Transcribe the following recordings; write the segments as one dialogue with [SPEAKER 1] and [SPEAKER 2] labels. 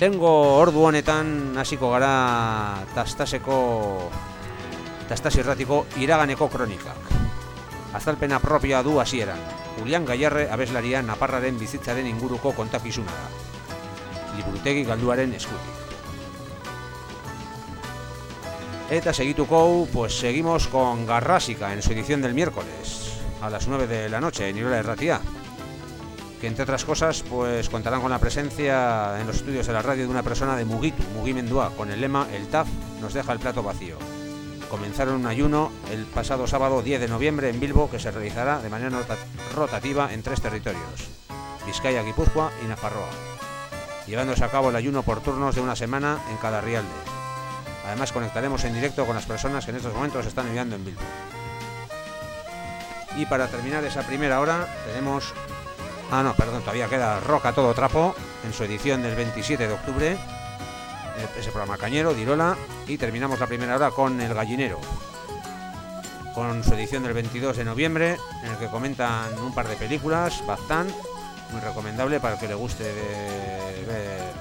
[SPEAKER 1] Tengo ordu honetan hasiko gara tastaseko tastasirratiko iraganeko kronikak. Azalpena propioa du hasieran. Julian Gaiarre abeslaria Naparraren bizitzaren inguruko kontakizuna da. Liburutegi galduaren eskutik. Eta segituko, pues seguimos con Garrásica en su edición del miércoles, a las 9 de la noche en Irola Erratia que entre otras cosas pues contarán con la presencia en los estudios de la radio de una persona de Mugitu, Mugimendua, con el lema El TAF nos deja el plato vacío. Comenzaron un ayuno el pasado sábado 10 de noviembre en Bilbo que se realizará de manera rotativa en tres territorios, Vizcaya, Guipúzcoa y Nafarroa, llevándose a cabo el ayuno por turnos de una semana en cada rialde. Además conectaremos en directo con las personas que en estos momentos están viviendo en Bilbo. Y para terminar esa primera hora tenemos Ah, no, perdón, todavía queda Roca Todo Trapo en su edición del 27 de octubre. Ese programa cañero, Dirola. Y terminamos la primera hora con El Gallinero. Con su edición del 22 de noviembre, en el que comentan un par de películas. Baztán, muy recomendable para el que le guste ver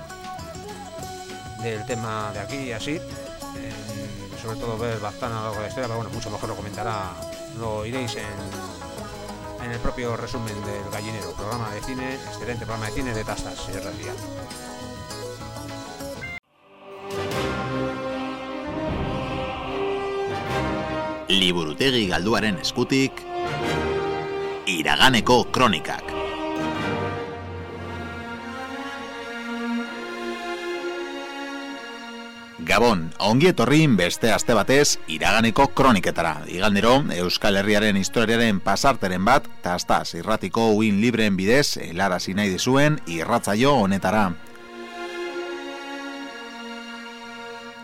[SPEAKER 1] del tema de aquí y así. sobre todo ver Baztán a lo largo de la historia, pero bueno, mucho mejor lo comentará, lo iréis en en el propio resumen del Gallinero, programa de cine, excelente programa de cine de tastas y realidad.
[SPEAKER 2] Liburutegi galduaren eskutik Iraganeko kronikak Gabon, ongi etorrin beste aste batez iraganeko kroniketara. Igandero, Euskal Herriaren historiaren pasarteren bat, ta astaz, irratiko uin libreen bidez, helarazi nahi dizuen irratzaio honetara.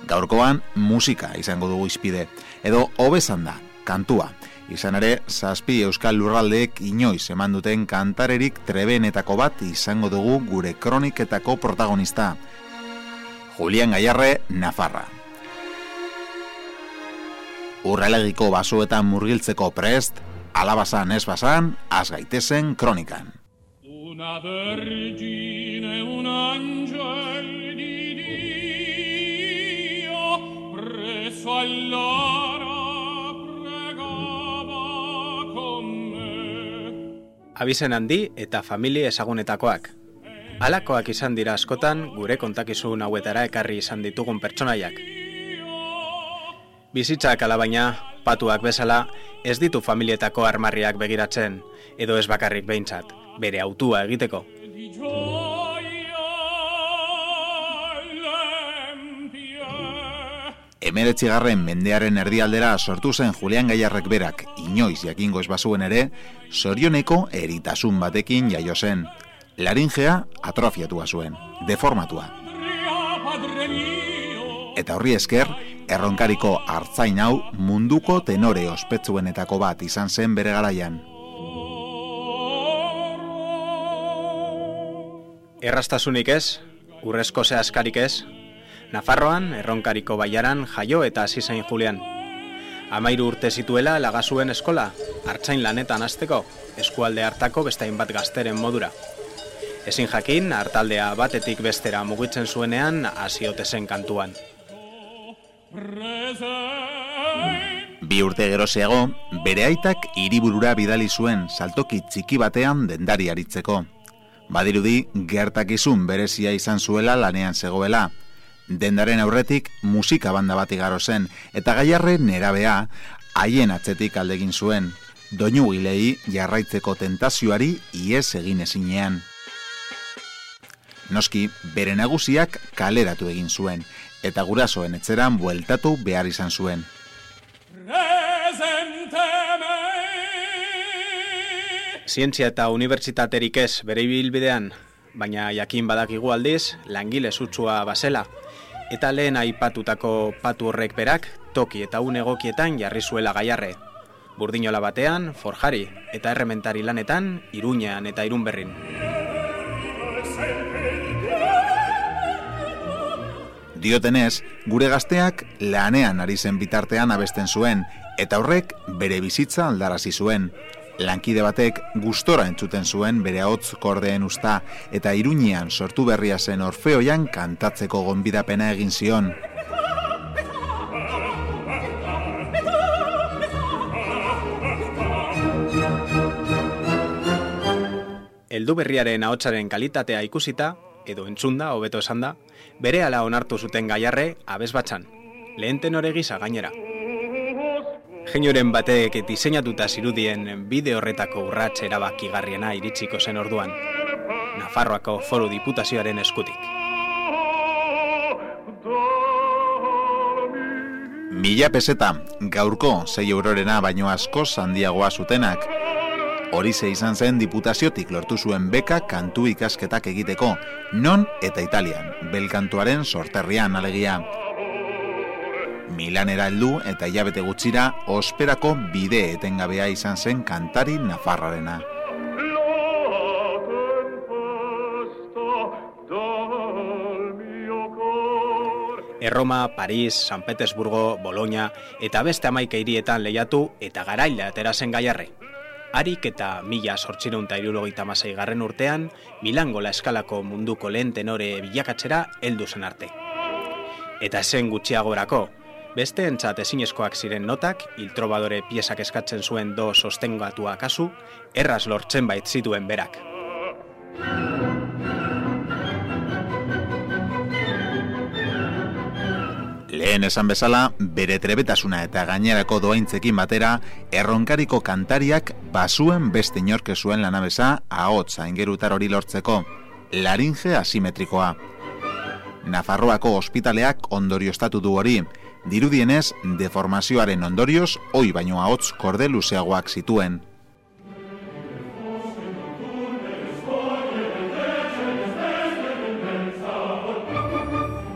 [SPEAKER 2] Gaurkoan, musika izango dugu izpide, edo hobezan da, kantua. Izan ere, zazpi Euskal Lurraldeek inoiz eman duten kantarerik trebenetako bat izango dugu gure kroniketako protagonista. Julian Gaiarre, Nafarra. Urrelegiko basuetan murgiltzeko prest, alabasan ez basan, az gaitezen kronikan. Una vergine, un angel di Dio, preso allora pregaba con me. Abizen handi eta familie esagunetakoak. Alakoak izan dira askotan gure kontakizun hauetara ekarri izan ditugun pertsonaiak. Bizitzak alabaina, patuak bezala, ez ditu familietako armarriak begiratzen, edo ez bakarrik behintzat, bere autua egiteko. Emeretzigarren mendearen erdialdera sortu zen Julian Gaiarrek berak inoiz jakingo ez bazuen ere, sorioneko eritasun batekin jaio zen, laringea atrofiatua zuen, deformatua. Eta horri esker, erronkariko hartzain hau munduko tenore ospetsuenetako bat izan zen bere garaian. Errastasunik ez, urrezko askarik ez, Nafarroan, erronkariko baiaran, jaio eta hasi zain Julian. Amairu urte zituela lagazuen eskola, hartzain lanetan azteko, eskualde hartako bestain bat gazteren modura. Ezin jakin, hartaldea batetik bestera mugitzen zuenean, aziote zen kantuan. Bi urte geroseago, bere aitak hiriburura bidali zuen saltoki txiki batean dendari aritzeko. Badirudi, gertakizun berezia izan zuela lanean zegoela. Dendaren aurretik musika banda bat igaro zen, eta gaiarre nerabea haien atzetik aldegin zuen. Doinu gilei jarraitzeko tentazioari iez egin ezinean. Noski, bere nagusiak kaleratu egin zuen, eta gurasoen etzeran bueltatu behar izan zuen. Zientzia eta unibertsitaterik ez bere ibilbidean, baina jakin badakigu aldiz, langile zutsua basela, eta lehen aipatutako patu horrek berak, toki eta unegokietan jarri zuela gaiarre. Burdinola batean, forjari, eta errementari lanetan, iruñean eta irunberrin. Diotenez, gure gazteak lanean ari zen bitartean abesten zuen, eta horrek bere bizitza aldarazi zuen. lankide batek gustora entzuten zuen bere hotz kordeen usta eta iruñean sortu berria zen orfeoian kantatzeko gonbidapena egin zion.
[SPEAKER 3] Eldu berriaren ahotsaren kalitatea ikusita, edo entzunda, hobeto esan da, bere ala onartu zuten gaiarre abez batxan, lehen tenore gisa gainera. Genioren batek diseinatuta zirudien bide horretako urrats erabakigarriena iritsiko zen orduan, Nafarroako foru diputazioaren eskutik.
[SPEAKER 2] Mila peseta, gaurko zei eurorena baino asko handiagoa zutenak. Hori ze izan zen diputaziotik lortu zuen beka kantu ikasketak egiteko, non eta italian, belkantuaren sorterrian alegia. Milanera heldu eta hilabete gutxira osperako bide etengabea izan zen kantari Nafarrarena.
[SPEAKER 3] Erroma, Paris, San Petersburgo, Bologna eta beste amaika hirietan lehiatu eta garaila atera zen gaiarre. Arik eta mila sortzireunta irurogeita masai garren urtean, Milango la eskalako munduko lehen tenore bilakatzera heldu zen arte. Eta zen gutxiagorako, Beste entzat ezinezkoak ziren notak, iltrobadore piesak eskatzen zuen do sostengatua kasu, erraz lortzen bait zituen berak.
[SPEAKER 2] Lehen esan bezala, bere trebetasuna eta gainerako doaintzekin batera, erronkariko kantariak basuen beste inorke zuen lanabesa ahotza ingerutar hori lortzeko, laringe asimetrikoa. Nafarroako ospitaleak ondorioztatu du hori, dirudienez deformazioaren ondorioz oi baino ahots korde luzeagoak zituen.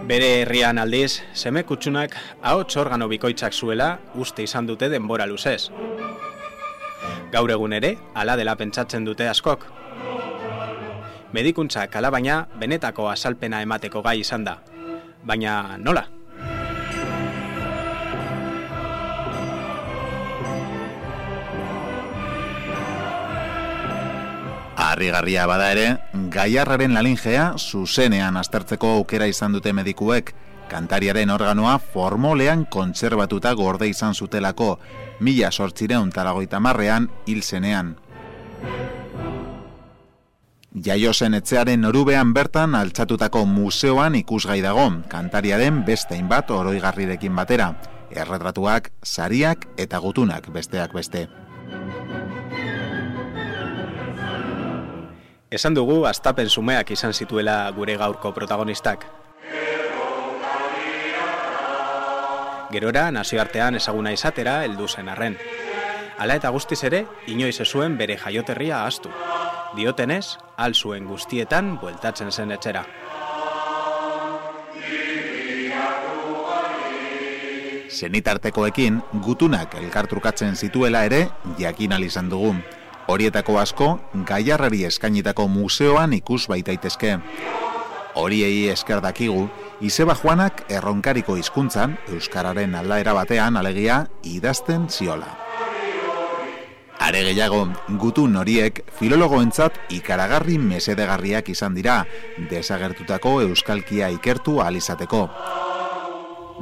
[SPEAKER 3] Bere herrian aldiz, seme kutsunak ahots organo bikoitzak zuela uste izan dute denbora luzez. Gaur egun ere, ala dela pentsatzen dute askok. Medikuntza kalabaina benetako azalpena emateko gai izan da. Baina nola?
[SPEAKER 2] Harrigarria bada ere, gaiarraren lalingea zuzenean aztertzeko aukera izan dute medikuek, kantariaren organoa formolean kontserbatuta gorde izan zutelako, mila sortzireun taragoita marrean hil zenean. Jaiozen etzearen orubean bertan altxatutako museoan ikusgai dago, kantariaren beste inbat oroigarrirekin batera, erretratuak, sariak eta gutunak besteak beste.
[SPEAKER 3] Esan dugu astapen sumeak izan zituela gure gaurko protagonistak. Gerora nazioartean ezaguna izatera heldu zen arren. Hala eta guztiz ere, inoiz zuen bere jaioterria astu. Diotenez, al zuen guztietan bueltatzen zen etxera.
[SPEAKER 2] Zenitartekoekin gutunak elkartrukatzen zituela ere jakin izan dugu horietako asko gaiarrari eskainitako museoan ikus baitaitezke. Horiei esker dakigu, Izeba Juanak erronkariko hizkuntzan Euskararen aldaera batean alegia idazten ziola. Are gehiago, gutun horiek filologoentzat ikaragarri mesedegarriak izan dira, desagertutako euskalkia ikertu alizateko.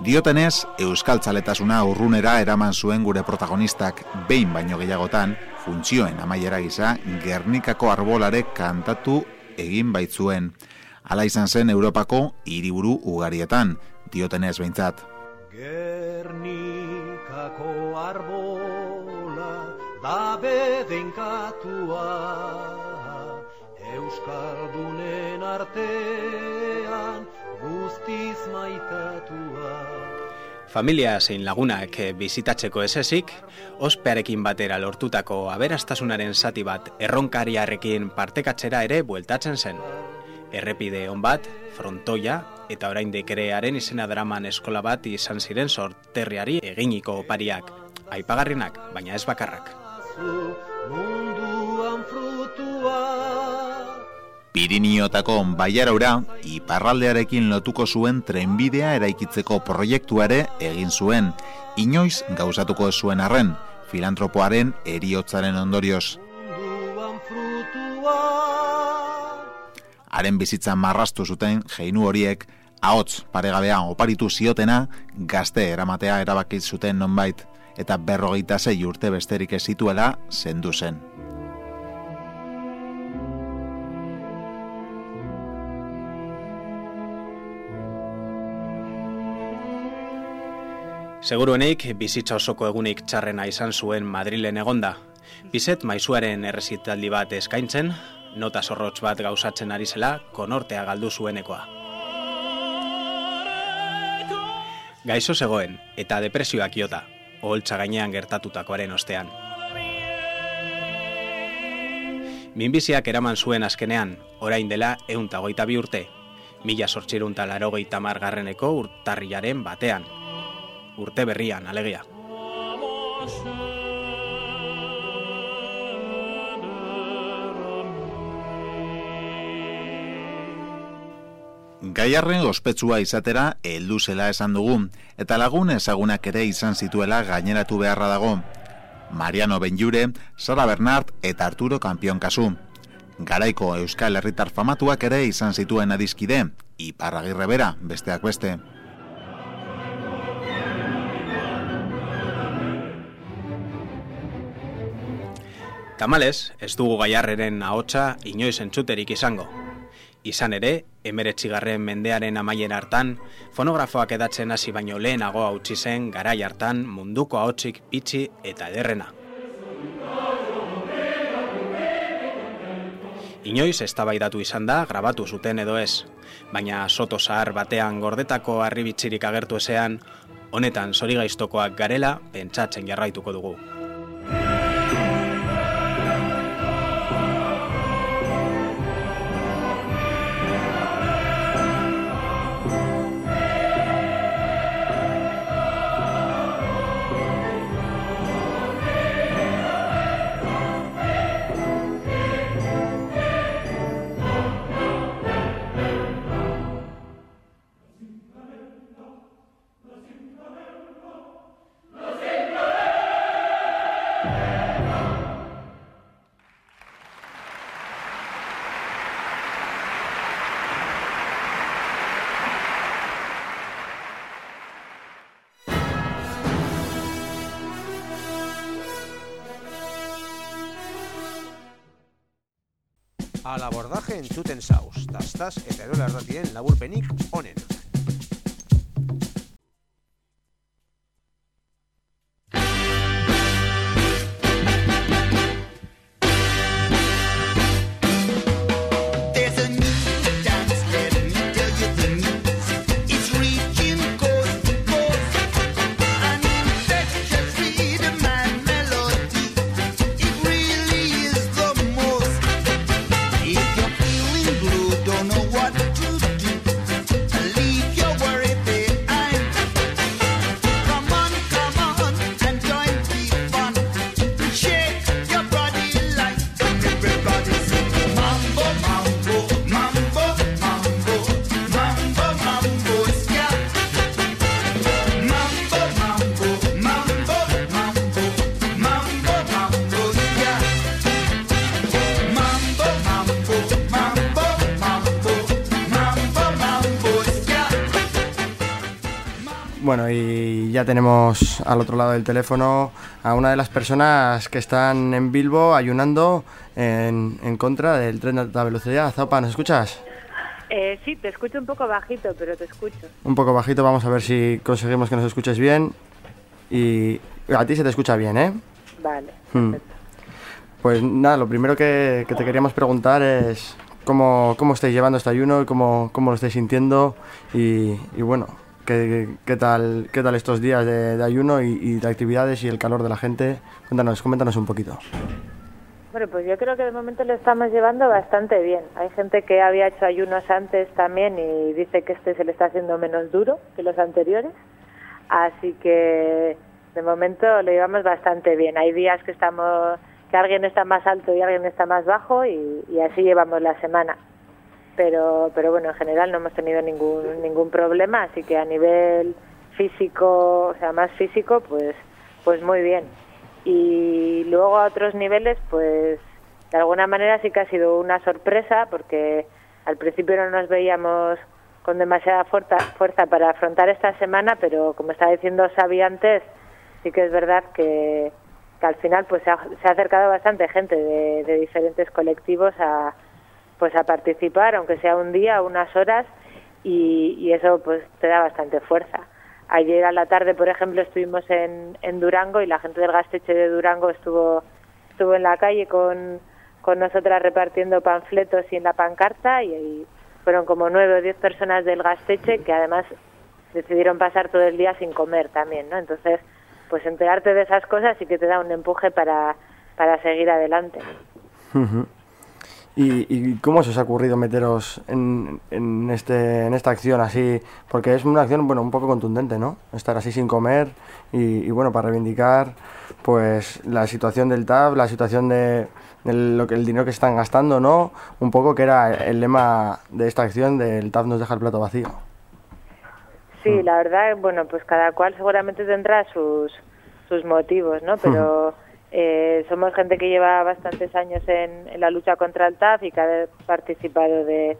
[SPEAKER 2] Diotenez, euskaltzaletasuna urrunera eraman zuen gure protagonistak behin baino gehiagotan, funtzioen amaiera gisa, Gernikako arbolare kantatu egin baitzuen. Hala izan zen Europako hiriburu ugarietan, diotenez behintzat.
[SPEAKER 4] Gernikako arbola dabe denkatua Euskaldunen artean guztiz maitatua
[SPEAKER 3] Familia zein lagunak bizitatzeko esesik, ospearekin batera lortutako aberastasunaren zati bat erronkariarekin partekatzera ere bueltatzen zen. Errepide hon bat, frontoia, eta orain dekerearen izena draman eskola bat izan ziren sorterriari eginiko opariak. Aipagarrinak, baina ez bakarrak.
[SPEAKER 4] Munduan frutua
[SPEAKER 2] Piriniotako baiaraura, iparraldearekin lotuko zuen trenbidea eraikitzeko proiektuare egin zuen, inoiz gauzatuko zuen arren, filantropoaren eriotzaren ondorioz. Haren bizitzan marrastu zuten jeinu horiek, ahots paregabean oparitu ziotena, gazte eramatea erabakit zuten nonbait, eta berrogeita zei urte besterik ez zituela zendu zen.
[SPEAKER 3] Seguruenik, bizitza osoko egunik txarrena izan zuen Madrilen egonda. Bizet maizuaren errezitaldi bat eskaintzen, nota zorrotz bat gauzatzen ari zela, konortea galdu zuenekoa. Gaizo zegoen, eta depresioak jota, oholtza gainean gertatutakoaren ostean. Minbiziak eraman zuen azkenean, orain dela euntagoita bi urte, mila sortxirunta laro margarreneko urtarriaren batean, urte berrian, alegia.
[SPEAKER 2] Gaiarren ospetsua izatera heldu zela esan dugu, eta lagun ezagunak ere izan zituela gaineratu beharra dago. Mariano Benjure, Sara Bernard eta Arturo Kampion kasu. Garaiko Euskal Herritar famatuak ere izan zituen adizkide, iparragirre bera, besteak beste.
[SPEAKER 3] Tamales, ez dugu gaiarreren ahotsa inoiz entzuterik izango. Izan ere, emeretzigarren mendearen amaien hartan, fonografoak edatzen hasi baino lehenago hautsi zen garai hartan munduko ahotsik pitzi eta ederrena. Inoiz eztabaidatu izan da grabatu zuten edo ez, baina soto zahar batean gordetako arribitzirik agertu ezean, honetan zori gaiztokoak garela pentsatzen jarraituko dugu.
[SPEAKER 5] Entzuten zauz, tastaz eta erola erratien laburpenik onena.
[SPEAKER 6] Ya tenemos al otro lado del teléfono a una de las personas que están en Bilbo ayunando en, en contra del tren de alta velocidad. Zaupa, ¿nos escuchas?
[SPEAKER 7] Eh, sí, te escucho un poco bajito, pero te escucho.
[SPEAKER 6] Un poco bajito, vamos a ver si conseguimos que nos escuches bien. Y a ti se te escucha bien, ¿eh?
[SPEAKER 7] Vale,
[SPEAKER 6] Hmm.
[SPEAKER 7] perfecto.
[SPEAKER 6] Pues nada, lo primero que, que te queríamos preguntar es cómo, cómo estáis llevando este ayuno y cómo, cómo lo estáis sintiendo y, y bueno, qué, qué tal, qué tal estos días de, ayuno y, de actividades y el calor de la gente. Cuéntanos, coméntanos un poquito.
[SPEAKER 7] Bueno, pues yo creo que de momento lo estamos llevando bastante bien. Hay gente que había hecho ayunos antes también y dice que este se le está haciendo menos duro que los anteriores. Así que de momento lo llevamos bastante bien. Hay días que estamos que alguien está más alto y alguien está más bajo y así llevamos la semana. Pero pero bueno, en general no hemos tenido ningún ningún problema, así que a nivel físico, o sea, más físico, pues pues muy bien. Y luego a otros niveles, pues de alguna manera sí que ha sido una sorpresa porque al principio no nos veíamos con demasiada fuerza, fuerza para afrontar esta semana, pero como estaba diciendo Xavi antes, sí que es verdad que, al final pues se ha, acercado bastante gente de, diferentes colectivos a pues a participar, aunque sea un día, unas horas, y, y eso pues te da bastante fuerza. Ayer a la tarde, por ejemplo, estuvimos en, Durango y la gente del Gasteche de Durango estuvo estuvo en la calle con, con nosotras repartiendo panfletos y en la pancarta y, fueron como nueve o diez personas del Gasteche que además decidieron pasar todo el día sin comer también, ¿no? Entonces, pues enterarte de esas cosas sí que te da un empuje para, para seguir adelante.
[SPEAKER 6] ¿Y, cómo se os ha ocurrido meteros en, en, este, en esta acción así? Porque es una acción bueno, un poco contundente, ¿no? Estar así sin comer y, bueno, para reivindicar pues la situación del TAP, la situación de, lo que, el dinero que están gastando, ¿no? Un poco que era el lema de esta acción del TAP nos deja el plato vacío.
[SPEAKER 7] Sí, mm. la verdad, bueno, pues cada cual seguramente tendrá sus, sus motivos, ¿no? Pero... Eh, somos gente que lleva bastantes años en, la lucha contra el TAF y que ha participado de,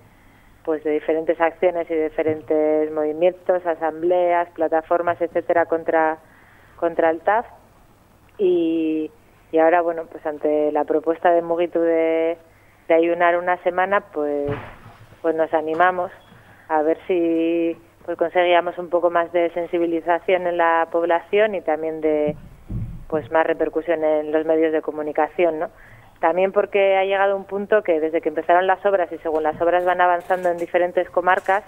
[SPEAKER 7] pues, de diferentes acciones y diferentes movimientos, asambleas, plataformas, etcétera, contra, contra el TAF. Y, y ahora, bueno, pues ante la propuesta de Mugitu de, de ayunar una semana, pues, pues nos animamos a ver si pues conseguíamos un poco más de sensibilización en la población y también de pues más repercusión en los medios de comunicación, ¿no? También porque ha llegado un punto que desde que empezaron las obras y según las obras van avanzando en diferentes comarcas,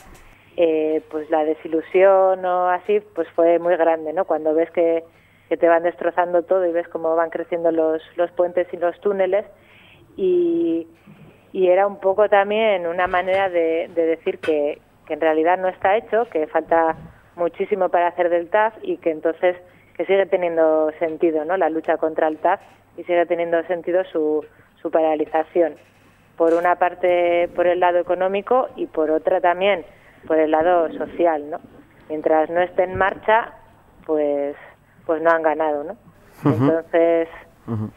[SPEAKER 7] eh, pues la desilusión o así, pues fue muy grande, ¿no? Cuando ves que, que, te van destrozando todo y ves cómo van creciendo los, los puentes y los túneles y, era un poco también una manera de, de decir que, que en realidad no está hecho, que falta muchísimo para hacer del TAF y que entonces que sigue teniendo sentido ¿no? la lucha contra el TAF y sigue teniendo sentido su, su paralización. Por una parte por el lado económico y por otra también por el lado social. ¿no? Mientras no esté en marcha, pues, pues no han ganado. ¿no? Entonces,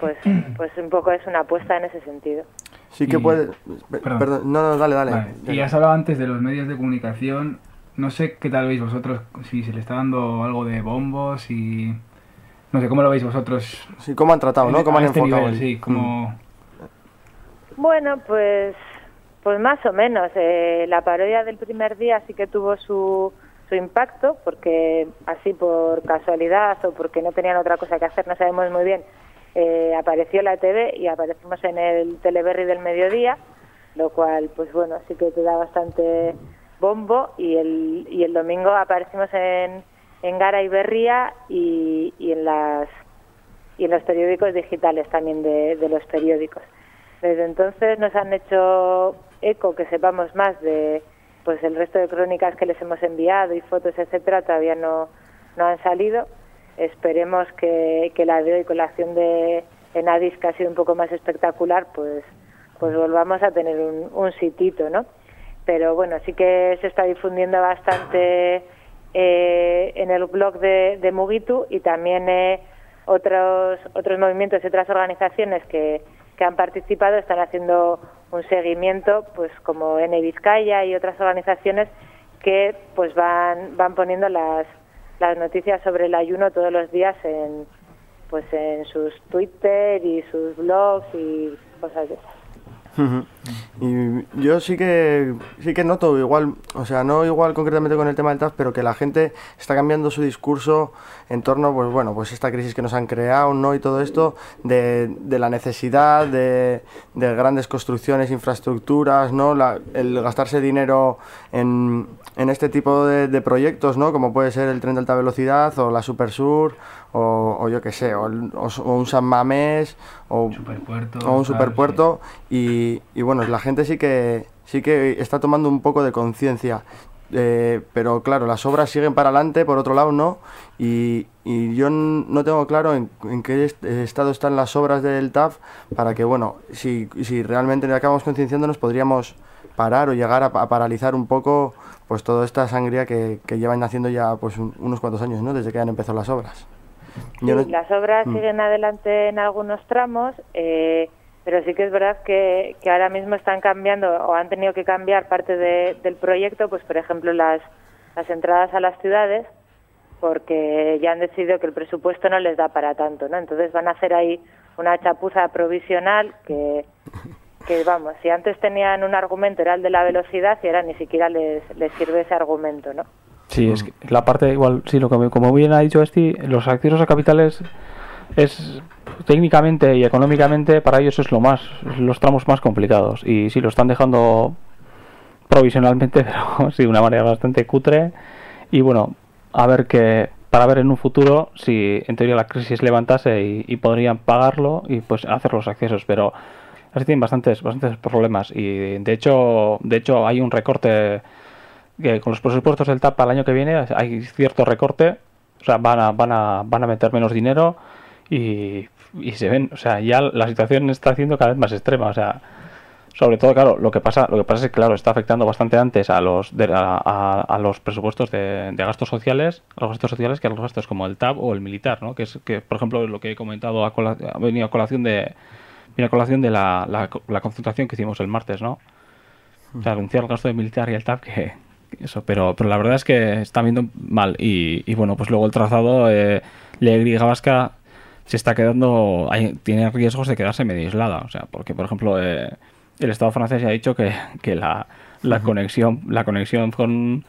[SPEAKER 7] pues, pues un poco es una apuesta en ese sentido.
[SPEAKER 6] Sí que puede... Perdón. No, no, dale, dale.
[SPEAKER 8] Y has hablado antes de los medios de comunicación no sé qué tal veis vosotros, si se le está dando algo de bombos y... No sé, ¿cómo lo veis vosotros?
[SPEAKER 6] Sí, ¿cómo han tratado, no? ¿Cómo han
[SPEAKER 8] este enfocado? sí, como... Mm.
[SPEAKER 7] Bueno, pues, pues más o menos. Eh, la parodia del primer día sí que tuvo su, su impacto, porque así por casualidad o porque no tenían otra cosa que hacer, no sabemos muy bien, eh, apareció la TV y aparecimos en el Teleberry del mediodía, lo cual, pues bueno, sí que te da bastante bombo y el, y el domingo aparecimos en, en Gara y Berría y, y, en las y en los periódicos digitales también de, de, los periódicos. Desde entonces nos han hecho eco que sepamos más de pues el resto de crónicas que les hemos enviado y fotos etcétera todavía no, no han salido. Esperemos que, que la de hoy con la acción de Enadis que ha sido un poco más espectacular pues pues volvamos a tener un, un sitito, ¿no? Pero bueno, sí que se está difundiendo bastante eh, en el blog de, de Mugitu y también eh, otros otros movimientos y otras organizaciones que, que han participado están haciendo un seguimiento, pues como N Vizcaya y otras organizaciones que pues van van poniendo las las noticias sobre el ayuno todos los días en pues en sus Twitter y sus blogs y cosas de esas.
[SPEAKER 6] Y yo sí que sí que noto igual, o sea, no igual concretamente con el tema del TAF, pero que la gente está cambiando su discurso en torno, pues bueno, pues esta crisis que nos han creado, ¿no? Y todo esto de, de la necesidad de, de, grandes construcciones, infraestructuras, ¿no? La, el gastarse dinero en, en este tipo de, de, proyectos, ¿no? Como puede ser el tren de alta velocidad o la Supersur o, o yo qué sé, o, o, un San Mamés o, o un superpuerto y, y, bueno, la gente sí que sí que está tomando un poco de conciencia. Eh, pero claro, las obras siguen para adelante, por otro lado no, y, y yo no tengo claro en, en, qué estado están las obras del TAF para que, bueno, si, si realmente acabamos concienciándonos podríamos parar o llegar a, a, paralizar un poco pues toda esta sangría que, que llevan haciendo ya pues un, unos cuantos años, ¿no? Desde que han empezado las obras. Yo no-
[SPEAKER 7] Sí, las obras
[SPEAKER 6] Mm.
[SPEAKER 7] siguen adelante en algunos tramos, eh, pero sí que es verdad que, que ahora mismo están cambiando o han tenido que cambiar parte de- del proyecto, pues por ejemplo las, las entradas a las ciudades, porque ya han decidido que el presupuesto no les da para tanto, ¿no? Entonces van a hacer ahí una chapuza provisional que, que vamos, si antes tenían un argumento era el de la velocidad y ahora ni siquiera les, les sirve ese argumento, ¿no?
[SPEAKER 9] Sí, es que la parte igual, sí, lo que como bien ha dicho Esti, los accesos a capitales es técnicamente y económicamente para ellos es lo más, los tramos más complicados. Y sí lo están dejando provisionalmente, pero sí de una manera bastante cutre. Y bueno, a ver que para ver en un futuro si en teoría la crisis levantase y, y podrían pagarlo y pues hacer los accesos, pero así tienen bastantes bastantes problemas. Y de hecho de hecho hay un recorte que con los presupuestos del TAP al año que viene hay cierto recorte, o sea, van a, van a, van a meter menos dinero y, y se ven, o sea, ya la situación está haciendo cada vez más extrema, o sea, sobre todo, claro, lo que pasa, lo que pasa es que, claro, está afectando bastante antes a los de- a, a- a los presupuestos de, de gastos sociales, a los gastos sociales que a los gastos como el TAP o el militar, ¿no? Que es que, por ejemplo, lo que he comentado a cola- ha venido a colación de viene a colación de la, la, la concentración que hicimos el martes, ¿no? O sea, anunciar el gasto de militar y el TAP que eso, pero, pero la verdad es que está viendo mal. Y, y bueno, pues luego el trazado eh, la Y vasca se está quedando, hay- tiene riesgos de quedarse medio aislada, o sea, porque por ejemplo eh, el Estado francés ya ha dicho que, que la, la conexión, la conexión con,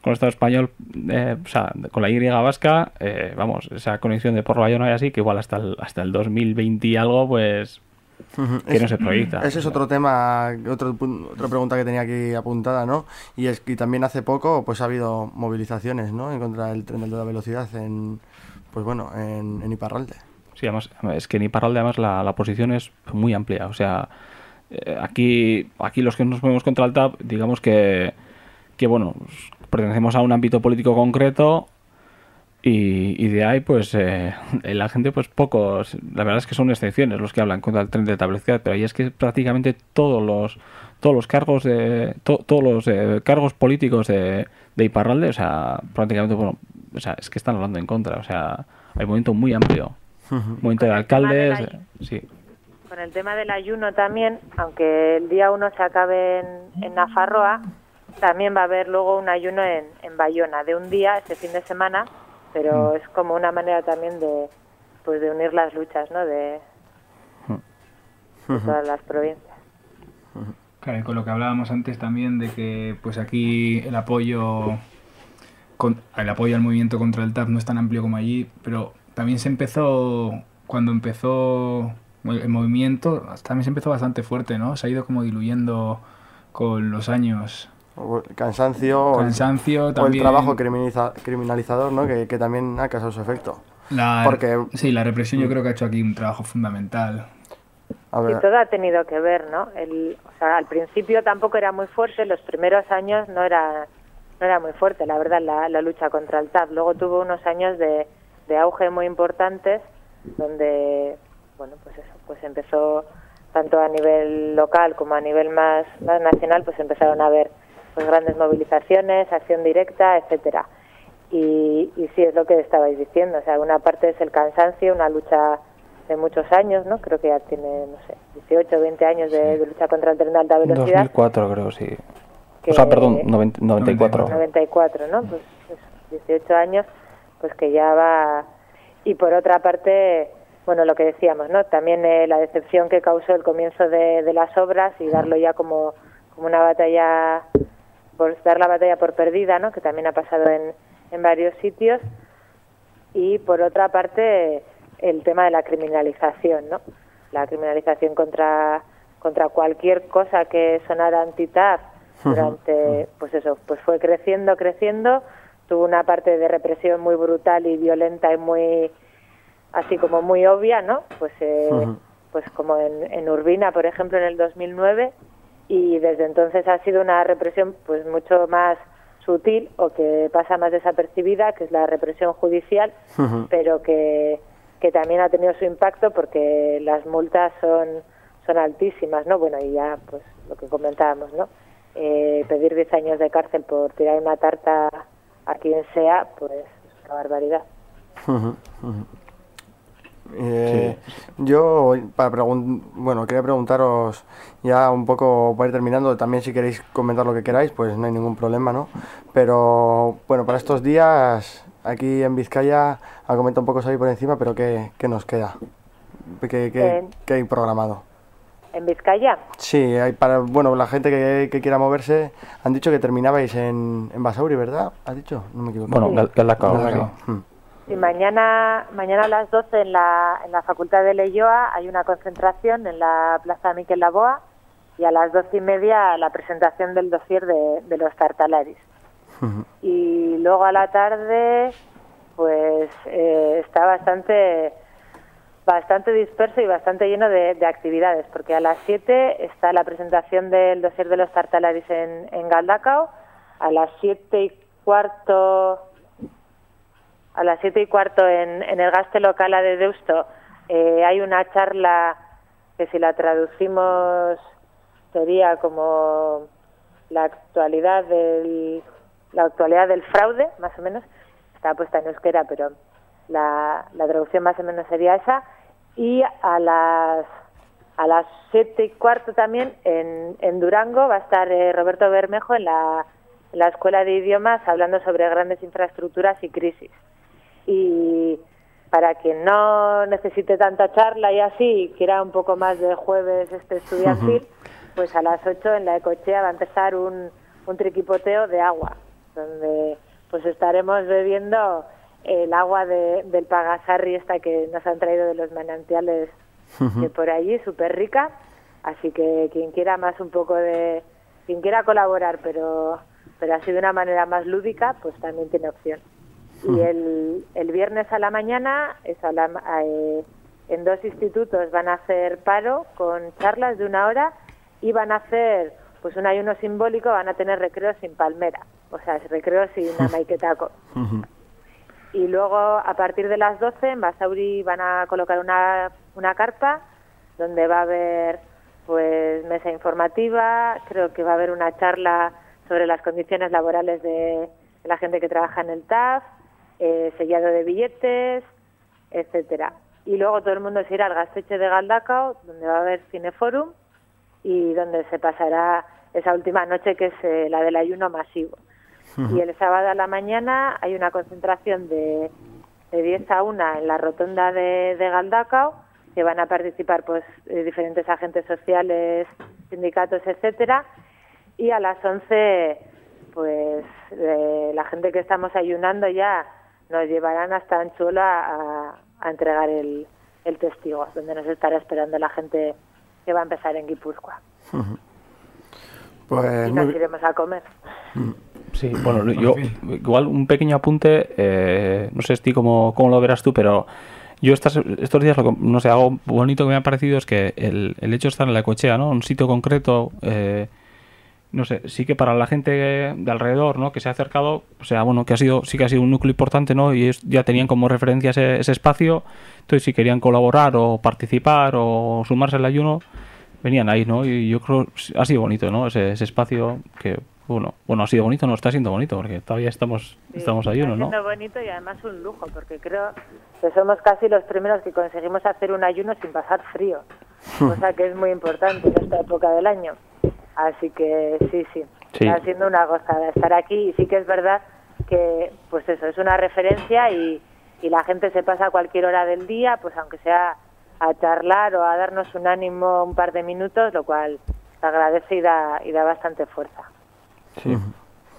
[SPEAKER 9] con el Estado español, eh, o sea, con la Y vasca, eh, vamos, esa conexión de por Bayona y así, que igual hasta el, hasta el 2020 y algo, pues Que no se proyecta.
[SPEAKER 6] Ese es otro tema, otro, otra pregunta que tenía aquí apuntada, ¿no? Y es que también hace poco pues ha habido movilizaciones, ¿no? En contra del tren de alta velocidad en, pues bueno, en, en Iparralde.
[SPEAKER 9] Sí, además, es que en Iparralde además la, la posición es muy amplia. O sea, eh, aquí, aquí los que nos movemos contra el TAP, digamos que, que bueno, pertenecemos a un ámbito político concreto y, y de ahí, pues, eh, la gente, pues, pocos, la verdad es que son excepciones los que hablan contra el tren de alta velocidad, pero ahí es que prácticamente todos los todos los cargos de to- todos los eh, cargos políticos de, de Iparralde, o sea, prácticamente, bueno, o sea, es que están hablando en contra, o sea, hay un movimiento muy amplio, un movimiento de alcaldes,
[SPEAKER 7] la-
[SPEAKER 9] eh, sí,
[SPEAKER 7] Con el tema del ayuno también, aunque el día uno se acabe en, en Nafarroa, también va a haber luego un ayuno en, en Bayona, de un día, ese fin de semana, pero
[SPEAKER 9] Mm.
[SPEAKER 7] es como una manera también de, pues de unir las luchas, ¿no? De, de todas las provincias.
[SPEAKER 8] Claro, y con lo que hablábamos antes también de que pues aquí el apoyo con- el apoyo al movimiento contra el TAP no es tan amplio como allí, pero también se empezó cuando empezó el movimiento, también se empezó bastante fuerte, ¿no? Se ha ido como diluyendo con los años.
[SPEAKER 6] O el cansancio, o el- o trabajo criminaliza- criminalizador, ¿no? Que, que también ha causado su efecto.
[SPEAKER 8] La,
[SPEAKER 6] Porque-
[SPEAKER 8] Sí, la represión yo creo que ha hecho aquí un trabajo fundamental.
[SPEAKER 6] A
[SPEAKER 7] Y
[SPEAKER 6] ver,
[SPEAKER 7] todo ha tenido que ver, ¿no? El, o sea, al principio tampoco era muy fuerte, los primeros años no era, no era muy fuerte, la verdad, la, la lucha contra el TAP. Luego tuvo unos años de, de auge muy importantes, donde, bueno, pues eso, pues empezó tanto a nivel local como a nivel más, más nacional, pues empezaron a haber pues grandes movilizaciones, acción directa, etcétera. Y, y sí, es lo que estabais diciendo, o sea, una parte es el cansancio, una lucha de muchos años, ¿no? Creo que ya tiene, no sé, 18 o 20 años de, de lucha contra el tren de alta velocidad.
[SPEAKER 9] 2004 creo, sí.
[SPEAKER 7] que-
[SPEAKER 9] O sea, perdón, 90 94.
[SPEAKER 7] 94, ¿no? Pues eso, 18 años, pues que ya va... Y por otra parte, bueno, lo que decíamos, ¿no? También eh, la decepción que causó el comienzo de, de las obras y darlo ya como, como una batalla, por dar la batalla por perdida, ¿no? Que también ha pasado en, en varios sitios. Y por otra parte, el tema de la criminalización, ¿no? La criminalización contra, contra cualquier cosa que sonara anti-TAP durante, pues eso, pues fue creciendo, creciendo, tuvo una parte de represión muy brutal y violenta y muy, así como muy obvia, ¿no? Pues, eh, pues como en, en Urbina, por ejemplo, en el 2009, y desde entonces ha sido una represión pues mucho más sutil o que pasa más desapercibida, que es la represión judicial, pero que, que también ha tenido su impacto porque las multas son, son altísimas, ¿no? Bueno, y ya, pues lo que comentábamos, ¿no? Eh, pedir 10 años de cárcel por tirar una tarta a quien sea, pues es una barbaridad.
[SPEAKER 6] Eh, Yo, para pregun- bueno, quería preguntaros ya un poco para ir terminando, también si queréis comentar lo que queráis, pues no hay ningún problema, ¿no? Pero bueno, para estos días, aquí en Vizcaya, ha comentado un poco Xavi por encima, pero ¿qué, qué nos queda? ¿Qué, qué-
[SPEAKER 7] En-
[SPEAKER 6] qué hay programado?
[SPEAKER 7] En Vizcaya,
[SPEAKER 6] Sí, hay para, bueno, la gente que, que quiera moverse, han dicho que terminabais en, en Basauri, ¿verdad? ¿Has dicho? No me equivoco.
[SPEAKER 9] Bueno, Gal- Galdacao,
[SPEAKER 6] Galdacao.
[SPEAKER 9] sí.
[SPEAKER 6] Mm.
[SPEAKER 7] Y mañana, mañana a las 12 en la, en la Facultad de Leyoa hay una concentración en la Plaza Miquel Laboa y a las doce y media la presentación del dossier de, de los tartalaris. Y luego a la tarde, pues eh, está bastante bastante disperso y bastante lleno de, de actividades, porque a las 7 está la presentación del dossier de los tartalaris en, en Galdacao, a las siete y cuarto a las siete y cuarto en, el gaste local de Deusto eh, hay una charla que si la traducimos sería como la actualidad del la actualidad del fraude más o menos. Está puesta en euskera pero la, la traducción más o menos sería esa. Y a las a las siete y cuarto también en, en Durango va a estar eh, Roberto Bermejo en la, en la escuela de idiomas hablando sobre grandes infraestructuras y crisis y para quien no necesite tanta charla y así y quiera un poco más de jueves este estudiantil pues a las 8 en la Ecochea va a empezar un, un triquipoteo de agua donde pues estaremos bebiendo el agua de, del Pagasarri esta que nos han traído de los manantiales de por allí, súper rica. Así que quien quiera más un poco de... Quien quiera colaborar, pero, pero así de una manera más lúdica, pues también tiene opción. Y el, el viernes a la mañana, es a la- a, eh, en dos institutos van a hacer paro con charlas de una hora y van a hacer pues un ayuno simbólico, van a tener recreo sin palmera, o sea, recreo sin amaiquetaco. Y luego, a partir de las 12, en Basauri van a colocar una, una carpa donde va a haber pues mesa informativa, creo que va a haber una charla sobre las condiciones laborales de la gente que trabaja en el TAF, eh, sellado de billetes, etcétera. Y luego todo el mundo se irá al Gasteche de Galdacao, donde va a haber cineforum y donde se pasará esa última noche que es eh, la del ayuno masivo. Y el sábado a la mañana hay una concentración de, de 10 a 1 en la rotonda de, de Galdacao, que van a participar pues eh, diferentes agentes sociales, sindicatos, etcétera. Y a las 11, pues eh, la gente que estamos ayunando ya nos llevarán hasta Anchuelo a, a- entregar el, el testigo, donde nos estará esperando la gente que va a empezar en Guipúzcoa.
[SPEAKER 6] Pues
[SPEAKER 7] y nos iremos a comer.
[SPEAKER 9] Sí, bueno, yo igual un pequeño apunte, eh, no sé Esti, cómo, cómo lo verás tú, pero yo estas, estos días, lo que- no sé, algo bonito que me ha parecido es que el, el hecho de estar en la cochea, ¿no? Un sitio concreto, eh, no sé, sí que para la gente de alrededor, ¿no? Que se ha acercado, o sea, bueno, que ha sido, sí que ha sido un núcleo importante, ¿no? Y es- ya tenían como referencia ese, ese espacio, entonces si querían colaborar o participar o sumarse al ayuno, venían ahí, ¿no? Y yo creo ha sido bonito, ¿no? Ese, ese espacio que, bueno, bueno, ha sido bonito, no está siendo bonito, porque todavía estamos,
[SPEAKER 7] Sí,
[SPEAKER 9] estamos ayuno,
[SPEAKER 7] está
[SPEAKER 9] ¿no?
[SPEAKER 7] siendo bonito y además un lujo, porque creo que somos casi los primeros que conseguimos hacer un ayuno sin pasar frío, cosa que es muy importante en esta época del año. Así que sí, sí,
[SPEAKER 9] Sí.
[SPEAKER 7] está siendo una gozada estar aquí y sí que es verdad que, pues eso, es una referencia y, y la gente se pasa a cualquier hora del día, pues aunque sea a charlar o a darnos un ánimo un par de minutos, lo cual se agradece y da, y da bastante fuerza.
[SPEAKER 8] Sí.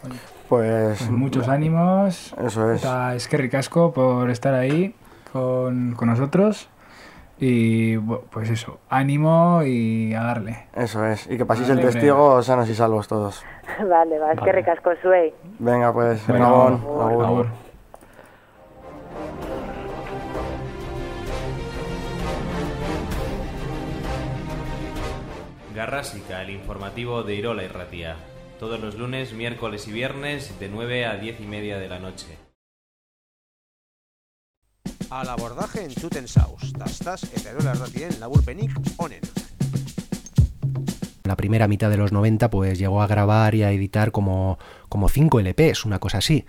[SPEAKER 6] Pues
[SPEAKER 8] Pues muchos ánimos.
[SPEAKER 6] Eso es.
[SPEAKER 8] Es que ricasco por estar ahí con, con nosotros. Y pues eso, ánimo y a darle.
[SPEAKER 6] Eso es. Y que paséis
[SPEAKER 8] Vale,
[SPEAKER 6] el testigo sanos y salvos todos.
[SPEAKER 7] vale, va, es que recasco suey.
[SPEAKER 6] Venga, pues,
[SPEAKER 8] Venga, agur.
[SPEAKER 6] agur.
[SPEAKER 8] Agur.
[SPEAKER 10] Garrásica, el informativo de Irola y Ratía. Todos los lunes, miércoles y viernes de 9 a 10 y media de la noche.
[SPEAKER 1] Al abordaje en Tutensaus, tastas eta erola laburpenik onen.
[SPEAKER 11] la primera mitad de los 90 pues llegó a grabar y a editar como, como 5 LPs, una cosa así.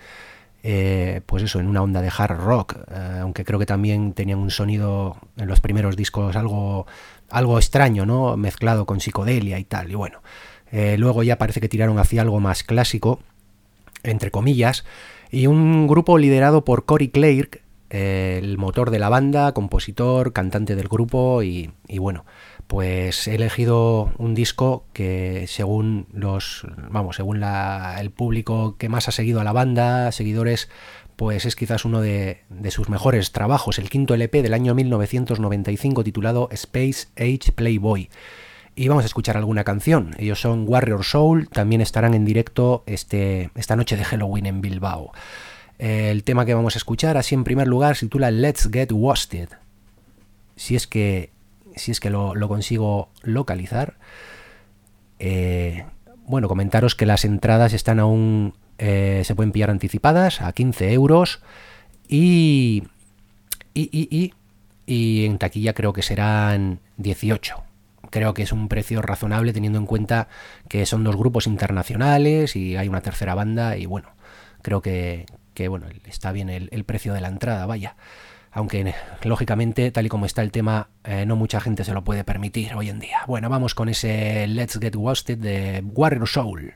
[SPEAKER 11] eh, pues eso, en una onda de hard rock, eh, aunque creo que también tenían un sonido en los primeros discos algo, algo extraño, ¿no? Mezclado con psicodelia y tal, y bueno. Eh, luego ya parece que tiraron hacia algo más clásico, entre comillas, y un grupo liderado por Cory Clark, el motor de la banda, compositor, cantante del grupo y, bueno, pues he elegido un disco que según los vamos según el público que más ha seguido a la banda seguidores pues es quizás uno de, de, sus mejores trabajos el quinto LP del año 1995 titulado Space Age Playboy. Y vamos a escuchar alguna canción. Ellos son Warrior Soul. También estarán en directo este, esta noche de Halloween en Bilbao el tema que vamos a escuchar así en primer lugar se titula Let's Get Wasted si es que si es que lo, consigo localizar. Eh, bueno, comentaros que las entradas están aún, eh, se pueden pillar anticipadas a 15 euros y, y, y, y en taquilla creo que serán 18 creo que es un precio razonable teniendo en cuenta que son dos grupos internacionales y hay una tercera banda y bueno, creo que, que bueno, está bien el, precio de la entrada, vaya aunque lógicamente, tal y como está el tema, eh, no mucha gente se lo puede permitir hoy en día. Bueno, vamos con ese Let's Get Wasted de Warrior Soul.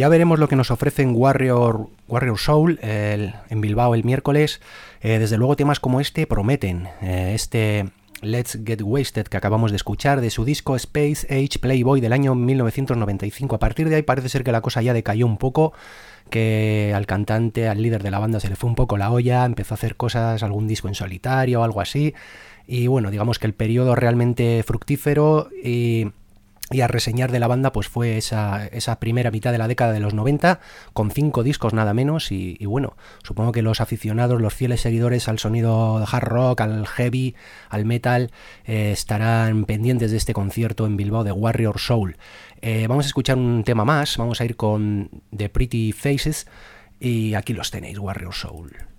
[SPEAKER 11] Ya veremos lo que nos ofrecen Warrior, Warrior Soul en Bilbao el miércoles. Eh, desde luego temas como este prometen. Eh, este Let's Get Wasted que acabamos de escuchar de su disco Space Age Playboy del año 1995. A partir de ahí parece ser que la cosa ya decayó un poco, que al cantante, al líder de la banda se le fue un poco la olla, empezó a hacer cosas, algún disco en solitario algo así. Y bueno, digamos que el periodo realmente fructífero y y a reseñar de la banda pues fue esa, primera mitad de la década de los 90 con cinco discos nada menos y, bueno, supongo que los aficionados, los fieles seguidores al sonido hard rock, al heavy, al metal eh, estarán pendientes de este concierto en Bilbao de Warrior Soul. Eh, vamos a escuchar un tema más, vamos a ir con The Pretty Faces y aquí los tenéis, Warrior Soul.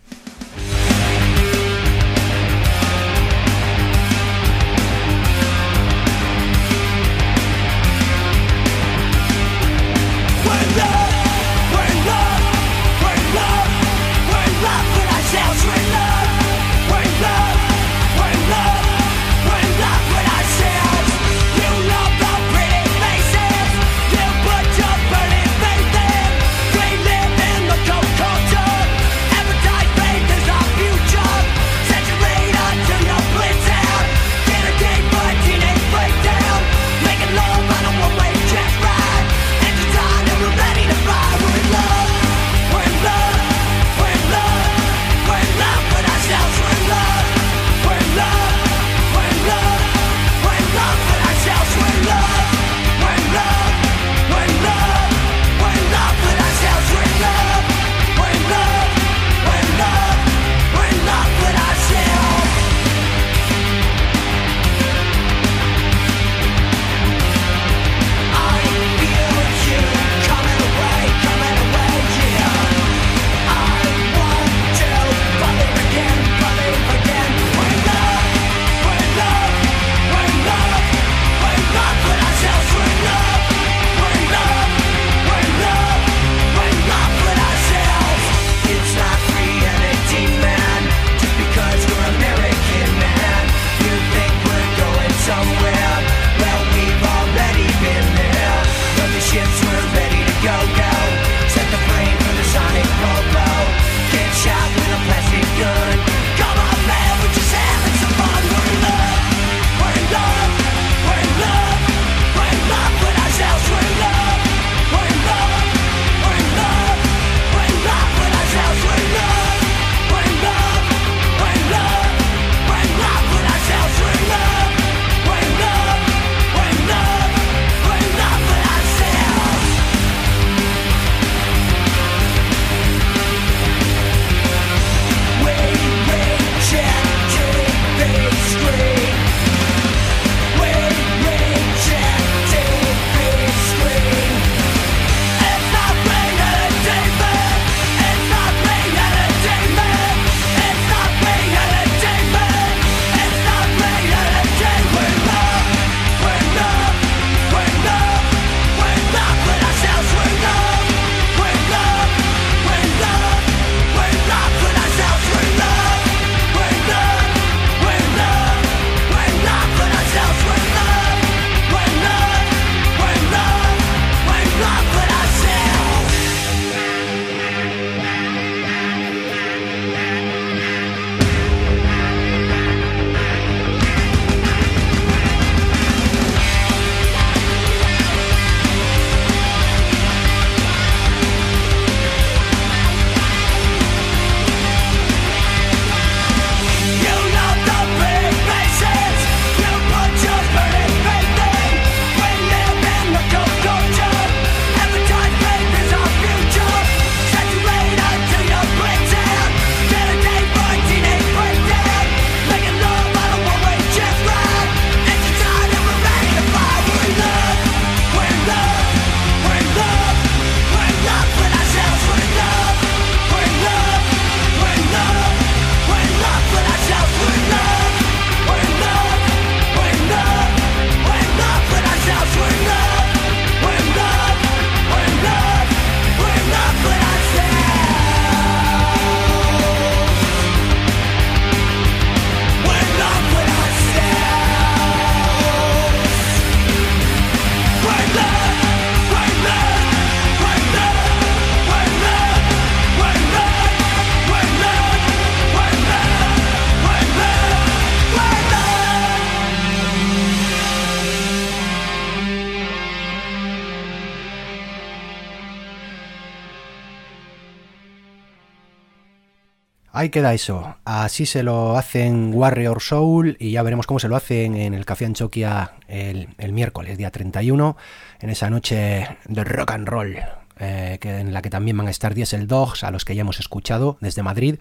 [SPEAKER 11] Ahí queda eso. Así se lo hacen Warrior Soul y ya veremos cómo se lo hacen en el Café Anchoquia el, miércoles, día 31, en esa noche de rock and roll. Eh, que en la que también van a estar Diesel Dogs, a los que ya hemos escuchado desde Madrid,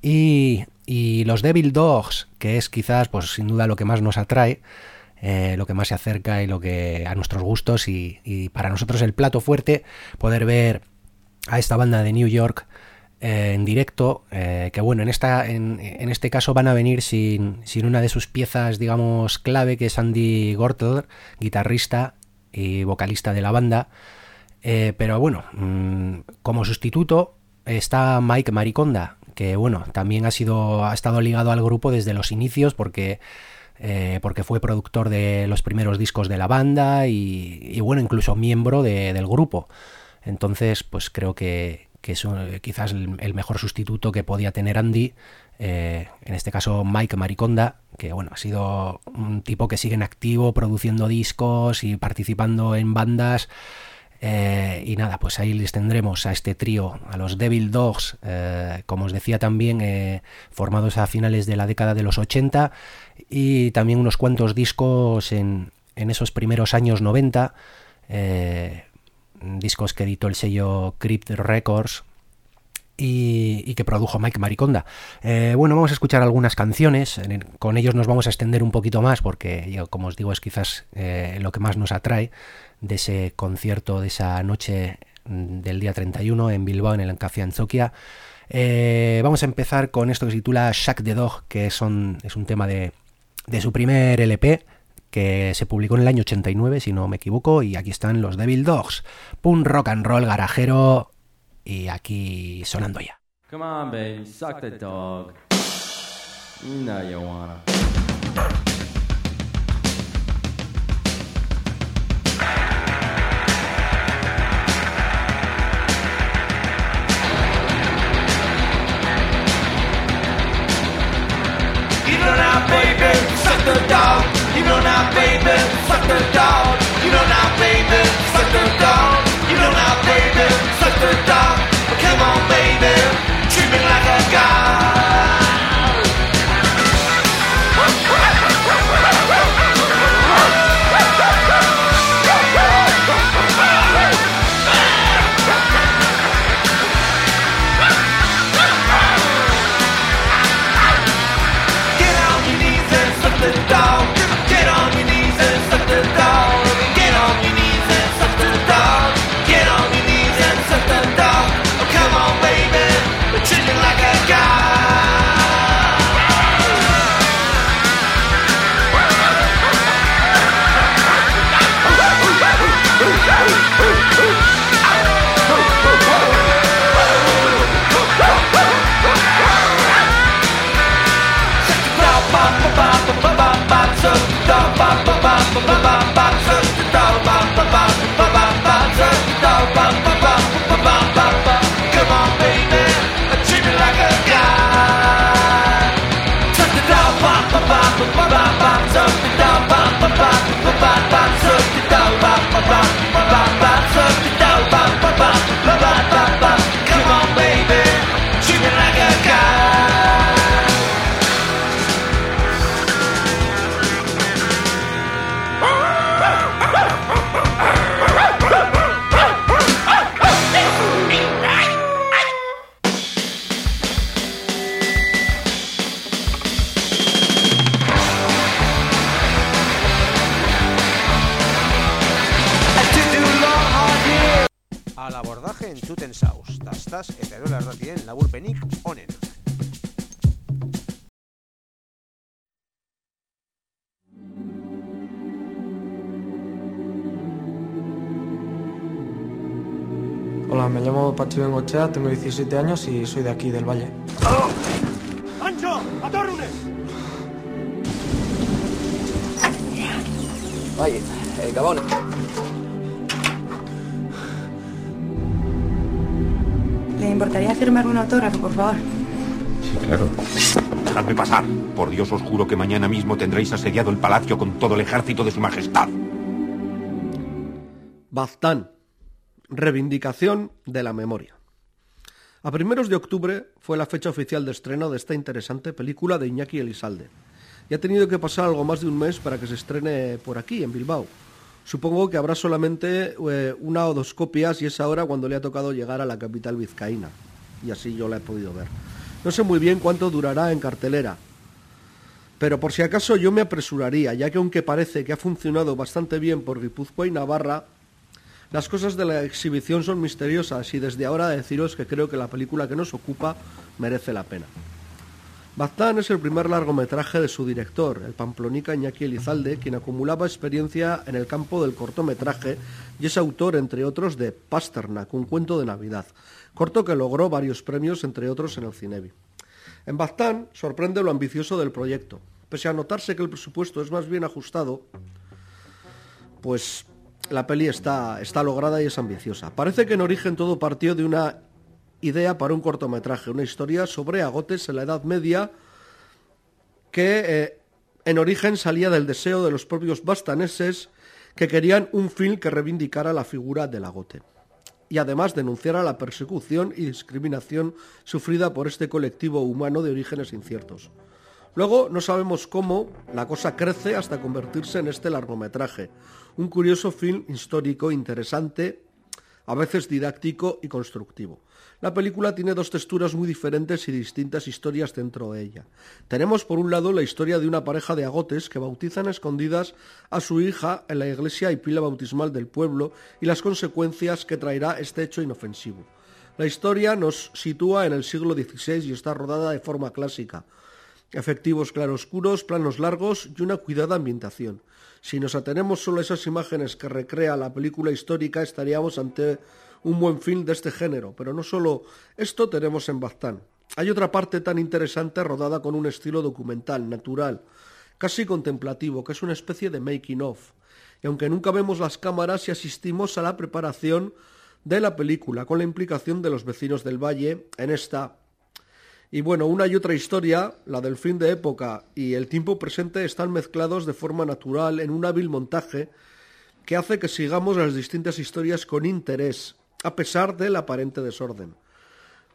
[SPEAKER 11] y, los Devil Dogs, que es quizás, pues sin duda, lo que más nos atrae, eh, lo que más se acerca y lo que a nuestros gustos, y para nosotros el plato fuerte, poder ver a esta banda de New York eh, en directo, eh, que bueno, en, esta, en, en, este caso van a venir sin, sin, una de sus piezas, digamos, clave, que es Andy Gortler, guitarrista y vocalista de la banda. Eh, pero bueno, mmm, como sustituto está Mike Mariconda, que bueno, también ha sido, ha estado ligado al grupo desde los inicios, porque porque fue productor de los primeros discos de la banda y, bueno, incluso miembro de, del grupo. Entonces, pues creo que, que es quizás el, mejor sustituto que podía tener Andy. Eh, en este caso, Mike Mariconda, que bueno, ha sido un tipo que sigue en activo, produciendo discos y participando en bandas. Eh, y nada, pues ahí les tendremos a este trío, a los Devil Dogs, eh, como os decía también, formados a finales de la década de los 80 y también unos cuantos discos en, en esos primeros años 90, discos que editó el sello Crypt Records. Y, que produjo Mike Mariconda. Eh, bueno, vamos a escuchar algunas canciones, con ellos nos vamos a extender un poquito más porque, yo, como os digo, es quizás eh, lo que más nos atrae de ese concierto, de esa noche del día 31 en Bilbao, en el Café Anzokia. Eh, vamos a empezar con esto que se titula Shack the Dog, que es un tema de su primer LP, que se publicó en el año 89, si no me equivoco, y aquí están los Devil Dogs, punk rock and roll garajero, y aquí sonando ya.
[SPEAKER 12] Come on, babe, suck the dog. You know you wanna.
[SPEAKER 13] Baby, suck the dog. You know now, baby, suck the dog. You know now, baby, suck the dog. You know now, baby, suck the dog. Come on, baby, treat me like a god.
[SPEAKER 1] Abordaje en Tuten Saus, tastas eta erola erratien laburpenik onen.
[SPEAKER 14] Hola, me llamo Pachi Bengochea, tengo 17 años y soy de aquí, del Valle.
[SPEAKER 13] ¡Ancho! ¡A Torrunes!
[SPEAKER 15] Oye, eh, Gabón.
[SPEAKER 16] ¿Le importaría firmarme un autógrafo, por favor?
[SPEAKER 17] Claro. Dejadme pasar. Por Dios os juro que mañana mismo tendréis asediado el palacio con todo el ejército de su majestad.
[SPEAKER 18] Baztán. Reivindicación de la memoria.
[SPEAKER 15] A primeros de octubre fue la fecha oficial de estreno de esta interesante película de Iñaki Elizalde. Y ha tenido que pasar algo más de un mes para que se estrene por aquí, en Bilbao. Supongo que habrá solamente eh, una o dos copias y es ahora cuando le ha tocado llegar a la capital vizcaína. Y así yo la he podido ver. No sé muy bien cuánto durará en cartelera, pero por si acaso yo me apresuraría, ya que aunque parece que ha funcionado bastante bien por Guipúzcoa y Navarra, las cosas de la exhibición son misteriosas y desde ahora deciros que creo que la película que nos ocupa merece la pena. Baztán es el primer largometraje de su director, el pamplonica Iñaki Elizalde, quien acumulaba experiencia en el campo del cortometraje y es autor, entre otros, de Pasternak, un cuento de Navidad, corto que logró varios premios, entre otros, en el Cinebi. En Baztán sorprende lo ambicioso del proyecto. Pese a notarse que el presupuesto es más bien ajustado, pues la peli está, está lograda y es ambiciosa. Parece que en origen todo partió de una idea para un cortometraje, una historia sobre agotes en la Edad Media que eh, en origen salía del deseo de los propios bastaneses que querían un film que reivindicara la figura del agote y además denunciara la persecución y discriminación sufrida por este colectivo humano de orígenes inciertos. Luego no sabemos cómo la cosa crece hasta convertirse en este largometraje, un curioso film histórico interesante, a veces didáctico y constructivo. La película tiene dos texturas muy diferentes y distintas historias dentro de ella. Tenemos por un lado la historia de una pareja de agotes que bautizan escondidas a su hija en la iglesia y pila bautismal del pueblo y las consecuencias que traerá este hecho inofensivo. La historia nos sitúa en el siglo XVI y está rodada de forma clásica. Efectivos claroscuros, planos largos y una cuidada ambientación. Si nos atenemos solo a esas imágenes que recrea la película histórica, estaríamos ante un buen film de este género, pero no solo esto tenemos en Baztán. Hay otra parte tan interesante rodada con un estilo documental, natural, casi contemplativo, que es una especie de making of. Y aunque nunca vemos las cámaras y asistimos a la preparación de la película, con la implicación de los vecinos del valle en esta. Y bueno, una y otra historia, la del fin de época y el tiempo presente, están mezclados de forma natural en un hábil montaje que hace que sigamos las distintas historias con interés, a pesar del aparente desorden.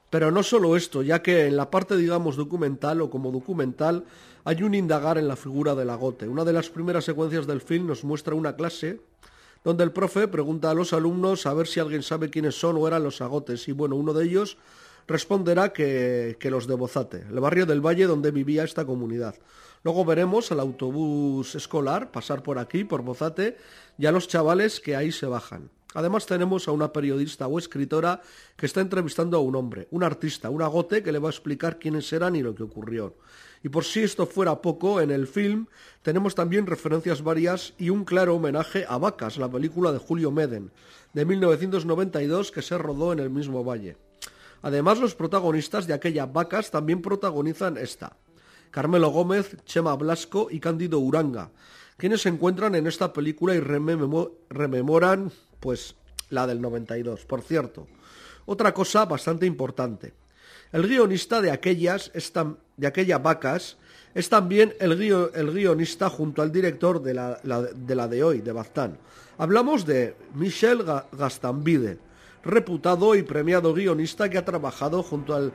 [SPEAKER 15] Pero no solo esto, ya que en la parte, digamos, documental o como documental hay un indagar en la figura del agote. Una de las primeras secuencias del film nos muestra una clase donde el profe pregunta a los alumnos a ver si alguien sabe quiénes son o eran los agotes. Y bueno, uno de ellos responderá que, que los de Bozate, el barrio del Valle donde vivía esta comunidad. Luego veremos al autobús escolar pasar por aquí, por Bozate, y a los chavales que ahí se bajan. Además tenemos a una periodista o escritora que está entrevistando a un hombre, un artista, un agote que le va a explicar quiénes eran y lo que ocurrió. Y por si esto fuera poco, en el film tenemos también referencias varias y un claro homenaje a Vacas, la película de Julio Meden, de 1992 que se rodó en el mismo valle. Además, los protagonistas de aquella Vacas también protagonizan esta. Carmelo Gómez, Chema Blasco y Cándido Uranga, quienes se encuentran en esta película y rememoran pues la del 92. Por cierto, otra cosa bastante importante. El guionista de aquellas, de aquellas vacas, es también el, guionista junto al director de la, de la de hoy, de Baztán. Hablamos de Michel Gastambide, reputado y premiado guionista que ha trabajado junto al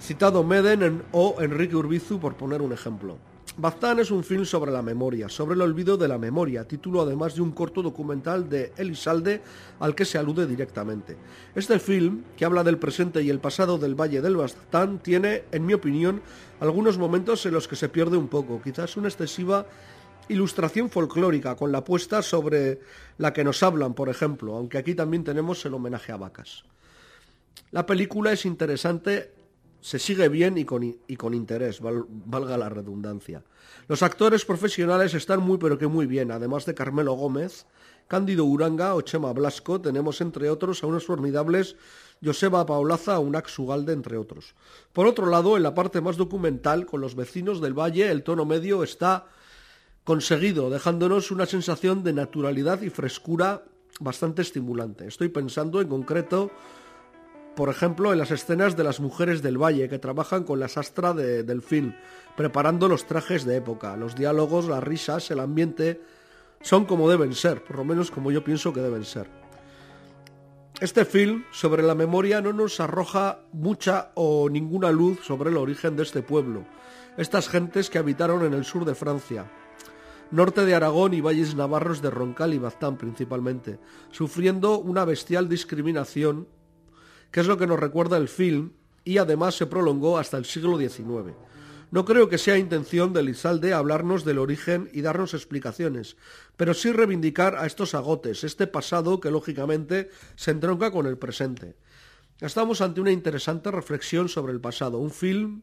[SPEAKER 15] citado Meden o Enrique Urbizu, por poner un ejemplo. Baztán es un film sobre la memoria, sobre el olvido de la memoria, título además de un corto documental de Elisalde al que se alude directamente. Este film, que habla del presente y el pasado del Valle del Baztán, tiene, en mi opinión, algunos momentos en los que se pierde un poco, quizás una excesiva ilustración folclórica con la puesta sobre la que nos hablan, por ejemplo, aunque aquí también tenemos el homenaje a vacas. La película es interesante se sigue bien y con, y con interés, valga la redundancia. Los actores profesionales están muy pero que muy bien, además de Carmelo Gómez, Cándido Uranga o Chema Blasco, tenemos entre otros a unos formidables Joseba Paulaza o Unax Ugalde, entre otros. Por otro lado, en la parte más documental, con los vecinos del valle, el tono medio está conseguido, dejándonos una sensación de naturalidad y frescura bastante estimulante. Estoy pensando en concreto por ejemplo, en las escenas de las mujeres del valle que trabajan con la sastra del film, preparando los trajes de época. Los diálogos, las risas, el ambiente son como deben ser, por lo menos como yo pienso que deben ser. Este film sobre la memoria no nos arroja mucha o ninguna luz sobre el origen de este pueblo, estas gentes que habitaron en el sur de Francia, norte de Aragón y valles navarros de Roncal y Baztán principalmente, sufriendo una bestial discriminación, que es lo que nos recuerda el film, y además se prolongó hasta el siglo XIX. No creo que sea intención de Lizalde hablarnos del origen y darnos explicaciones, pero sí reivindicar a estos agotes, este pasado que lógicamente se entronca con el presente. Estamos ante una interesante reflexión sobre el pasado, un film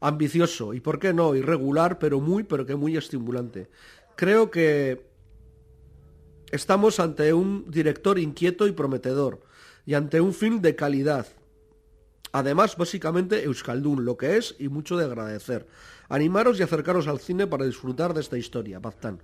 [SPEAKER 15] ambicioso y, por qué no, irregular, pero muy, pero que muy estimulante. Creo que estamos ante un director inquieto y prometedor y ante un film de calidad, Además, básicamente Euskaldun, lo que es y mucho de agradecer. Animaros y acercaros al cine para disfrutar de esta historia. Baztán.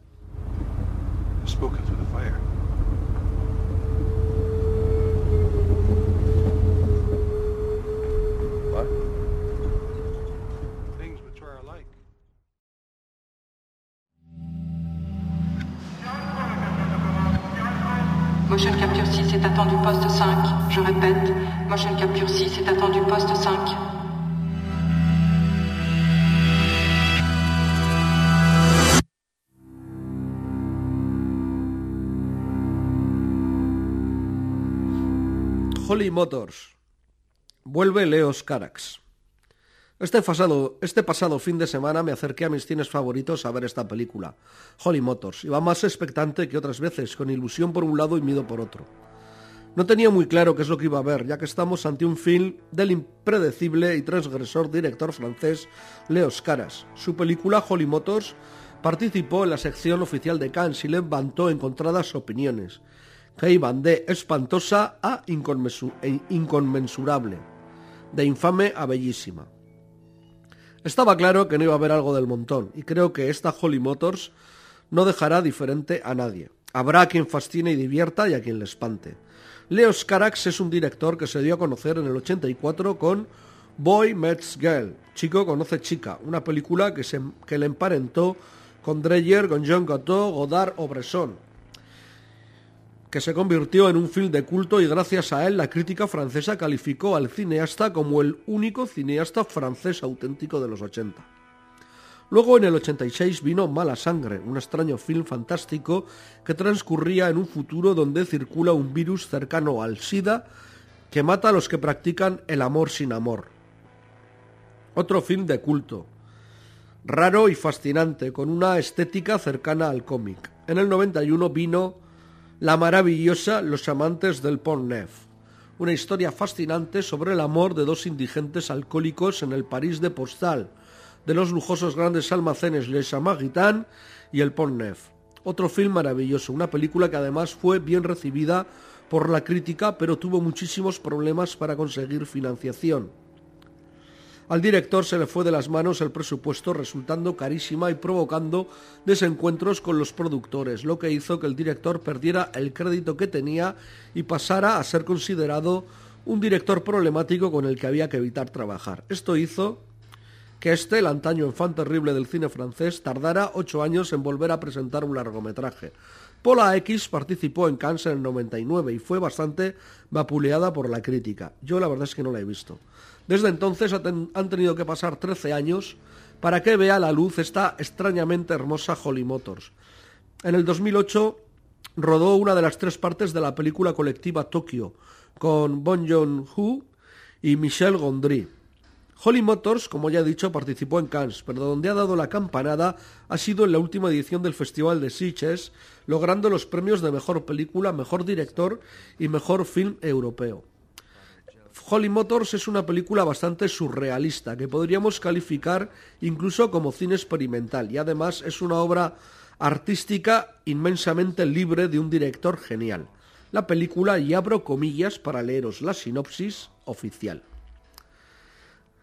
[SPEAKER 16] Est attendu poste 5. Je répète, Motion Capture 6 est attendu poste 5.
[SPEAKER 15] Holly Motors. Vuelve Leos Carax. Este pasado, este pasado fin de semana me acerqué a mis cines favoritos a ver esta película, Holly Motors. Iba más expectante que otras veces, con ilusión por un lado y miedo por otro. No tenía muy claro qué es lo que iba a ver, ya que estamos ante un film del impredecible y transgresor director francés Leos Caras. Su película Holly Motors participó en la sección oficial de Cannes y levantó encontradas opiniones, que iban de espantosa a e inconmensurable, de infame a bellísima. Estaba claro que no iba a haber algo del montón, y creo que esta Holly Motors no dejará diferente a nadie. Habrá a quien fascine y divierta y a quien le espante. Leos Carax es un director que se dio a conocer en el 84 con Boy Meets Girl, Chico conoce chica, una película que, se, que le emparentó con Dreyer, con Jean Cocteau, Godard o que se convirtió en un film de culto y gracias a él la crítica francesa calificó al cineasta como el único cineasta francés auténtico de los 80. Luego en el 86 vino Mala Sangre, un extraño film fantástico que transcurría en un futuro donde circula un virus cercano al SIDA que mata a los que practican el amor sin amor. Otro film de culto, raro y fascinante, con una estética cercana al cómic. En el 91 vino la maravillosa Los amantes del Pont Neuf, una historia fascinante sobre el amor de dos indigentes alcohólicos en el París de Postal, de los lujosos grandes almacenes Les Samaritain y el Pont Neuf. Otro film maravilloso, una película que además fue bien recibida por la crítica, pero tuvo muchísimos problemas para conseguir financiación. Al director se le fue de las manos el presupuesto resultando carísima y provocando desencuentros con los productores, lo que hizo que el director perdiera el crédito que tenía y pasara a ser considerado un director problemático con el que había que evitar trabajar. Esto hizo que este, el antaño enfant terrible del cine francés, tardara ocho años en volver a presentar un largometraje. Pola X participó en Cannes en el 99 y fue bastante vapuleada por la crítica. Yo la verdad es que no la he visto. Desde entonces han tenido que pasar 13 años para que vea la luz esta extrañamente hermosa Holly Motors. En el 2008 rodó una de las tres partes de la película colectiva Tokio, con Bon Joon-ho y Michel Gondry. Holly Motors, como ya he dicho, participó en Cannes, pero donde ha dado la campanada ha sido en la última edición del Festival de Sitges, logrando los premios de Mejor Película, Mejor Director y Mejor Film Europeo. Holly Motors es una película bastante surrealista que podríamos calificar incluso como cine experimental y además es una obra artística inmensamente libre de un director genial. La película, y abro comillas para leeros la sinopsis oficial.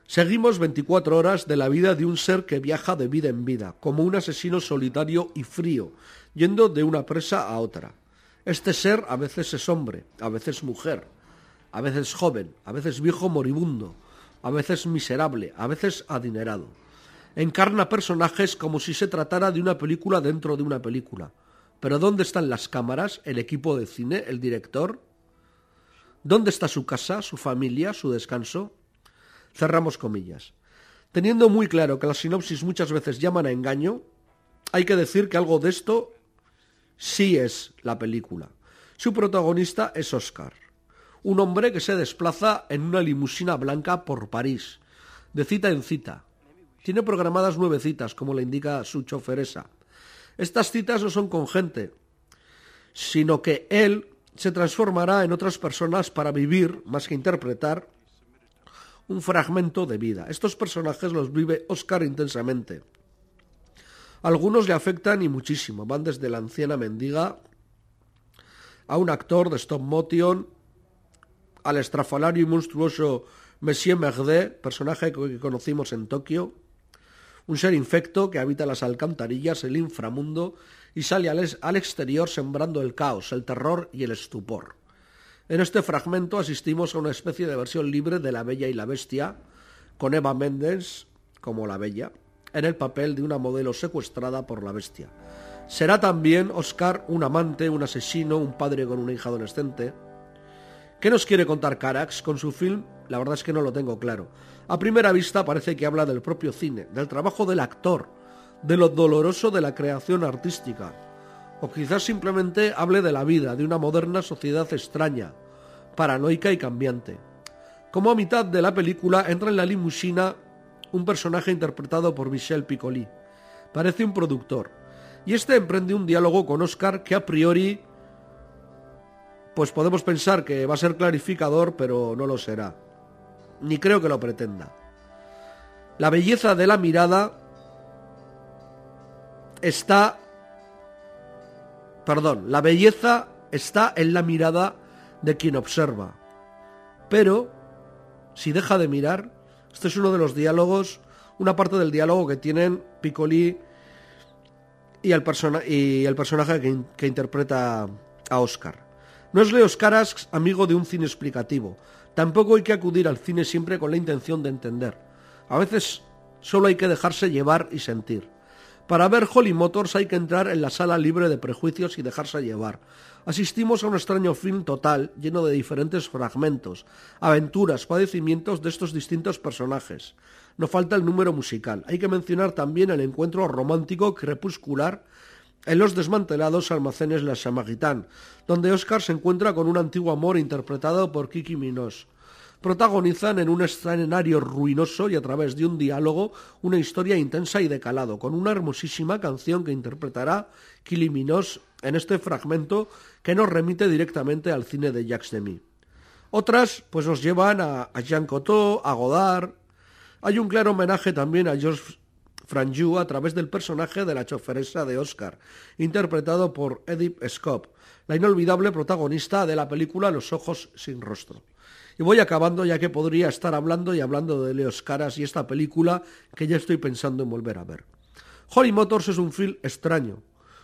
[SPEAKER 15] Seguimos 24 horas de la vida de un ser que viaja de vida en vida, como un asesino solitario y frío, yendo de una presa a otra. Este ser a veces es hombre, a veces mujer, a veces joven, a veces viejo moribundo, a veces miserable, a veces adinerado. Encarna personajes como si se tratara de una película dentro de una película. Pero ¿dónde están las cámaras, el equipo de cine, el director? ¿Dónde está su casa, su familia, su descanso? Cerramos comillas. Teniendo muy claro que las sinopsis muchas veces llaman a engaño, hay que decir que algo de esto sí es la película. Su protagonista es Oscar, un hombre que se desplaza en una limusina blanca por París, de cita en cita. Tiene programadas nueve citas, como le indica su choferesa. Estas citas no son con gente, sino que él se transformará en otras personas para vivir, más que interpretar, un fragmento de vida. Estos personajes los vive Oscar intensamente. Algunos le afectan y muchísimo. Van desde la anciana mendiga a un actor de stop motion, al estrafalario y monstruoso Monsieur Merde, personaje que conocimos en Tokio, un ser infecto que habita las alcantarillas, el inframundo, y sale al, al exterior sembrando el caos, el terror y el estupor. En este fragmento asistimos a una especie de versión libre de La Bella y la Bestia, con Eva Méndez como la Bella, en el papel de una modelo secuestrada por la bestia. Será también Oscar un amante, un asesino, un padre con una hija adolescente. ¿Qué nos quiere contar Carax con su film? La verdad es que no lo tengo claro. A primera vista parece que habla del propio cine, del trabajo del actor, de lo doloroso de la creación artística. O quizás simplemente hable de la vida, de una moderna sociedad extraña, paranoica y cambiante. Como a mitad de la película entra en la limusina un personaje interpretado por Michel Piccoli. Parece un productor. Y este emprende un diálogo con Oscar que a priori pues podemos pensar que va a ser clarificador, pero no lo será. Ni creo que lo pretenda. La belleza de la mirada está... Perdón, la belleza está en la mirada de quien observa. Pero, si deja de mirar, este es uno de los diálogos, una parte del diálogo que tienen Piccoli y el, personaje que, que interpreta a Oscar. No es Leo Caras amigo de un cine explicativo. Tampoco hay que acudir al cine siempre con la intención de entender. A veces solo hay que dejarse llevar y sentir. Para ver Holly Motors hay que entrar en la sala libre de prejuicios y dejarse llevar. Asistimos a un extraño film total, lleno de diferentes fragmentos, aventuras, padecimientos de estos distintos personajes. No falta el número musical. Hay que mencionar también el encuentro romántico crepuscular en los desmantelados almacenes La Chamaguitán, donde Oscar se encuentra con un antiguo amor interpretado por Kiki Minos. Protagonizan en un escenario ruinoso y a través de un diálogo una historia intensa y de calado, con una hermosísima canción que interpretará Minos en este fragmento que nos remite directamente al cine de Jacques Demy. Otras pues nos llevan a, a Jean Cocteau, a Godard. Hay un claro homenaje también a Georges Franju a través del personaje de la choferesa de Oscar, interpretado por Edith Scott, la inolvidable protagonista de la película Los ojos sin rostro. Y voy acabando ya que podría estar hablando y hablando de Leos Caras y esta película que ya estoy pensando en volver a ver. Holly Motors es un film extraño,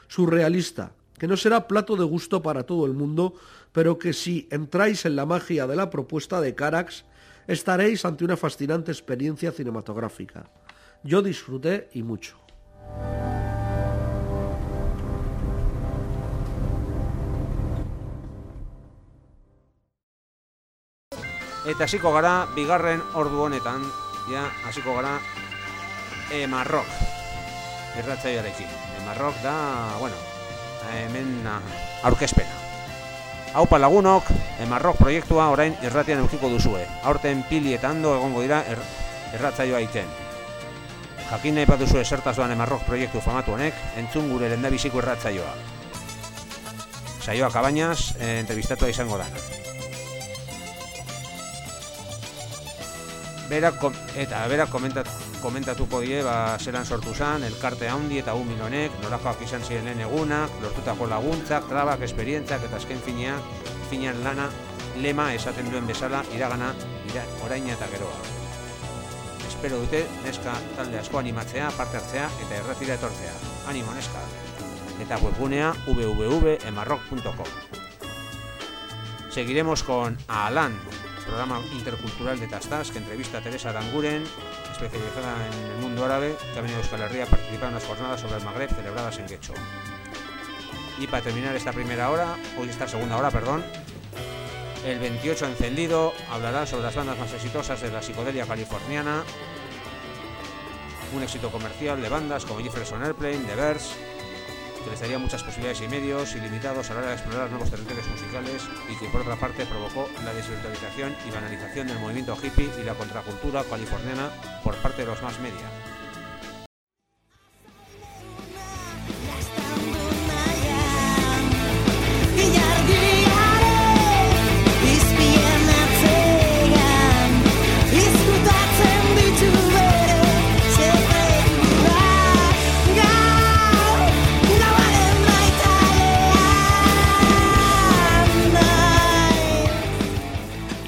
[SPEAKER 15] surrealista, que no será plato de gusto para todo el mundo, pero que si entráis en la magia de la propuesta de Carax, estaréis ante una fascinante experiencia cinematográfica. Yo disfruté y mucho.
[SPEAKER 1] Eta hasiko gara bigarren ordu honetan, ja hasiko gara Emarrok. Irratsaioarekin. Emarrok da, bueno, hemen ah, aurkezpena. Haupa lagunok, Emarrok proiektua orain irratian eukiko duzue. Aurten pili eta ando egongo dira er, irratsaioa iten. Jakin nahi bat duzue zertazuan Emarrok proiektu famatu honek, entzun gure lendabiziko irratsaioa. Saioa kabainaz, eh, entrevistatua izango dana. Berak kom eta berak komentat, komentatuko die ba zelan sortu zan, elkarte handi eta umin honek, nolakoak izan ziren lehen egunak, lortutako laguntzak, trabak, esperientzak eta azken finean, finean lana lema esaten duen bezala iragana ira, oraina eta geroa. Espero dute neska talde asko animatzea, parte hartzea eta erretira etortzea. Animo neska. Eta webgunea www.emarrock.com. Seguiremos con Alan, programa intercultural de Tastas que entrevista a Teresa Aranguren, especializada en el mundo árabe, que ha venido a Euskal Herria a participar en las jornadas sobre el Magreb celebradas en Guecho. Y para terminar esta primera hora, hoy esta segunda hora, perdón, El 28 encendido hablará sobre las bandas más exitosas de la psicodelia californiana. Un éxito comercial de bandas como Jefferson Airplane, The Birds, daría muchas posibilidades y medios ilimitados a la hora de explorar nuevos territorios musicales y que por otra parte provocó la desvirtualización y banalización del movimiento hippie y la contracultura californiana por parte de los más media.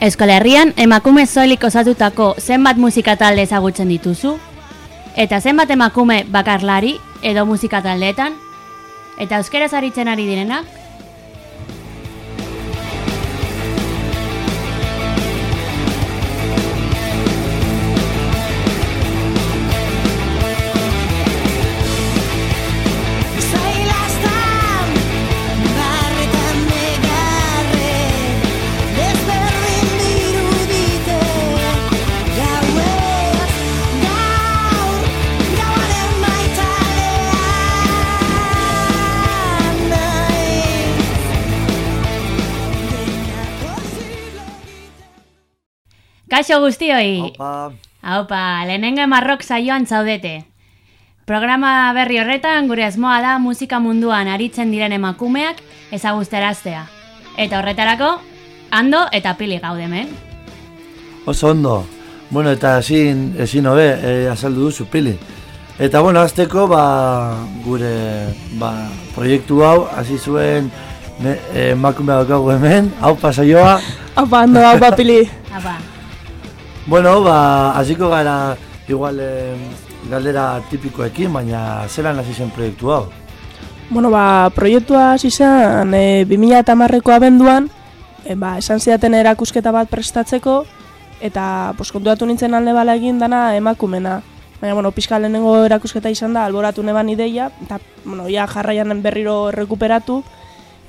[SPEAKER 18] Euskal Herrian emakume soilik osatutako zenbat musika talde ezagutzen dituzu? Eta zenbat emakume bakarlari edo musika taldeetan? Eta euskeraz aritzen ari direnak? Kaixo guztioi!
[SPEAKER 6] Opa.
[SPEAKER 18] Haupa, lehenengo emarrok saioan zaudete. Programa berri horretan gure asmoa da musika munduan aritzen diren emakumeak ezaguzteraztea. Eta horretarako, ando eta pili gaudemen.
[SPEAKER 19] Oso ondo. Bueno, eta ezin, ezin hobe, e, azaldu duzu pili. Eta bueno, azteko, ba, gure ba, proiektu hau, hasi zuen e, emakumea daukagu hemen, hau pasaioa.
[SPEAKER 20] Apa, ando, apa, pili.
[SPEAKER 18] Apa.
[SPEAKER 19] Bueno, ba, hasiko gara igual eh, galdera tipikoekin, baina zelan hasi zen proiektu hau?
[SPEAKER 20] Bueno, ba, proiektua hasi zen e, 2000 eta marreko abenduan, e, ba, esan zidaten erakusketa bat prestatzeko, eta pos, kontuatu nintzen alde bala egin dana emakumena. Baina, bueno, pixka lehenengo erakusketa izan da, alboratu neban ideia, eta, bueno, ja jarraian berriro rekuperatu,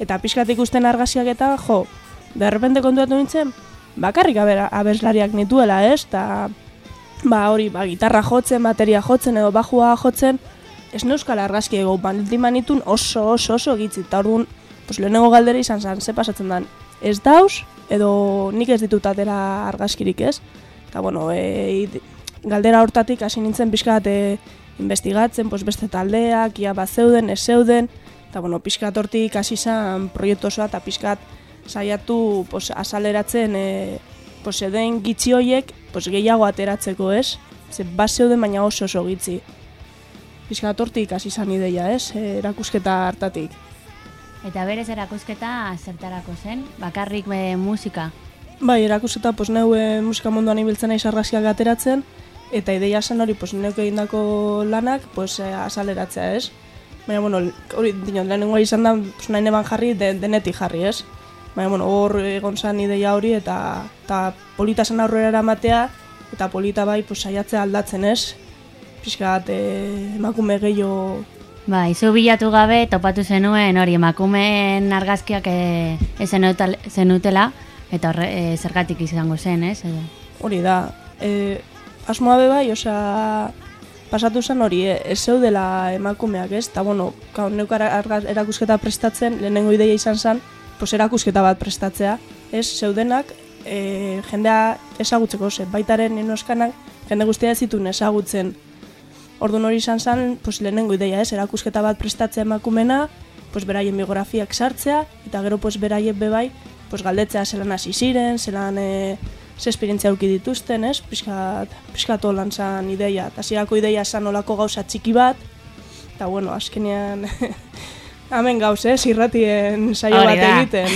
[SPEAKER 20] eta pixkat ikusten argazkiak eta, jo, de repente kontuatu nintzen, bakarrik abeslariak nituela, ez? Ta, ba, hori, ba, gitarra jotzen, bateria jotzen edo bajua jotzen, ez neuskal argazki ego, baldin manitun oso, oso, oso gitzi, eta orduan, pues, lehenengo galdera izan zen, ze pasatzen dan, ez dauz, edo nik ez ditut atera argazkirik, ez? Eta, bueno, e, galdera hortatik hasi nintzen pixka bat e, investigatzen, pues, beste taldeak, ia bat zeuden, ez zeuden, eta, bueno, pixka bat hortik hasi zen proiektu osoa, eta pixka bat saiatu pos, asaleratzen e, pos, edoen gitzi hoiek pos, gehiago ateratzeko, ez? Ze bat zeuden baina oso oso gitzi. Pixka bat hortik hasi izan ideia, ez? E, erakusketa hartatik.
[SPEAKER 18] Eta berez erakusketa zertarako zen, bakarrik be musika.
[SPEAKER 20] Bai, erakusketa pos, neu e, musika munduan ibiltzen naiz argazkiak ateratzen, eta ideia zen hori pos, neuk egindako lanak pos, asaleratzea, ez? Baina, bueno, hori dinot, lehenengoa izan da, pos, nahi neban jarri, de, denetik jarri, ez? Baina, bueno, hor egon zan ideia hori eta, eta polita zen aurrera eramatea eta polita bai pues, saiatzea aldatzen ez. Piskat, eh, emakume gehiago
[SPEAKER 18] Bai, zu bilatu gabe topatu zenuen hori emakumeen argazkiak e, zenutel- zenutela eta horre, e, zergatik izango zen, ez? Edo.
[SPEAKER 20] hori da. E, asmoa be bai, osea, pasatu zen hori, e, ez zeudela emakumeak ez, eta bueno, gau, neuk erakusketa prestatzen, lehenengo ideia izan zen, pues erakusketa bat prestatzea, ez, zeudenak, e, jendea ezagutzeko, ze baitaren inoskanak, jende guztia ez zituen ezagutzen. Orduan hori izan zen, pues lehenengo ideia ez, erakusketa bat prestatzea emakumena, pues beraien biografiak sartzea, eta gero pues beraiek bebai, pues galdetzea zelan hasi ziren, zelan e, ze esperientzia aurki dituzten, ez? Piskat, piskat holan zan ideia. Eta ideia zan olako gauza txiki bat, eta bueno, azkenean hemen gauz, ez? Irratien saio bat egiten.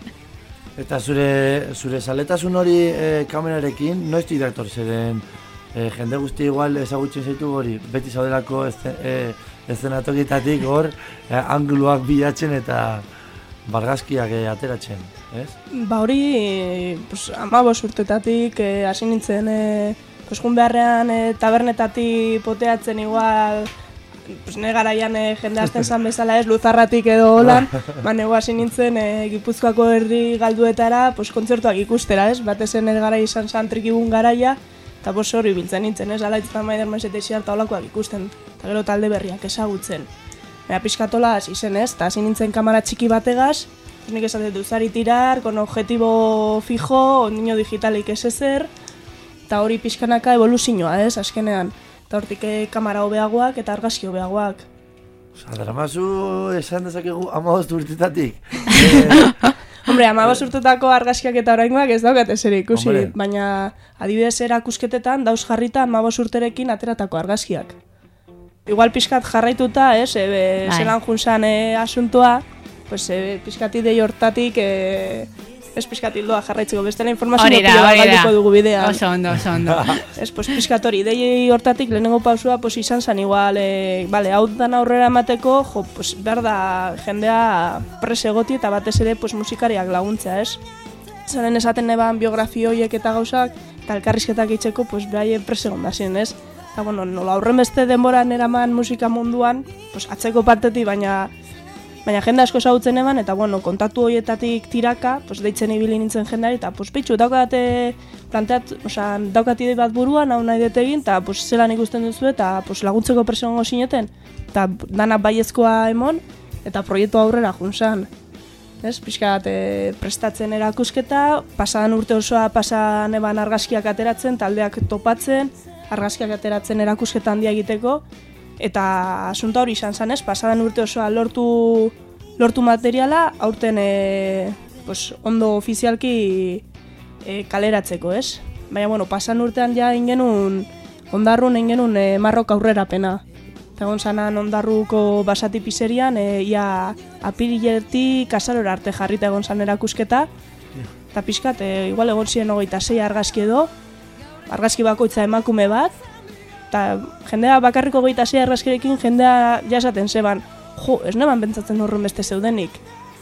[SPEAKER 19] Eta zure, zure zaletasun hori e, kamerarekin, noiztik dator zeren e, jende guzti igual ezagutzen zaitu hori, beti zaudelako ezte- e, eszenatokitatik hor, e, anguluak bilatzen eta bargazkiak e, ateratzen, ez?
[SPEAKER 20] Ba hori, pues, amabos urtetatik eh, hasi nintzen, eh, pues, beharrean eh, tabernetatik poteatzen igual pues ne garaian e, jende azten zan bezala ez, luzarratik edo holan, ba, nego hasi nintzen e, Gipuzkoako herri galduetara, pues, kontzertuak ikustera, ez? Batez nire gara izan zan trikibun garaia, eta pos hori biltzen nintzen, ez? Ala itzan maider maizete eta olakoak ikusten, eta gero talde berriak ezagutzen. Ea pixkatola hasi zen, ez? Eta hasi nintzen kamara txiki bategaz, pues nik esaten du, zari tirar, con objetibo fijo, ondino digitalik ez ezer, eta hori pixkanaka evoluzioa, ez? Azkenean, eta hortik kamara hobeagoak eta argazki hobeagoak.
[SPEAKER 19] Osa, dramazu esan dezakegu amabost urtetatik.
[SPEAKER 20] Hombre, ama urtetako argazkiak eta oraingoak ez daukat ezer ikusi,
[SPEAKER 19] Hombre.
[SPEAKER 20] baina adibidez erakusketetan dauz jarrita ama urterekin ateratako argazkiak. Igual pixkat jarraituta, ez, e,
[SPEAKER 18] Bai.
[SPEAKER 20] zelan junzan e, asuntoa, pues, e, pixkat idei hortatik, e, ez pixkat hildoa jarraitzeko, bestela informazio
[SPEAKER 18] da.
[SPEAKER 20] galduko dugu bidean.
[SPEAKER 18] Oso ondo, oso ondo.
[SPEAKER 20] Ez, pues pixkat hori, idei hortatik lehenengo pausua, pues izan zen igual, e, bale, hau dan aurrera emateko, jo, pues behar da jendea pres egoti eta batez ere pues, musikariak laguntza, ez? Zaren esaten neban biografio horiek eta gauzak, eta elkarrizketak itxeko, pues behaien pres egon da zen, ez? Eta, bueno, nola aurren beste denboran eraman musika munduan, pues atzeko partetik, baina Baina jende asko ezagutzen eban, eta bueno, kontatu horietatik tiraka, pues, deitzen ibili nintzen jendeari, eta pues, bitxu, daukate, planteat, oza, daukat idei bat buruan, hau nahi dut egin, eta pues, zelan ikusten duzu, eta pues, laguntzeko presiongo zineten, eta dana baiezkoa emon, eta proiektu aurrera junzan. Ez, pixka bat, e, prestatzen erakusketa, pasadan urte osoa pasan eban argazkiak ateratzen, taldeak topatzen, argazkiak ateratzen erakusketa handia egiteko, eta asunta hori izan zanez, pasadan urte osoa lortu, lortu materiala, aurten e, pues, ondo ofizialki e, kaleratzeko, ez? Baina, bueno, pasan urtean ja ingenun, ondarrun ingenun e, marrok aurrerapena. Eta egon zanan ondarruko basati piserian, e, ia apiriletik azarora arte jarrita egon zan erakusketa. Eta pixkat, e, igual egon ziren hogeita zei argazki edo, argazki bakoitza emakume bat, eta jendea bakarriko hogeita zei argazkirekin jendea jasaten zeban, jo, ez neban bentsatzen horren beste zeudenik.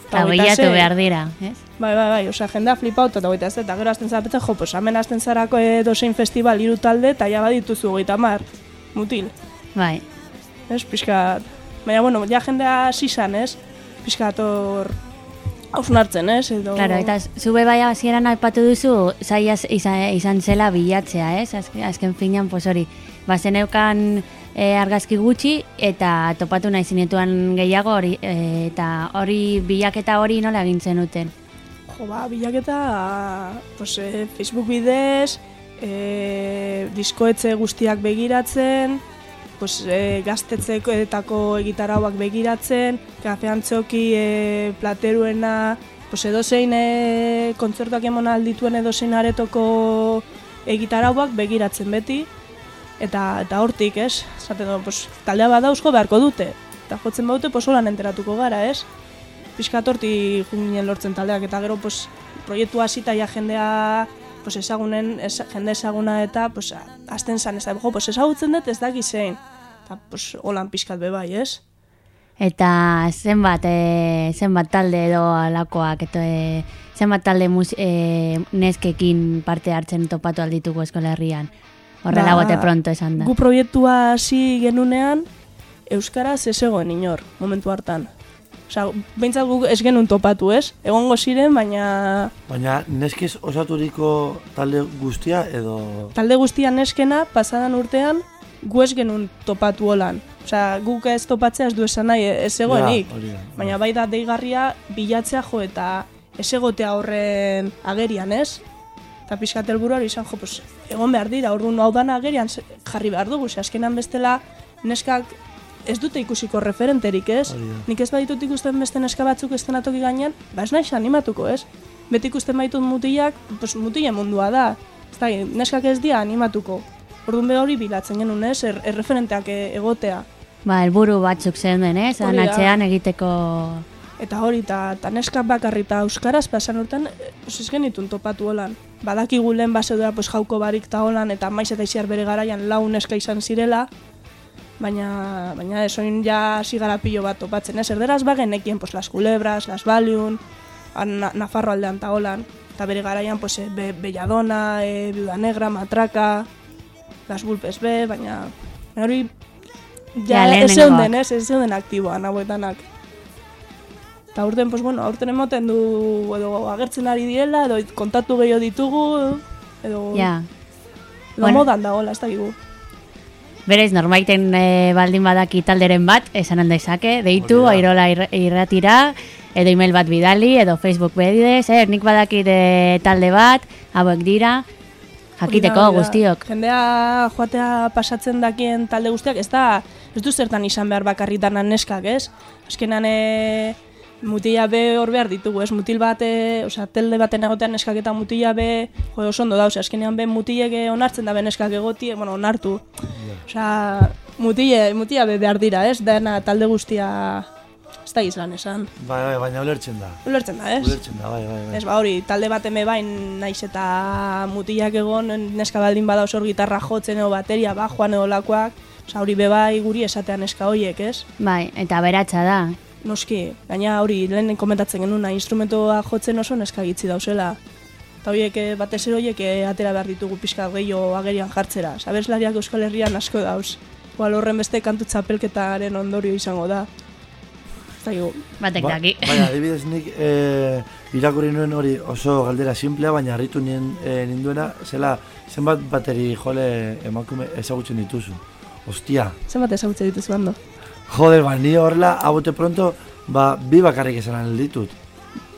[SPEAKER 18] Eta
[SPEAKER 20] hogeita
[SPEAKER 18] behiatu
[SPEAKER 20] sei.
[SPEAKER 18] behar dira, ez?
[SPEAKER 20] Bai, bai, bai, osea, jendea flipauta eta hogeita ez, eta gero azten zapetzen, jo, pues hemen azten zarako edozein festival hiru talde, eta ja badituzu hogeita mar, mutil.
[SPEAKER 18] Bai.
[SPEAKER 20] Ez, pixkat, baina, bueno, ja jendea zizan, ez? Pixkat hor, hausnartzen, ez? Edo...
[SPEAKER 18] Claro, eta zube bai hasieran aipatu duzu zaila izan, izan zela bilatzea, ez? Azken, azken finean, pues hori, bazeneukan e, argazki gutxi eta topatu nahi zinetuan gehiago hori, e, eta hori bilaketa hori nola egin zenuten?
[SPEAKER 20] Jo, ba, bilaketa, pues, e, Facebook bidez, e, diskoetze guztiak begiratzen, pues, e, gaztetzeetako egitarauak begiratzen, kafean txoki e, plateruena, pues, edozein e, kontzertuak emon aldituen edozein aretoko egitarauak begiratzen beti, eta eta hortik, ez? Zaten du, pues, taldea badauzko beharko dute, eta jotzen badute, pues, holan enteratuko gara, ez? pixkat horti junginen lortzen taldeak eta gero pues, proiektu hasita ja jendea pues, ezagunen, ez, jende ezaguna eta pues, azten zan ez da, jo, pues, ezagutzen dut ez daki zein. Eta pues, holan pixkat bebai, ez?
[SPEAKER 18] Eta zenbat, e, zenbat talde edo alakoak, eta e, zenbat talde mus, e, neskekin parte hartzen topatu aldituko eskola herrian. Horrela bote pronto esan da.
[SPEAKER 20] Gu proiektua hasi genunean, Euskaraz ez egoen inor, momentu hartan. Osa, behintzat guk ez genuen topatu, ez? Egongo ziren, baina
[SPEAKER 19] Baina neskiz osaturiko talde guztia edo...
[SPEAKER 20] talde guztian neskena, pasadan urtean, gu ez genuen topatu holan. Osea, guk ez topatzea ez du esan nahi, ez egoenik.
[SPEAKER 19] Ja.
[SPEAKER 20] Baina bai da deigarria bilatzea jo eta ez egotea horren agerian, ez? Eta pixkat helburua hori izan jo, pues, egon behar dira, orduan hau dana agerian ze- jarri behar dugu, ze azkenan bestela neskak ez dute ikusiko referenterik, ez?
[SPEAKER 19] Hori da.
[SPEAKER 20] Nik ez baditut ikusten beste neska batzuk estenatoki gainean, ba ez naiz animatuko, ez? Beti ikusten baitut mutilak, pues mutilen mundua da. Ez da, neskak ez dira animatuko. Orduan be hori bilatzen genuen, ez? Er, erreferenteak e- egotea.
[SPEAKER 18] Ba, helburu batzuk zeuden, ez? Anatzean egiteko...
[SPEAKER 20] Eta hori, eta ta neska bakarri eta euskaraz pasan urten, eh, pues ez genitun topatu holan. Badakigu lehen baseudera pues, jauko barik ta holan, eta maiz eta isiar bere garaian lau neska izan zirela, baina, baina ez oin ja hasi gara pilo bat topatzen, ez? Erderaz bagenekien, pues, las culebras, las valium, na, Nafarro aldean ta holan, eta bere garaian, pues, eh, be, Belladona, e, Viuda Negra, Matraka, las Bulpes B, baina, baina hori Ja,
[SPEAKER 18] Ja,
[SPEAKER 20] ez zeuden, ez, ez zeuden aktiboan hauetanak. Eta aurten, pues, bueno, aurten emoten du, edo agertzen ari direla, edo kontatu gehiago ditugu, edo...
[SPEAKER 18] Ja.
[SPEAKER 20] Edo
[SPEAKER 18] Bueno.
[SPEAKER 20] modan dagoela, ez dakigu.
[SPEAKER 18] Berez, normaiten e, baldin badaki talderen bat, esan handezake, deitu,
[SPEAKER 19] Hori da.
[SPEAKER 18] airola irra- irratira, edo email bat bidali, edo Facebook bedidez, eh, nik badakit eh, talde bat, hauek dira, jakiteko guztiok.
[SPEAKER 20] Jendea joatea pasatzen dakien talde guztiak, ez da, ez du zertan izan behar bakarritan neskak, ez? Azkenan, e, mutila be hor behar ditugu, ez? Mutil bat, osea, telde baten egotean neskak eta mutila be, jo, oso ondo dauz, azkenean be mutilek e, onartzen da be neskak egotie, bueno, onartu. Osea, mutile, mutila be behar dira, ez? Dena talde guztia, ez da izan esan.
[SPEAKER 19] Bai, bai, baina ulertzen da.
[SPEAKER 20] Ulertzen da, ez?
[SPEAKER 19] Ulertzen da, bai, bai, bai.
[SPEAKER 20] Ez ba hori, talde bat eme bain naiz eta mutilak egon neska baldin bada oso gitarra jotzen edo bateria bajoan edo lakoak, oza hori bebai guri esatean neska horiek, ez?
[SPEAKER 18] Bai, eta beratza da.
[SPEAKER 20] Noski, gaina hori lehen komentatzen genuna instrumentoa jotzen oso neska gitzi dauzela. Eta horiek eh, batez ere horiek eh, atera behar ditugu pixka gehiago agerian jartzera. Sabeslariak Euskal Herrian asko dauz. Igual horren beste kantu txapelketaren ondorio izango da. Ez dakigu.
[SPEAKER 18] Batek
[SPEAKER 19] Ba-
[SPEAKER 18] daki.
[SPEAKER 19] Baina, adibidez nik e, irakurri nuen hori oso galdera simplea, baina harritu nien, e, ninduena, zela zenbat bateri jole emakume ezagutzen dituzu. Ostia,
[SPEAKER 20] Zenbat ezagutzen dituzu bando?
[SPEAKER 19] Joder, ba, ni horrela, abote pronto, ba, bi bakarrik esan ditut.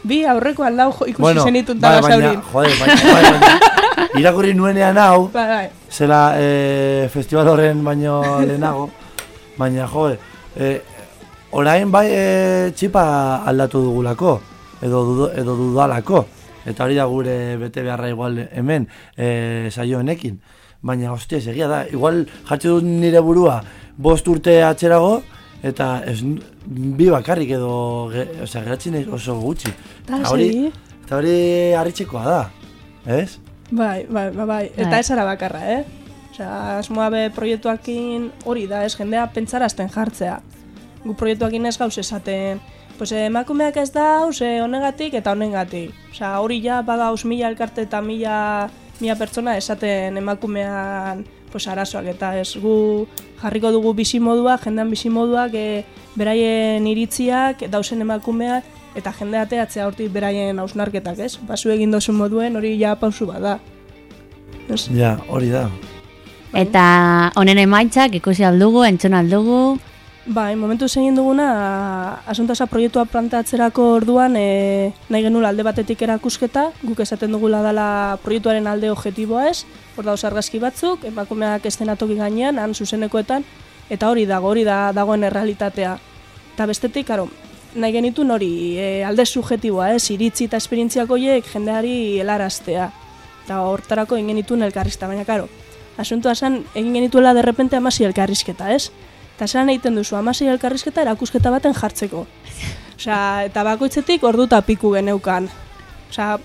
[SPEAKER 20] Bi aurreko aldau jo ikusi
[SPEAKER 19] Bueno,
[SPEAKER 20] zenitun
[SPEAKER 19] bai, baina,
[SPEAKER 20] tabasaurin.
[SPEAKER 19] joder, baina, bai, baina, irakurri nuenean hau,
[SPEAKER 20] Bai, bai.
[SPEAKER 19] zela e, festival horren baino lehenago, baina, joder, e, orain bai e, txipa aldatu dugulako, edo, edo dudalako, eta hori da gure bete beharra igual hemen e, saio honekin. Baina, ostia, ez egia da, igual jartxe dut nire burua bost urte atxerago, eta ez, bi bakarrik edo, ge, osea, geratzen oso gutxi.
[SPEAKER 20] Da,
[SPEAKER 19] Eta hori, eta hori harritzekoa da, ez?
[SPEAKER 20] Bai, bai, bai, bai. Eta
[SPEAKER 19] Bai.
[SPEAKER 20] ez ara bakarra, eh? Osea, asmoa be proiektuakin hori da, ez jendea pentsarazten jartzea. Gu proiektuakin ez gauz esaten, pues eh, emakumeak ez dauz, eh, honegatik eta honengatik. Osea, hori ja badauz mila elkarte eta mila, mila pertsona esaten emakumean pues, arazoak eta ez gu jarriko dugu bizimodua, jendean bizimoduak, e, beraien iritziak, dausen emakumeak, eta jende ateatzea hortik beraien hausnarketak, ez? Basu egin dozu moduen hori ja pausu bada. Ez?
[SPEAKER 19] Ja, hori da.
[SPEAKER 18] Eta honen emaitzak ikusi aldugu, entzun aldugu,
[SPEAKER 20] Bai, momentu egin duguna, asuntasa proiektua planteatzerako orduan e, nahi genula alde batetik erakusketa, guk esaten dugula dela proiektuaren alde objektiboa ez, hor dauz argazki batzuk, emakumeak estenatoki gainean, han zuzenekoetan, eta hori dago, hori da dagoen errealitatea. Eta bestetik, karo, nahi genitun hori e, alde subjetiboa ez, iritzi eta esperientziak horiek jendeari helaraztea. Eta hortarako egin genitun elkarrizta, baina karo, asuntua zen egin genituela derrepente amasi elkarrizketa, ez? Eta zelan egiten duzu, amasei elkarrizketa erakusketa baten jartzeko. Osea, eta bakoitzetik ordu eta piku geneukan. Osea,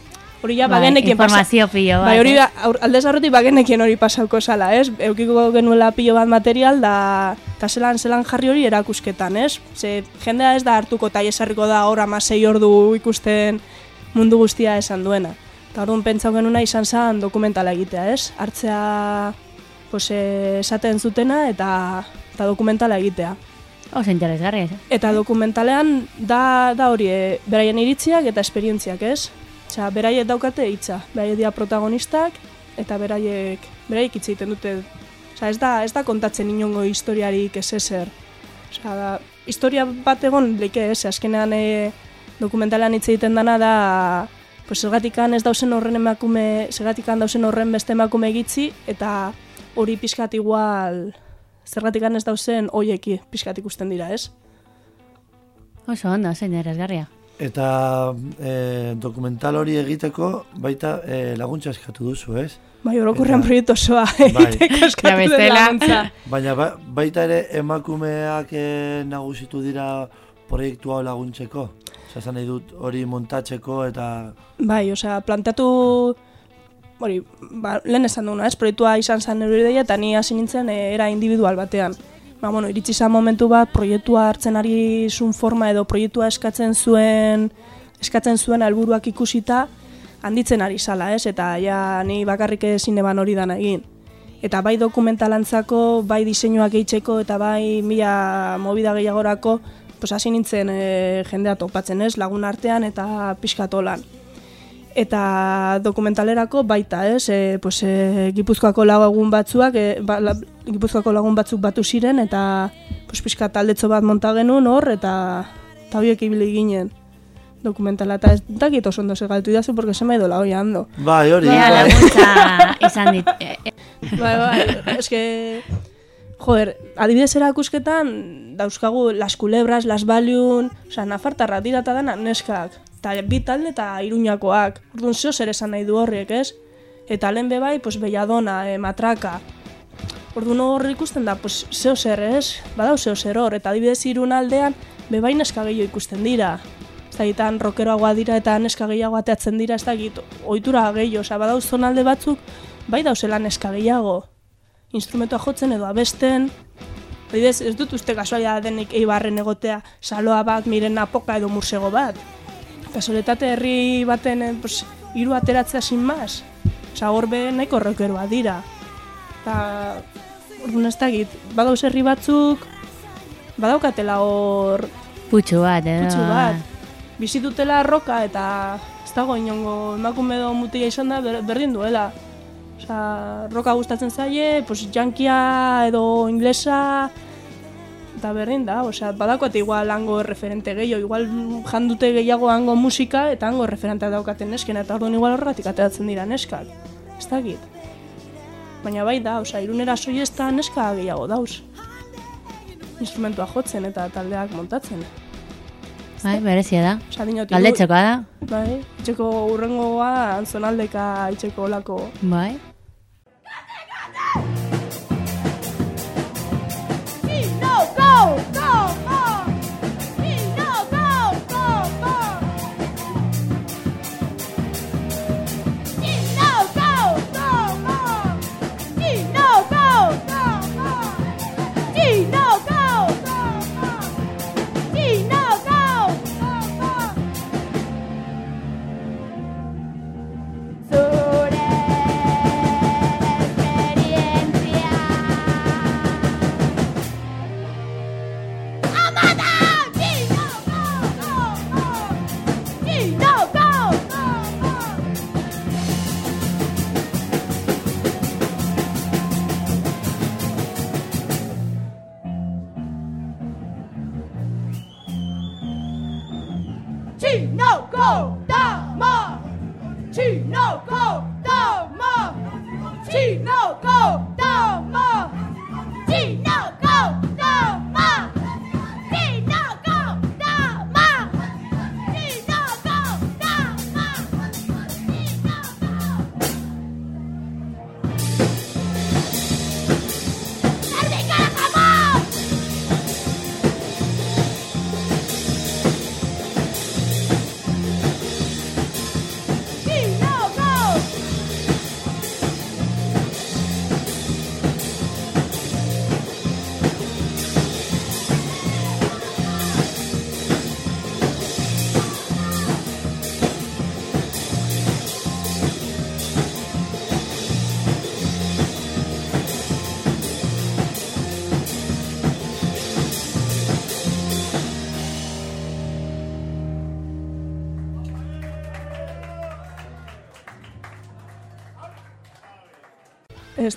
[SPEAKER 20] hori ja
[SPEAKER 18] Bai,
[SPEAKER 20] bagenekien
[SPEAKER 18] informazio pilo bat,
[SPEAKER 20] Bai, hori
[SPEAKER 18] eh?
[SPEAKER 20] aldez aurretik bagenekien hori pasauko zala, ez? Eukiko genuela pilo bat material da eta zelan zelan jarri hori erakusketan, ez? Ze jendea ez da hartuko eta esarriko da hor amasei ordu ikusten mundu guztia esan duena. Eta orduan pentsau genuna izan zen dokumentala egitea, ez? Hartzea pues, eh, esaten zutena eta, eta dokumentala egitea.
[SPEAKER 18] oso interesgarria. ez?
[SPEAKER 20] Eta dokumentalean da, da hori, e, beraien iritziak eta esperientziak, ez? Osea, beraiek daukate hitza, beraiek dira protagonistak eta beraiek beraiek hitz egiten dute. Osea, ez da ez da kontatzen inongo historiarik ez ezer. Osea, da, historia bat egon leke ez, azkenean e, dokumentalean hitz egiten dana da pues zergatikan ez dausen horren emakume, zergatikan dausen horren beste emakume gitzi eta hori pixkat igual zergatikan ez dausen hoieki pixkat ikusten dira, ez?
[SPEAKER 18] Oso ondo, oso interesgarria.
[SPEAKER 19] Eta e, dokumental hori egiteko baita e, laguntza eskatu duzu, ez?
[SPEAKER 20] Bai, orokorrean
[SPEAKER 19] Eta-
[SPEAKER 20] proiektu osoa
[SPEAKER 19] Bai.
[SPEAKER 20] egiteko eskatu dut laguntza.
[SPEAKER 19] Baina ba, baita ere emakumeak e, nagusitu dira proiektu hau laguntzeko? Osa, esan nahi dut hori montatzeko eta...
[SPEAKER 20] Bai, osea, planteatu hori, ba, lehen esan duguna, ez? Proiektua izan zen nire ideia eta ni hasi nintzen eh, era individual batean. Ba, bueno, iritsi zen momentu bat proiektua hartzen ari zuen forma edo proiektua eskatzen zuen eskatzen zuen helburuak ikusita handitzen ari zala, ez? Eta ja ni bakarrik ezin eban hori dana egin. eta bai dokumentalantzako, bai diseinuak eitzeko eta bai mila mobida gehiagorako, pues hasi nintzen e, jendea topatzen ez, lagun artean eta pixkatolan. Eta dokumentalerako baita ez, e, pues, e, gipuzkoako lagun batzuak, e, ba, la, gipuzkoako lagun batzuk batu ziren eta pues, pixka taldetxo bat monta genuen hor eta eta horiek ibili ginen dokumentala eta ez dakit oso ondo segaltu idazu porque se me ha ido la olla ando.
[SPEAKER 19] Bai, hori.
[SPEAKER 18] Ea laguntza izan dit. Eh, eh.
[SPEAKER 20] Bai, bai, eske... Joder, adibidez erakusketan dauzkagu Las Culebras, Las Baliun, oza, nafartarra dira eta dana neskak. Eta bi talde eta iruñakoak. Orduan zeo zer esan nahi du horriek, ez? Eta lehen bebai, pues, Belladona, eh, Matraka. Orduan hor ikusten da, pues, zeo zer, ez? Badau zeo zer hor. Eta adibidez irun aldean, bebai neska gehiago ikusten dira. Ez dakitan rokeroagoa dira eta neska gehiago ateatzen dira, ez dakit, ohitura gehiago. Osa, badau zonalde batzuk, bai dauzela neska gehiago instrumentoa jotzen edo abesten. Adibidez, ez dut uste kasualia denik eibarren egotea saloa bat, miren apoka edo mursego bat. Kasualitate herri baten eh, pues, hiru ateratzea sin mas. Osa, hor be nahiko rokeroa dira. Eta, orduan ez dakit, badauz herri batzuk, badaukatela hor
[SPEAKER 18] Putxu bat, edo.
[SPEAKER 20] putxu bat. Bizi dutela roka eta ez dago inongo emakume edo mutila izan da ber- berdin duela. Osa, roka gustatzen zaie, pues jankia edo inglesa, eta berdin da, osea, badakoate igual hango referente gehiago, igual jandute gehiago hango musika eta hango referentea daukaten nesken, eta orduan igual horregatik ateratzen dira neskak. Ez dakit. Baina bai da, osea, irunera soiesta neska gehiago dauz. Instrumentua jotzen eta taldeak montatzen.
[SPEAKER 18] Bai, berezia da.
[SPEAKER 20] Osa, dinot,
[SPEAKER 18] Galdetxekoa da.
[SPEAKER 20] Bai, itxeko urrengoa zonaldeka itxeko olako.
[SPEAKER 18] Bai.
[SPEAKER 21] No,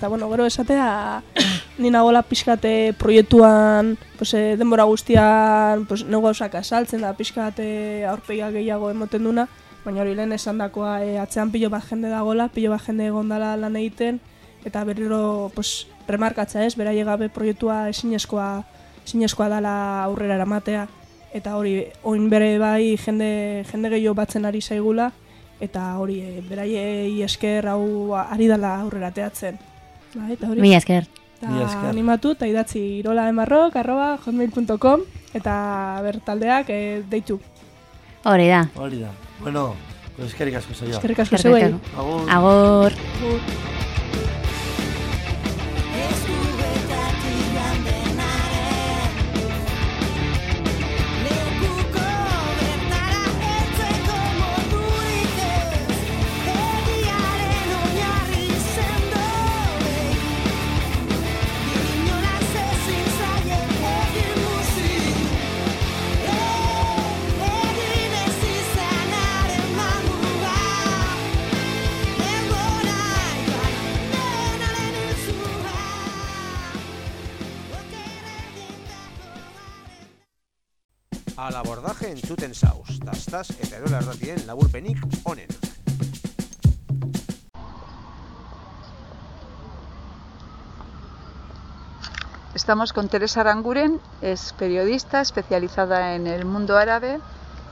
[SPEAKER 20] Ez da, bueno, gero esatea, ni nagola pixkate proiektuan, pues, eh, denbora guztian, pues, nego gauzak asaltzen da, pixkate aurpegia gehiago emoten duna, baina hori lehen esan dakoa, eh, atzean pilo bat jende dagola, pilo bat jende egondala lan egiten, eta berriro, pues, remarkatza ez, beraie gabe proiektua ezinezkoa, ezinezkoa dala aurrera eramatea, eta hori, oin bere bai jende, jende gehiago batzen ari zaigula, eta hori, e, beraiei esker hau ari dala aurrera teatzen. Bai, eta hori.
[SPEAKER 18] Mila esker.
[SPEAKER 20] Eta
[SPEAKER 19] Mila esker.
[SPEAKER 20] animatu eta idatzi irola emarrok, arroba, hotmail.com, eta bertaldeak e, deitu.
[SPEAKER 18] Hori da.
[SPEAKER 19] Hori da. Bueno, pues eskerrik asko zaio.
[SPEAKER 20] Eskerrik asko
[SPEAKER 18] Eskerrik
[SPEAKER 20] zeuei.
[SPEAKER 18] asko. Agur.
[SPEAKER 1] Al abordaje entzuten zauz. Tastaz eta erola erratien laburpenik onena.
[SPEAKER 22] Estamos con Teresa Aranguren, es periodista especializada en el mundo árabe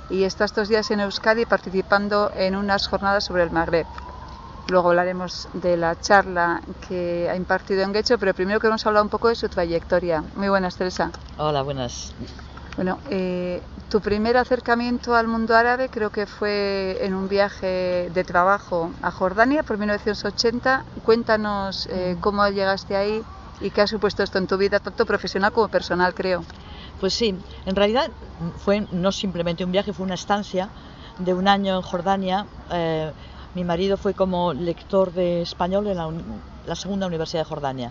[SPEAKER 22] y está estos días en Euskadi participando en unas jornadas sobre el Magreb. Luego hablaremos de la charla que ha impartido en Guecho, pero primero queremos hablar un poco de su trayectoria. Muy buenas, Teresa.
[SPEAKER 23] Hola, buenas.
[SPEAKER 22] Bueno, eh, tu primer acercamiento al mundo árabe creo que fue en un viaje de trabajo a Jordania por 1980. Cuéntanos eh, cómo llegaste ahí y qué ha supuesto esto en tu vida, tanto profesional como personal, creo.
[SPEAKER 23] Pues sí, en realidad fue no simplemente un viaje, fue una estancia de un año en Jordania. Eh, mi marido fue como lector de español en la, segunda universidad de Jordania,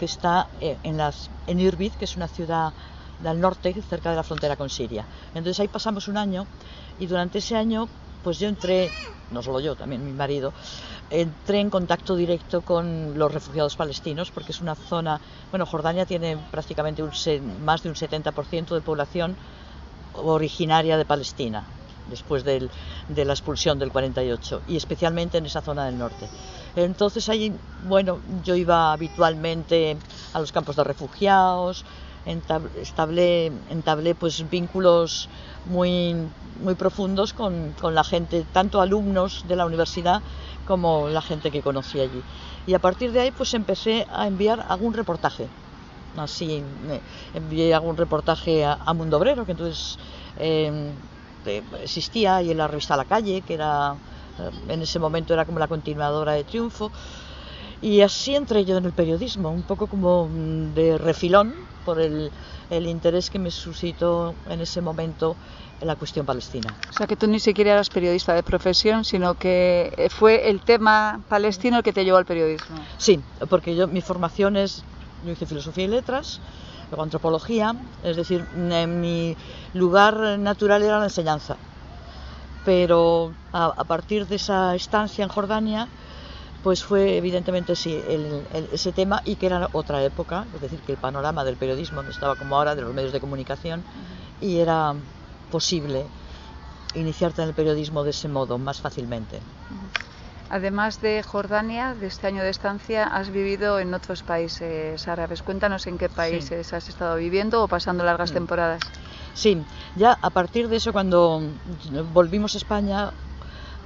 [SPEAKER 23] que está en, las, en que es una ciudad del norte, cerca de la frontera con Siria. Entonces ahí pasamos un año y durante ese año, pues yo entré, no solo yo, también mi marido, entré en contacto directo con los refugiados palestinos, porque es una zona, bueno, Jordania tiene prácticamente un más de un 70% de población originaria de Palestina, después de la expulsión del 48, y especialmente en esa zona del norte. Entonces ahí, bueno, yo iba habitualmente a los campos de refugiados, entab- establé, entablé pues vínculos muy, muy profundos con, con la gente, tanto alumnos de la universidad como la gente que conocí allí. Y a partir de ahí pues empecé a enviar algún reportaje. Así envié algún reportaje a, Mundo Obrero, que entonces eh, eh, existía, y en la revista La Calle, que era eh, en ese momento era como la continuadora de Triunfo. Y así entré yo en el periodismo, un poco como mm, de refilón por el, el interés que me suscitó en ese momento en la cuestión palestina.
[SPEAKER 22] O sea que tú ni siquiera eras periodista de profesión, sino que fue el tema palestino el que te llevó al periodismo.
[SPEAKER 23] Sí, porque yo mi formación es, yo hice filosofía y letras, luego antropología, es decir, mi lugar natural era la enseñanza. Pero a, a partir de esa estancia en Jordania, pues fue evidentemente sí el- el- ese tema y que era otra época, es decir, que el panorama del periodismo no estaba como ahora, de los medios de comunicación, y era posible iniciarte en el periodismo de ese modo más fácilmente.
[SPEAKER 22] Además de Jordania, de este año de estancia, has vivido en otros países árabes. Cuéntanos en qué países has estado viviendo o pasando largas temporadas.
[SPEAKER 23] Sí, ya a partir de eso, cuando volvimos a España,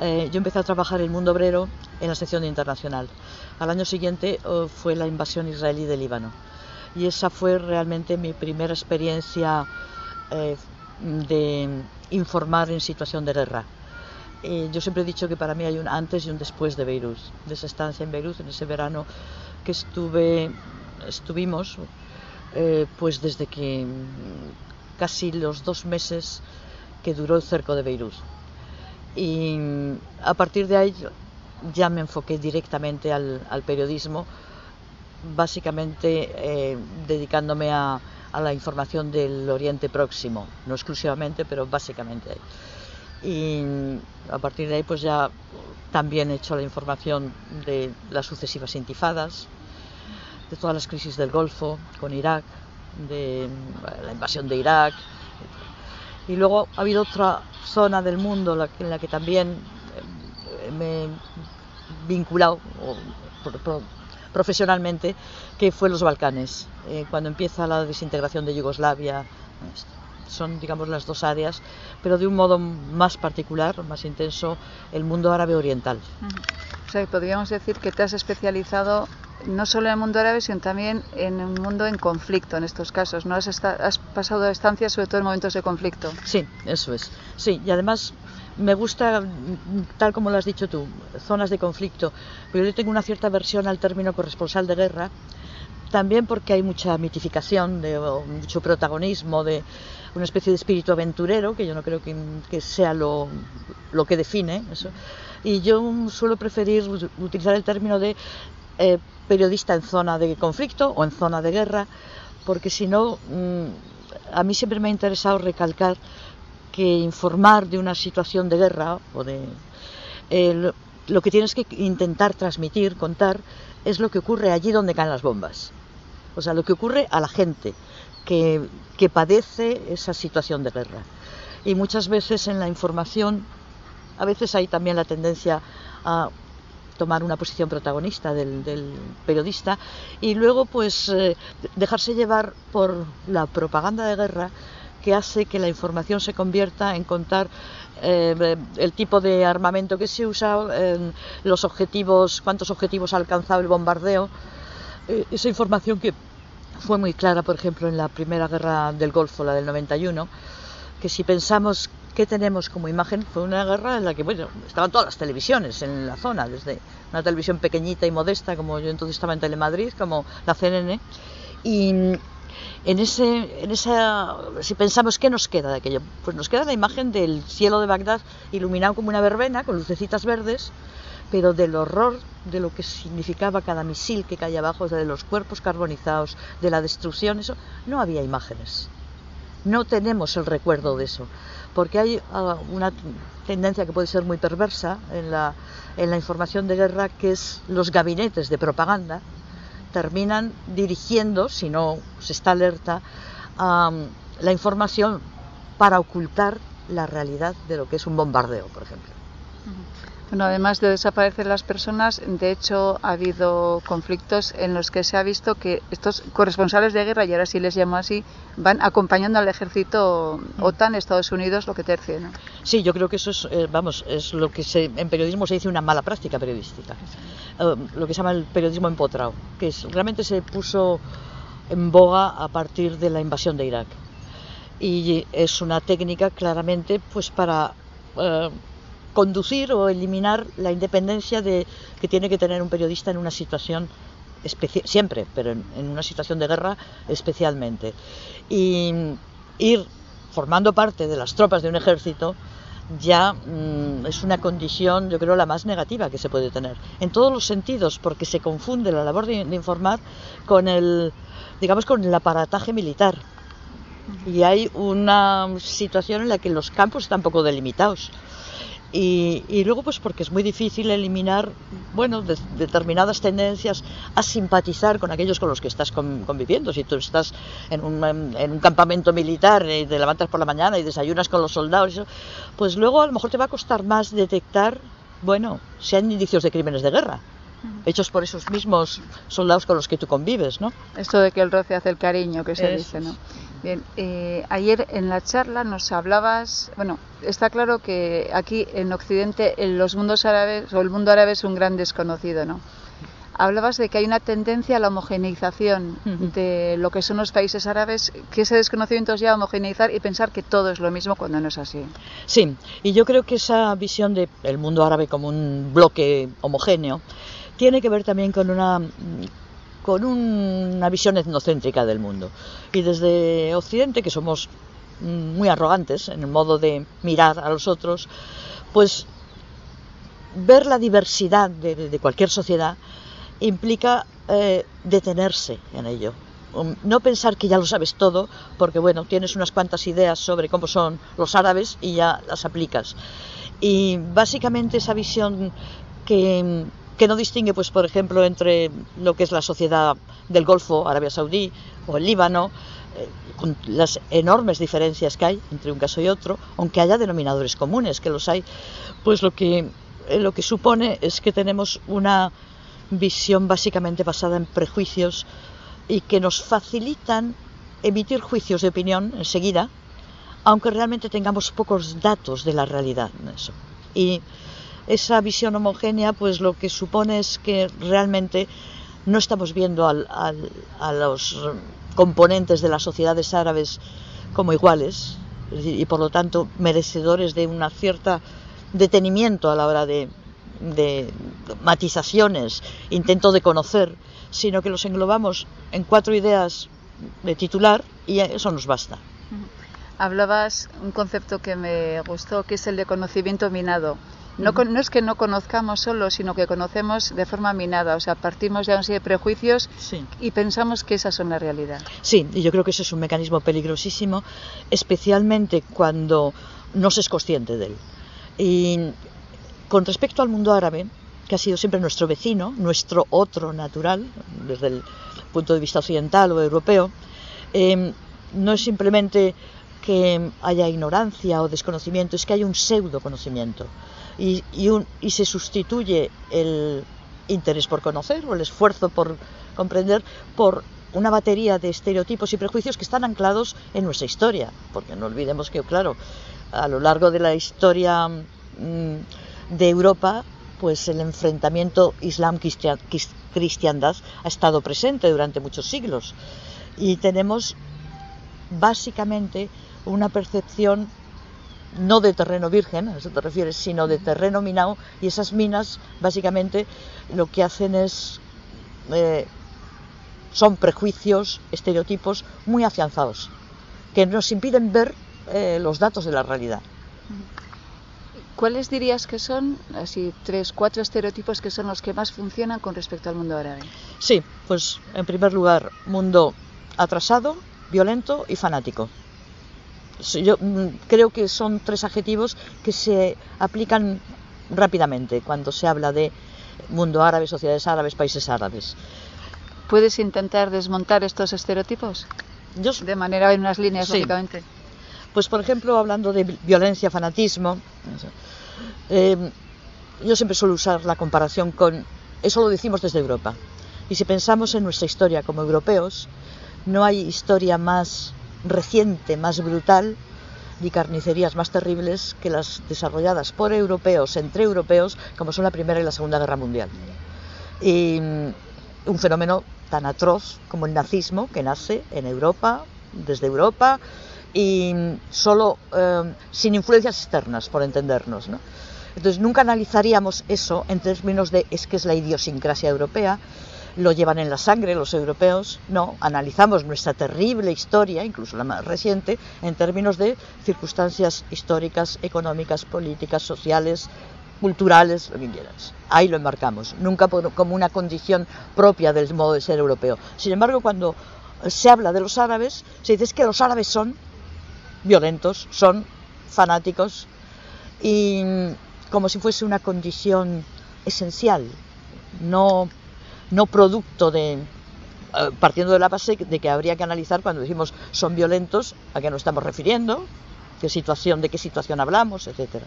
[SPEAKER 23] eh, yo empecé a trabajar en el mundo obrero en la sección internacional. Al año siguiente eh, fue la invasión israelí de Líbano. Y esa fue realmente mi primera experiencia eh, de informar en situación de guerra. Eh, yo siempre he dicho que para mí hay un antes y un después de Beirut, de esa estancia en Beirut, en ese verano que estuve, estuvimos, eh, pues desde que mm, casi los dos meses que duró el cerco de Beirut. Y a partir de ahí ya me enfoqué directamente al, periodismo, básicamente eh, dedicándome a, a la información del Oriente Próximo, no exclusivamente, pero básicamente. Y a partir de ahí pues ya también he hecho la información de las sucesivas intifadas, de todas las crisis del Golfo con Irak, de la invasión de Irak. Y luego ha habido otra zona del mundo en la que también eh, me he vinculado profesionalmente, que fue los Balcanes. Eh, cuando empieza la desintegración de Yugoslavia, son digamos las dos áreas, pero de un modo más particular, más intenso, el mundo árabe oriental.
[SPEAKER 22] O sea, podríamos decir que te has especializado no solo en el mundo árabe, sino también en un mundo en conflicto en estos casos. ¿no? Has, has pasado estancias sobre todo en momentos de conflicto.
[SPEAKER 23] Sí, eso es. Sí, y además me gusta, mm, tal como lo has dicho tú, zonas de conflicto, pero yo tengo una cierta versión al término corresponsal de guerra, también porque hay mucha mitificación, de, mucho protagonismo, de una especie de espíritu aventurero, que yo no creo que, que sea lo, lo que define eso. Y yo suelo preferir ut- utilizar el término de eh, periodista en zona de conflicto o en zona de guerra, porque si no, mm, a mí siempre me ha interesado recalcar que informar de una situación de guerra o de eh, lo, lo que tienes que intentar transmitir, contar, es lo que ocurre allí donde caen las bombas. O sea, lo que ocurre a la gente que, que padece esa situación de guerra. y muchas veces en la información, a veces hay también la tendencia a tomar una posición protagonista del, del periodista y luego pues eh, dejarse llevar por la propaganda de guerra que hace que la información se convierta en contar eh, el tipo de armamento que se usa, eh, los objetivos, cuántos objetivos ha alcanzado el bombardeo. Eh, esa información que fue muy clara, por ejemplo, en la primera guerra del Golfo, la del 91, que si pensamos qué tenemos como imagen, fue una guerra en la que bueno, estaban todas las televisiones en la zona, desde una televisión pequeñita y modesta, como yo entonces estaba en Telemadrid, como la CNN, y en ese, en esa, si pensamos qué nos queda de aquello, pues nos queda la imagen del cielo de Bagdad iluminado como una verbena con lucecitas verdes, pero del horror de lo que significaba cada misil que caía abajo, de los cuerpos carbonizados, de la destrucción, eso, no había imágenes. No tenemos el recuerdo de eso, porque hay uh, una tendencia que puede ser muy perversa en la, en la información de guerra, que es los gabinetes de propaganda, terminan dirigiendo, si no se está alerta, um, la información para ocultar la realidad de lo que es un bombardeo, por ejemplo.
[SPEAKER 22] Bueno, además de desaparecer las personas, de hecho ha habido conflictos en los que se ha visto que estos corresponsales de guerra, y ahora sí les llamo así, van acompañando al ejército OTAN, Estados Unidos, lo que tercie. ¿no?
[SPEAKER 23] Sí, yo creo que eso es, eh, vamos, es lo que se, en periodismo se dice una mala práctica periodística, Eh, lo que se llama el periodismo empotrado, que es, realmente se puso en boga a partir de la invasión de Irak. Y es una técnica claramente pues para eh, conducir o eliminar la independencia de, que tiene que tener un periodista en una situación siempre, pero en, en una situación de guerra especialmente. Y ir formando parte de las tropas de un ejército ya mm, es una condición, yo creo, la más negativa que se puede tener. En todos los sentidos, porque se confunde la labor de, de informar con el, digamos, con el aparataje militar. Y hay una situación en la que los campos están poco delimitados. Y, y luego, pues porque es muy difícil eliminar, bueno, de- determinadas tendencias a simpatizar con aquellos con los que estás con- conviviendo. Si tú estás en un, en un campamento militar y te levantas por la mañana y desayunas con los soldados, eso, pues luego a lo mejor te va a costar más detectar, bueno, si hay indicios de crímenes de guerra, hechos por esos mismos soldados con los que tú convives, ¿no?
[SPEAKER 22] Esto de que el roce hace el cariño, que se dice, ¿no? Bien, eh, ayer en la charla nos hablabas, bueno, está claro que aquí en Occidente en los mundos árabes o el mundo árabe es un gran desconocido, ¿no? Hablabas de que hay una tendencia a la homogeneización de lo que son los países árabes, que ese desconocimiento os lleva a homogeneizar y pensar que todo es lo mismo cuando no es así.
[SPEAKER 23] Sí, y yo creo que esa visión del mundo árabe como un bloque homogéneo tiene que ver también con una con una visión etnocéntrica del mundo. Y desde Occidente, que somos muy arrogantes en el modo de mirar a los otros, pues ver la diversidad de, de- de cualquier sociedad implica eh, detenerse en ello. Um, No pensar que ya lo sabes todo, porque bueno, tienes unas cuantas ideas sobre cómo son los árabes y ya las aplicas. Y básicamente esa visión que, que no distingue, pues por ejemplo, entre lo que es la sociedad del Golfo, Arabia Saudí o el Líbano, eh, con las enormes diferencias que hay entre un caso y otro, aunque haya denominadores comunes, que los hay, pues lo que, eh, lo que supone es que tenemos una visión básicamente basada en prejuicios y que nos facilitan emitir juicios de opinión enseguida, aunque realmente tengamos pocos datos de la realidad eso. Esa visión homogénea, pues lo que supone es que realmente no estamos viendo al- al- a los componentes de las sociedades árabes como iguales y por lo tanto merecedores de una cierta detenimiento a la hora de, de matizaciones, intento de conocer, sino que los englobamos en cuatro ideas de titular y eso nos basta.
[SPEAKER 22] Hablabas un concepto que me gustó, que es el de conocimiento minado. No, no es que no conozcamos solo, sino que conocemos de forma minada, o sea, partimos de una serie de prejuicios y pensamos que esas son la realidad.
[SPEAKER 23] Sí, y yo creo que eso es un mecanismo peligrosísimo, especialmente cuando no se es consciente de él. Y con respecto al mundo árabe, que ha sido siempre nuestro vecino, nuestro otro natural, desde el punto de vista occidental o europeo, eh, no es simplemente que haya ignorancia o desconocimiento, es que hay un pseudo conocimiento y, y, un, y se sustituye el interés por conocer o el esfuerzo por comprender por una batería de estereotipos y prejuicios que están anclados en nuestra historia, porque no olvidemos que, claro, a lo largo de la historia mm, de Europa, pues el enfrentamiento islam-cristiandad ha estado presente durante muchos siglos. Y tenemos básicamente una percepción no de terreno virgen, a eso te refieres, sino de terreno minado y esas minas básicamente lo que hacen es eh, son prejuicios, estereotipos muy afianzados que nos impiden ver eh, los datos de la realidad.
[SPEAKER 22] ¿Cuáles dirías que son, así, tres, cuatro estereotipos que son los que más funcionan con respecto al mundo árabe?
[SPEAKER 23] Sí, pues en primer lugar, mundo atrasado, violento y fanático. Yo mm, creo que son tres adjetivos que se aplican rápidamente cuando se habla de mundo árabe, sociedades árabes, países árabes.
[SPEAKER 22] ¿Puedes intentar desmontar estos estereotipos?
[SPEAKER 23] Yo,
[SPEAKER 22] de manera en unas líneas,
[SPEAKER 23] sí.
[SPEAKER 22] lógicamente.
[SPEAKER 23] Pues, por ejemplo, hablando de violencia, fanatismo, eh, yo siempre suelo usar la comparación con, eso lo decimos desde Europa, y si pensamos en nuestra historia como europeos, no hay historia más reciente, más brutal y carnicerías más terribles que las desarrolladas por europeos, entre europeos, como son la Primera y la Segunda Guerra Mundial. Y un fenómeno tan atroz como el nazismo, que nace en Europa, desde Europa, y solo eh, sin influencias externas, por entendernos. ¿no? Entonces nunca analizaríamos eso en términos de es que es la idiosincrasia europea, lo llevan en la sangre los europeos, no, analizamos nuestra terrible historia, incluso la más reciente, en términos de circunstancias históricas, económicas, políticas, sociales, culturales, lo que quieras. Ahí lo enmarcamos, nunca como una condición propia del modo de ser europeo. Sin embargo, cuando se habla de los árabes, se dice que los árabes son violentos, son fanáticos y como si fuese una condición esencial, no, no producto de, eh, partiendo de la base de que habría que analizar cuando decimos son violentos, a qué nos estamos refiriendo, qué situación, de qué situación hablamos, etcétera.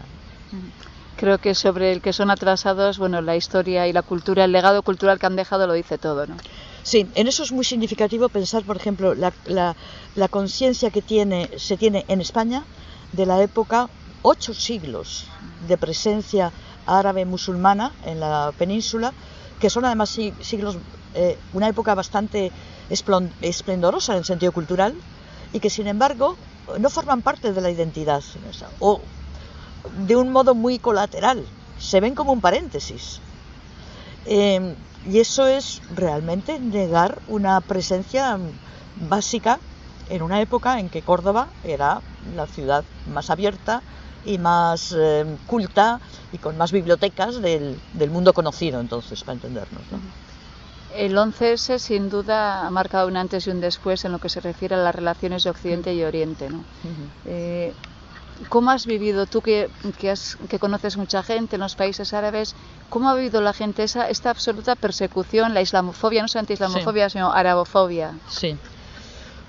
[SPEAKER 22] Creo que sobre el que son atrasados, bueno, la historia y la cultura, el legado cultural que han dejado lo dice todo, ¿no?
[SPEAKER 23] Sí, en eso es muy significativo pensar, por ejemplo, la, la, la conciencia que tiene, se tiene en España de la época, ocho siglos de presencia árabe musulmana en la península, que son además siglos, eh, una época bastante esplendorosa en el sentido cultural y que sin embargo no forman parte de la identidad o de un modo muy colateral, se ven como un paréntesis. Eh, y eso es realmente negar una presencia básica en una época en que Córdoba era la ciudad más abierta y más eh, culta y con más bibliotecas del, del, mundo conocido, entonces, para entendernos. ¿no?
[SPEAKER 22] El 11S sin duda ha marcado un antes y un después en lo que se refiere a las relaciones de Occidente y Oriente. ¿no? Uh -huh. eh, ¿Cómo has vivido tú que, que, has, que, conoces mucha gente en los países árabes? ¿Cómo ha vivido la gente esa, esta absoluta persecución, la islamofobia, no solamente islamofobia, sí. sino arabofobia?
[SPEAKER 23] Sí,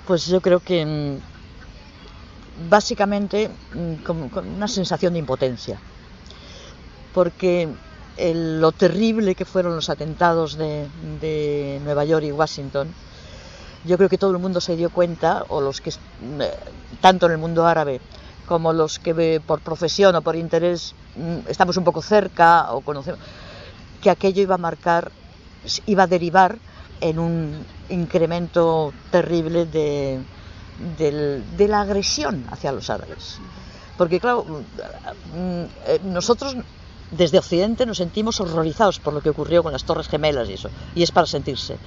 [SPEAKER 23] pues yo creo que mm, básicamente mm, con, una sensación de impotencia, porque el, lo terrible que fueron los atentados de, de Nueva York y Washington, yo creo que todo el mundo se dio cuenta, o los que, eh, tanto en el mundo árabe, como los que por profesión o por interés mm, estamos un poco cerca o conocemos, que aquello iba a marcar, iba a derivar en un incremento terrible de, de, de la agresión hacia los árabes. Porque claro, mm, eh, nosotros desde Occidente nos sentimos horrorizados por lo que ocurrió con las Torres Gemelas y eso, y es para sentirse.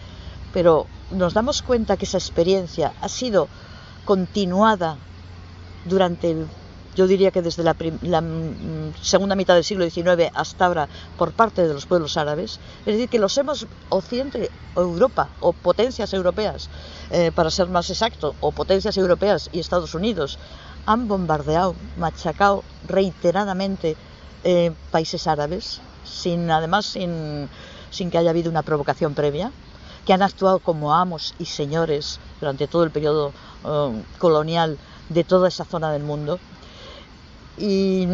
[SPEAKER 23] Pero nos damos cuenta que esa experiencia ha sido continuada durante yo diría que desde la, la, segunda mitad del siglo XIX hasta ahora por parte de los pueblos árabes, es decir, que los hemos, Occidente, o Europa, o potencias europeas, eh, para ser más exacto, o potencias europeas y Estados Unidos, han bombardeado, machacado reiteradamente eh, países árabes, sin, además sin, que haya habido una provocación previa, que han actuado como amos y señores durante todo el periodo uh, colonial de toda esa zona del mundo y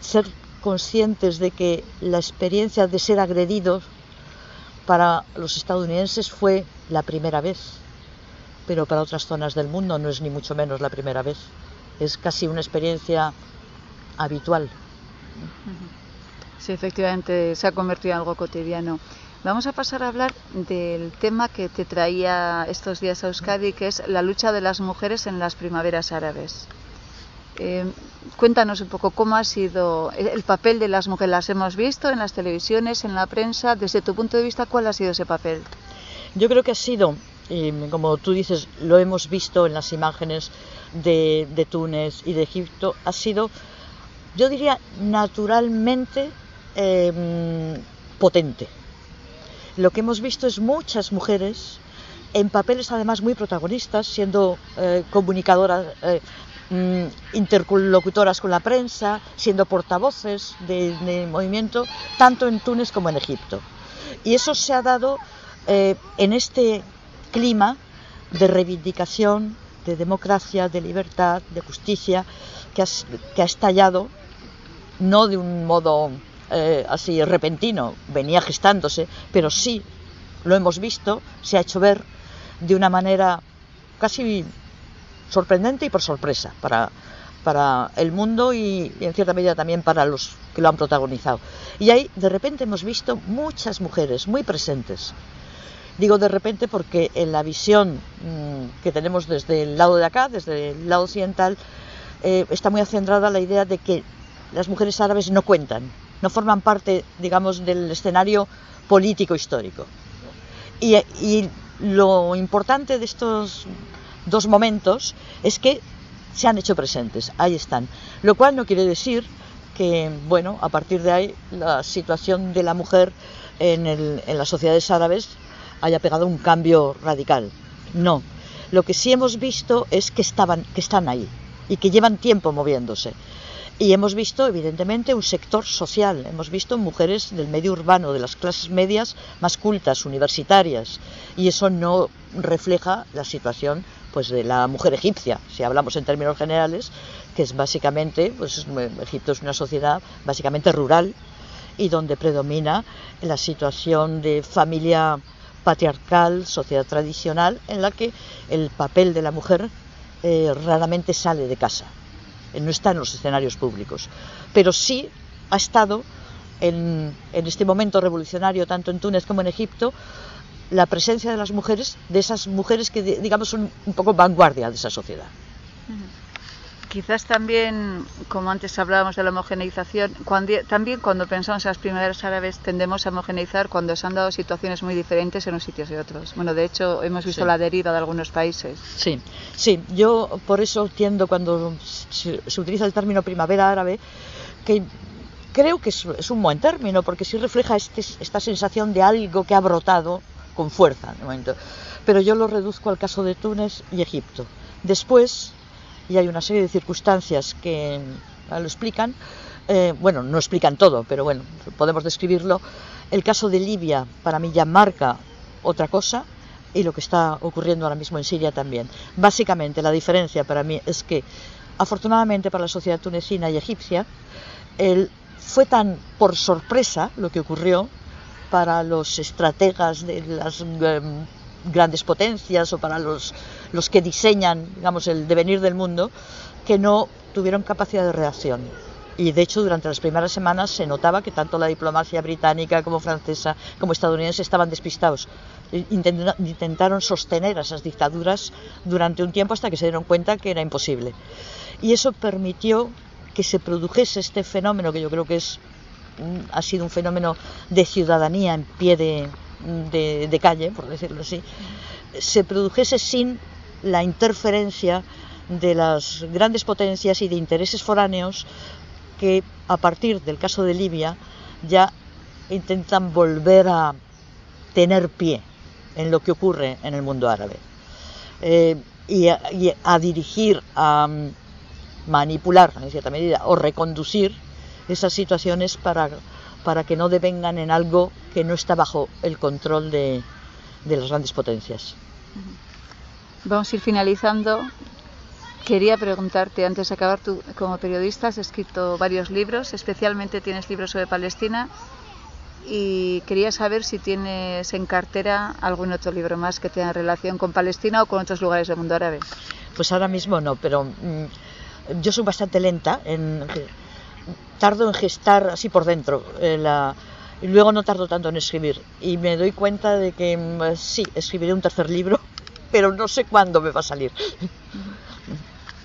[SPEAKER 23] ser conscientes de que la experiencia de ser agredidos para los estadounidenses fue la primera vez, pero para otras zonas del mundo no es ni mucho menos la primera vez. Es casi una experiencia habitual.
[SPEAKER 22] Sí, efectivamente se ha convertido en algo cotidiano. Vamos a pasar a hablar del tema que te traía estos días a Euskadi, que es la lucha de las mujeres en las primaveras árabes. Eh, cuéntanos un poco cómo ha sido el papel de las mujeres. Las hemos visto en las televisiones, en la prensa. Desde tu punto de vista, ¿cuál ha sido ese papel?
[SPEAKER 23] Yo creo que ha sido, y como tú dices, lo hemos visto en las imágenes de, Túnez y de Egipto, ha sido, yo diría, naturalmente eh, potente. Lo que hemos visto es muchas mujeres en papeles además muy protagonistas, siendo eh, comunicadoras, eh, interlocutoras con la prensa, siendo portavoces del de movimiento, tanto en Túnez como en Egipto. Y eso se ha dado eh, en este clima de reivindicación, de democracia, de libertad, de justicia, que ha estallado no de un modo eh, así repentino, venía gestándose, pero sí lo hemos visto, se ha hecho ver de una manera casi sorprendente y por sorpresa para, para el mundo y, en cierta medida también para los que lo han protagonizado. Y ahí de repente hemos visto muchas mujeres muy presentes. Digo de repente porque en la visión mmm, que tenemos desde el lado de acá, desde el lado occidental, eh, está muy acendrada la idea de que las mujeres árabes no cuentan, no forman parte, digamos, del escenario político histórico. Y, y lo importante de estos dos momentos es que se han hecho presentes, ahí están. Lo cual no quiere decir que, bueno, a partir de ahí la situación de la mujer en, el, en las sociedades árabes haya pegado un cambio radical. No. Lo que sí hemos visto es que, estaban, que están ahí y que llevan tiempo moviéndose. Y hemos visto, evidentemente, un sector social. Hemos visto mujeres del medio urbano, de las clases medias más cultas, universitarias. Y eso no refleja la situación pues, de la mujer egipcia, si hablamos en términos generales, que es básicamente, pues Egipto es una sociedad básicamente rural y donde predomina la situación de familia patriarcal, sociedad tradicional, en la que el papel de la mujer eh, raramente sale de casa no está en los escenarios públicos, pero sí ha estado en, en, este momento revolucionario, tanto en Túnez como en Egipto, la presencia de las mujeres, de esas mujeres que, digamos, son un poco vanguardia de esa sociedad.
[SPEAKER 22] Quizás también, como antes hablábamos de la homogeneización, cuando, también cuando pensamos en las primaveras árabes tendemos a homogeneizar cuando se han dado situaciones muy diferentes en unos sitios y otros. Bueno, de hecho, hemos visto sí. la deriva de algunos países.
[SPEAKER 23] Sí, sí, yo por eso tiendo cuando se, se utiliza el término primavera árabe, que creo que es, es un buen término, porque sí refleja este, esta sensación de algo que ha brotado con fuerza. De momento. Pero yo lo reduzco al caso de Túnez y Egipto. Después, y hay una serie de circunstancias que lo explican, eh, bueno, no explican todo, pero bueno, podemos describirlo. El caso de Libia para mí ya marca otra cosa y lo que está ocurriendo ahora mismo en Siria también. Básicamente la diferencia para mí es que afortunadamente para la sociedad tunecina y egipcia fue tan por sorpresa lo que ocurrió para los estrategas de las eh, grandes potencias o para los, los que diseñan digamos, el devenir del mundo, que no tuvieron capacidad de reacción. Y de hecho, durante las primeras semanas se notaba que tanto la diplomacia británica como francesa como estadounidense estaban despistados. Intentaron sostener a esas dictaduras durante un tiempo hasta que se dieron cuenta que era imposible. Y eso permitió que se produjese este fenómeno que yo creo que es, ha sido un fenómeno de ciudadanía en pie de, de, calle, por decirlo así, se produjese sin la interferencia de las grandes potencias y de intereses foráneos que a partir del caso de Libia ya intentan volver a tener pie en lo que ocurre en el mundo árabe. Eh, y, a, dirigir, a um, manipular en cierta medida o reconducir esas situaciones para para que no devengan en algo que no está bajo el control de, de las grandes potencias.
[SPEAKER 22] Vamos a ir finalizando. Quería preguntarte, antes de acabar, tú como periodista has escrito varios libros, especialmente tienes libros sobre Palestina, y quería saber si tienes en cartera algún otro libro más que tenga relación con Palestina o con otros lugares del mundo árabe.
[SPEAKER 23] Pues ahora mismo no, pero mm, yo soy bastante lenta, en, tardo en gestar así por dentro eh, la, y luego no tardo tanto en escribir. Y me doy cuenta de que mm, sí, escribiré un tercer libro, pero no sé cuándo me va a salir.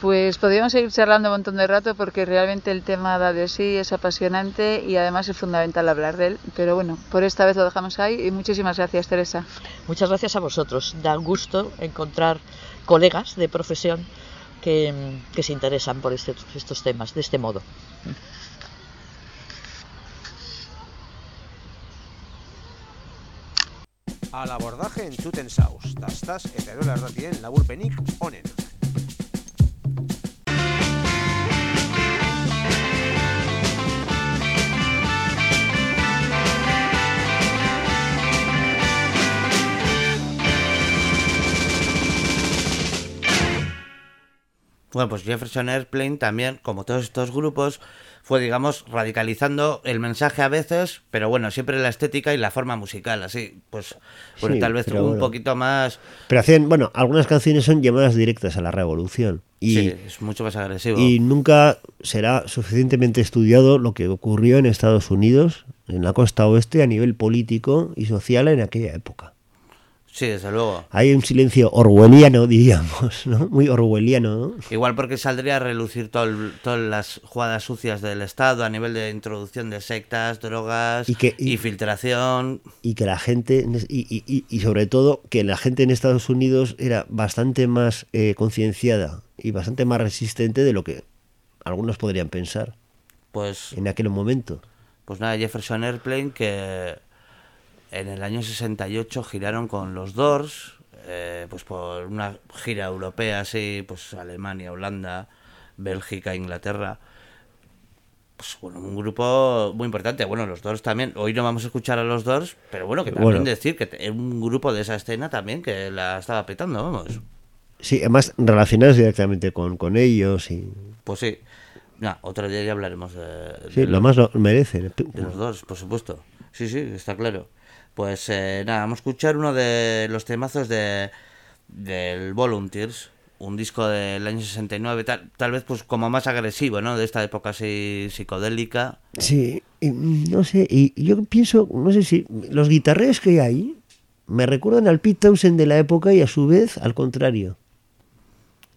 [SPEAKER 22] Pues podríamos seguir charlando un montón de rato porque realmente el tema da de sí, es apasionante y además es fundamental hablar de él. Pero bueno, por esta vez lo dejamos ahí y muchísimas gracias, Teresa.
[SPEAKER 23] Muchas gracias a vosotros. Da gusto encontrar colegas de profesión que, que se interesan por este- estos temas de este modo.
[SPEAKER 1] Al abordaje en Tutensaus, tastas eterola ratien laburpenik onen.
[SPEAKER 24] Bueno, pues Jefferson Airplane también, como todos estos grupos, fue, digamos, radicalizando el mensaje a veces, pero bueno, siempre la estética y la forma musical, así, pues, bueno,
[SPEAKER 25] Sí,
[SPEAKER 24] tal vez un
[SPEAKER 25] bueno.
[SPEAKER 24] poquito más...
[SPEAKER 25] Pero hacían, bueno, algunas canciones son llamadas directas a la revolución. Y,
[SPEAKER 24] sí, es mucho más agresivo.
[SPEAKER 25] y nunca será suficientemente estudiado lo que ocurrió en Estados Unidos, en la costa oeste, a nivel político y social en aquella época.
[SPEAKER 24] Sí, desde luego.
[SPEAKER 25] Hay un silencio orwelliano, diríamos, ¿no? Muy orwelliano, ¿no?
[SPEAKER 24] Igual porque saldría a relucir todo el- todas las jugadas sucias del Estado a nivel de introducción de sectas, drogas
[SPEAKER 25] Y que-
[SPEAKER 24] y filtración.
[SPEAKER 25] y que la gente y- y sobre todo que la gente en Estados Unidos era bastante más eh, concienciada y bastante más resistente de lo que algunos podrían pensar
[SPEAKER 24] Pues
[SPEAKER 25] en aquel momento.
[SPEAKER 24] Pues nada, Jefferson Airplane que en el año 68 giraron con los Doors, eh, pues por una gira europea así, pues Alemania, Holanda, Bélgica, Inglaterra. Pues bueno, un grupo muy importante. Bueno, los Doors también. Hoy no vamos a escuchar a los Doors, pero bueno, que también
[SPEAKER 25] Bueno.
[SPEAKER 24] decir que es un grupo de esa escena también que la estaba petando, vamos.
[SPEAKER 25] Sí, además relacionados directamente con, con ellos y
[SPEAKER 24] Pues sí. Nah, otro día ya hablaremos de,
[SPEAKER 25] sí, lo más lo merecen.
[SPEAKER 24] De los dos, por supuesto. Sí, sí, está claro. Pues eh, nada, vamos a escuchar uno de los temazos de del Volunteers, un disco del año 69, tal, tal vez pues como más agresivo, ¿no? De esta época así psicodélica.
[SPEAKER 25] Sí, y, no sé, y yo pienso, no sé si los guitarreos que hay me recuerdan al Pete Townshend de la época y a su vez al contrario.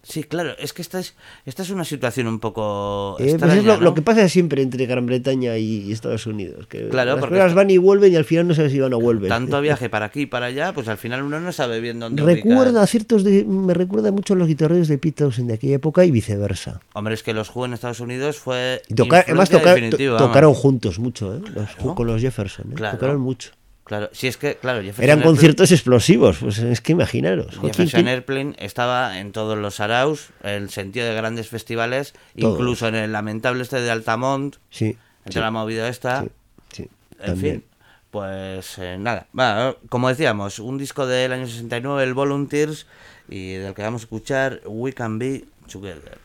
[SPEAKER 24] Sí, claro, es que esta es, esta es una situación un poco
[SPEAKER 25] Eh, pues es lo,
[SPEAKER 24] ¿no?
[SPEAKER 25] lo que pasa siempre entre Gran Bretaña y Estados Unidos. Que
[SPEAKER 24] Claro,
[SPEAKER 25] las
[SPEAKER 24] porque está-
[SPEAKER 25] van y vuelven y al final no sabes si van o vuelven.
[SPEAKER 24] Tanto viaje para aquí y para allá, pues al final uno no sabe bien dónde
[SPEAKER 25] Recuerda
[SPEAKER 24] ubicar.
[SPEAKER 25] ciertos de, me recuerda mucho a los guitarreros de Pete Townshend de aquella época y viceversa.
[SPEAKER 24] Hombre, es que los Who en Estados Unidos fue
[SPEAKER 25] además to- tocaron juntos mucho, ¿eh? Los
[SPEAKER 24] Claro.
[SPEAKER 25] con los Jefferson, ¿eh?
[SPEAKER 24] Claro.
[SPEAKER 25] tocaron mucho.
[SPEAKER 24] Claro, si es que, claro, Jefferson
[SPEAKER 25] Eran
[SPEAKER 24] Airplane-
[SPEAKER 25] conciertos explosivos, pues es que imaginaros. Joaquín,
[SPEAKER 24] Jefferson
[SPEAKER 25] ¿quién-
[SPEAKER 24] Airplane estaba en todos los saraos, en el sentido de grandes festivales, incluso en el lamentable este de Altamont,
[SPEAKER 25] Sí,
[SPEAKER 24] entre
[SPEAKER 25] sí.
[SPEAKER 24] la movida esta.
[SPEAKER 25] sí,
[SPEAKER 24] en
[SPEAKER 25] también.
[SPEAKER 24] fin, pues eh, nada. Va, como decíamos, un disco del año 69, el Volunteers, y del que vamos a escuchar We Can Be Together.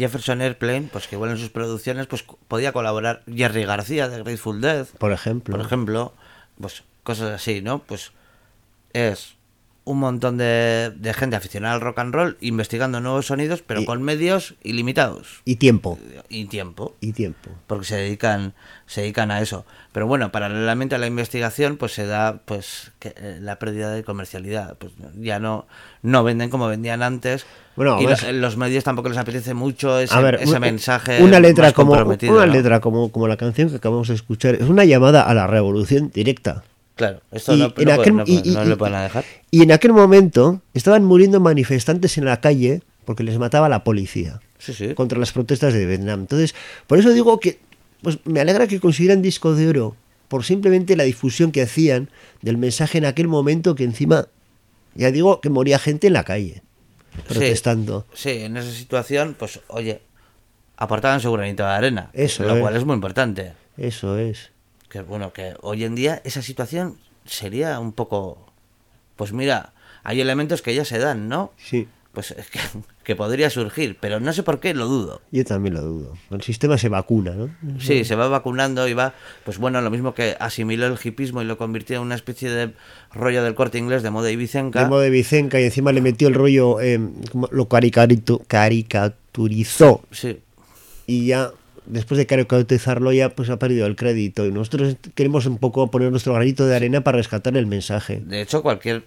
[SPEAKER 24] Jefferson Airplane, pues que igual en sus producciones pues podía colaborar Jerry García de Grateful Dead.
[SPEAKER 25] Por ejemplo.
[SPEAKER 24] Por ejemplo, pues cosas así, ¿no? Pues es un montón de, de, gente aficionada al rock and roll investigando nuevos sonidos, pero con medios ilimitados.
[SPEAKER 25] Y tiempo.
[SPEAKER 24] Y tiempo.
[SPEAKER 25] Y tiempo.
[SPEAKER 24] Porque se dedican, se dedican a eso. Pero bueno, paralelamente a la investigación, pues se da pues que, eh, la pérdida de comercialidad. Pues ya no, no venden como vendían antes,
[SPEAKER 25] bueno,
[SPEAKER 24] y ves, los medios tampoco les apetece mucho ese, mensaje.
[SPEAKER 25] Una letra, como, una letra como, como la canción que acabamos de escuchar es una llamada a la revolución directa.
[SPEAKER 24] Claro, esto
[SPEAKER 25] y
[SPEAKER 24] no,
[SPEAKER 25] y,
[SPEAKER 24] lo pueden dejar.
[SPEAKER 25] Y en aquel momento estaban muriendo manifestantes en la calle porque les mataba la policía
[SPEAKER 24] sí, sí.
[SPEAKER 25] contra las protestas de Vietnam. Entonces, por eso digo que pues, me alegra que consideran disco de oro por simplemente la difusión que hacían del mensaje en aquel momento que encima, ya digo, que moría gente en la calle protestando.
[SPEAKER 24] Sí, en esa situación, pues oye, aportaban su granito de arena.
[SPEAKER 25] Eso
[SPEAKER 24] lo
[SPEAKER 25] es.
[SPEAKER 24] cual es muy importante.
[SPEAKER 25] Eso es.
[SPEAKER 24] Que bueno, que hoy en día esa situación sería un poco. Pues mira, hay elementos que ya se dan, ¿no?
[SPEAKER 25] Sí.
[SPEAKER 24] Pues es que, que podría surgir, pero no sé por qué lo dudo.
[SPEAKER 25] Yo también lo dudo. El sistema se vacuna, ¿no?
[SPEAKER 24] Sí, se va vacunando y va, pues bueno, lo mismo que asimiló el hipismo y lo convirtió en una especie de rollo del corte inglés de moda ibicenca.
[SPEAKER 25] De modo de Vicenca y encima le metió el rollo, eh, lo caricaturizó.
[SPEAKER 24] Sí.
[SPEAKER 25] Y ya, después de caricaturizarlo, ya pues ha perdido el crédito. Y nosotros queremos un poco poner nuestro granito de arena para rescatar el mensaje.
[SPEAKER 24] De hecho, cualquier,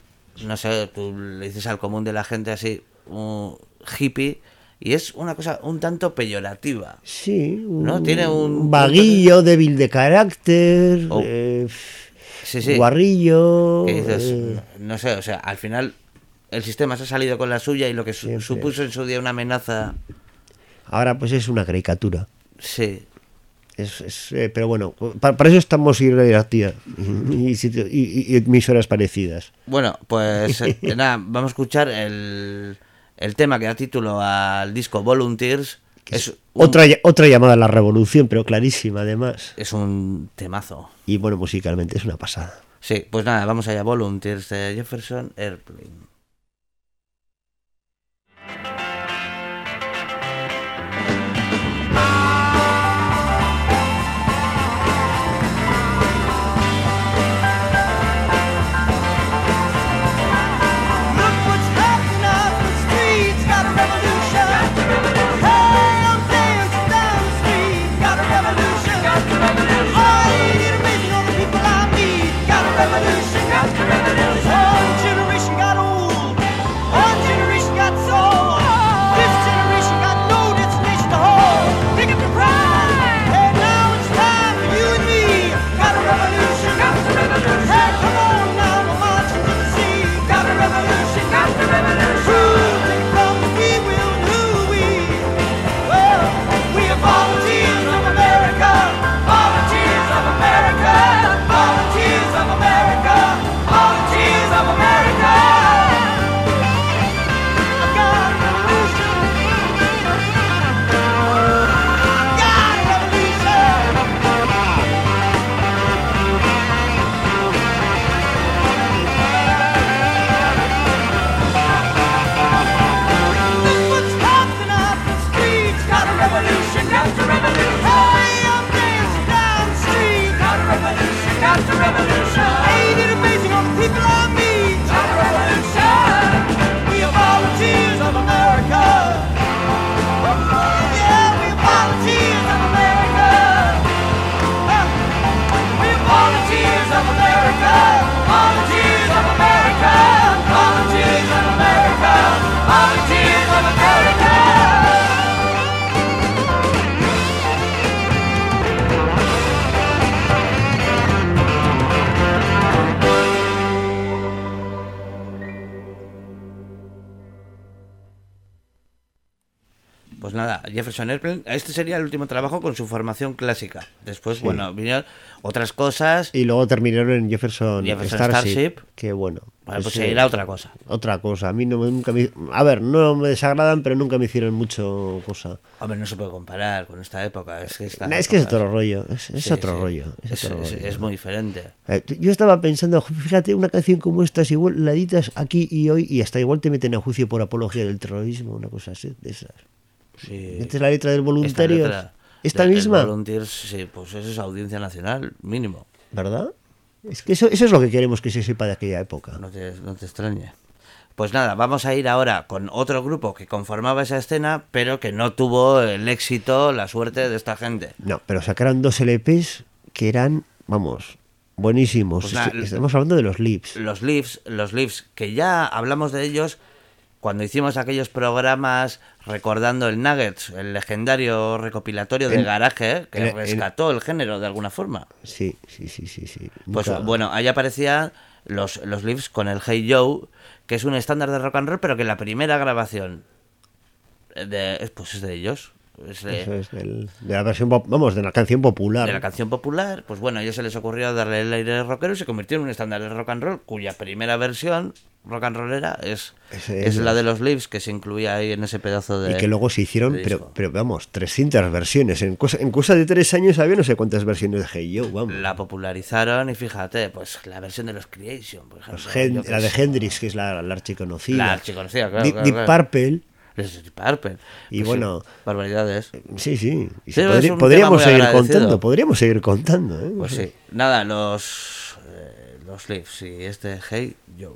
[SPEAKER 24] no sé, tú le dices al común de la gente así, un hippie, y es una cosa un tanto peyorativa.
[SPEAKER 25] Sí, un,
[SPEAKER 24] ¿No? Tiene un-
[SPEAKER 25] vaguillo, débil de carácter,
[SPEAKER 24] Oh.
[SPEAKER 25] eh,
[SPEAKER 24] Sí, sí.
[SPEAKER 25] guarrillo.
[SPEAKER 24] Dices,
[SPEAKER 25] eh,
[SPEAKER 24] no, sé, o sea, al final el sistema se ha salido con la suya y lo que su- supuso en su día una amenaza,
[SPEAKER 25] ahora pues es una caricatura.
[SPEAKER 24] sí.
[SPEAKER 25] Es, es, eh, pero bueno, pa- para, eso estamos y y, y, y- y emisoras parecidas.
[SPEAKER 24] Bueno, pues eh, nada, vamos a escuchar el, el tema que da título al disco Volunteers. Es un,
[SPEAKER 25] Otra, otra llamada a la revolución, pero clarísima además.
[SPEAKER 24] es un temazo.
[SPEAKER 25] Y bueno, musicalmente es una pasada.
[SPEAKER 24] Sí, pues nada, vamos allá, Volunteers de Jefferson Airplane. Nada, Jefferson Airplane, este sería el último trabajo con su formación clásica. Después,
[SPEAKER 25] Sí.
[SPEAKER 24] bueno, vinieron otras cosas.
[SPEAKER 25] Y luego terminaron en Jefferson,
[SPEAKER 24] Jefferson
[SPEAKER 25] Starship,
[SPEAKER 24] Starship.
[SPEAKER 25] Que bueno.
[SPEAKER 24] Pues
[SPEAKER 25] ese-
[SPEAKER 24] seguirá otra cosa.
[SPEAKER 25] Otra cosa. A mí no, me- nunca me. A ver, no me desagradan, pero nunca me hicieron mucho cosa.
[SPEAKER 24] Hombre, no se puede comparar con esta época. Es que, esta
[SPEAKER 25] Nah, es que es
[SPEAKER 24] época-
[SPEAKER 25] otro rollo. Es, es
[SPEAKER 24] Sí,
[SPEAKER 25] otro
[SPEAKER 24] sí.
[SPEAKER 25] rollo. Es, otro rollo.
[SPEAKER 24] es muy diferente.
[SPEAKER 25] Eh, Yo estaba pensando, fíjate, una canción como esta, es igual la editas aquí y hoy, y hasta igual te meten a juicio por apología del terrorismo, una cosa así, de esas.
[SPEAKER 24] Sí.
[SPEAKER 25] Esta es la letra del voluntario.
[SPEAKER 24] letra
[SPEAKER 25] ¿Esta
[SPEAKER 24] de- el
[SPEAKER 25] misma?
[SPEAKER 24] Volunteers, sí, pues eso es audiencia nacional, mínimo.
[SPEAKER 25] ¿Verdad? Es que eso, eso es lo que queremos que se sepa de aquella época.
[SPEAKER 24] No te, no te extrañe. Pues nada, vamos a ir ahora con otro grupo que conformaba esa escena, pero que no tuvo el éxito, la suerte de esta gente.
[SPEAKER 25] No, pero sacaron dos LPs que eran, vamos, buenísimos.
[SPEAKER 24] Pues nada,
[SPEAKER 25] Est- Estamos hablando de los Lips.
[SPEAKER 24] Los Leafs, los Leafs, que ya hablamos de ellos cuando hicimos aquellos programas recordando el Nuggets, el legendario recopilatorio de
[SPEAKER 25] En-
[SPEAKER 24] garaje, que
[SPEAKER 25] en-
[SPEAKER 24] rescató el género de alguna forma.
[SPEAKER 25] Sí, sí, sí, sí. sí.
[SPEAKER 24] Pues
[SPEAKER 25] Nunca-
[SPEAKER 24] bueno, ahí aparecían los, los Leaves con el Hey Joe, que es un estándar de rock and roll, pero que la primera grabación de, es- pues es de ellos. Es de,
[SPEAKER 25] Eso es, del- de la versión, vamos, de la canción popular.
[SPEAKER 24] de la canción popular, pues bueno, a ellos se les ocurrió darle el aire rockero y se convirtió en un estándar de rock and roll, cuya primera versión rock and rollera es, es
[SPEAKER 25] es.
[SPEAKER 24] la de los Leaves que se incluía ahí en ese pedazo de...
[SPEAKER 25] y que luego se hicieron, pero, pero vamos, 300 versiones. En cosa, en cosa de tres años había no sé cuántas versiones de Hey Yo, vamos.
[SPEAKER 24] La popularizaron y fíjate, pues la versión de los Creation, por ejemplo.
[SPEAKER 25] Los Hen- la de
[SPEAKER 24] sé.
[SPEAKER 25] Hendrix, que es la, la archiconocida.
[SPEAKER 24] La archiconocida, claro,
[SPEAKER 25] Deep,
[SPEAKER 24] claro,
[SPEAKER 25] Deep
[SPEAKER 24] claro.
[SPEAKER 25] Purple.
[SPEAKER 24] Es Deep Purple.
[SPEAKER 25] Y
[SPEAKER 24] Pues
[SPEAKER 25] bueno.
[SPEAKER 24] sí, barbaridades.
[SPEAKER 25] Sí, sí.
[SPEAKER 24] Sí,
[SPEAKER 25] podri- podríamos seguir contando, podríamos seguir contando. ¿eh?
[SPEAKER 24] Pues sí. Nada, los. eh, los Leaves y este Hey Joe.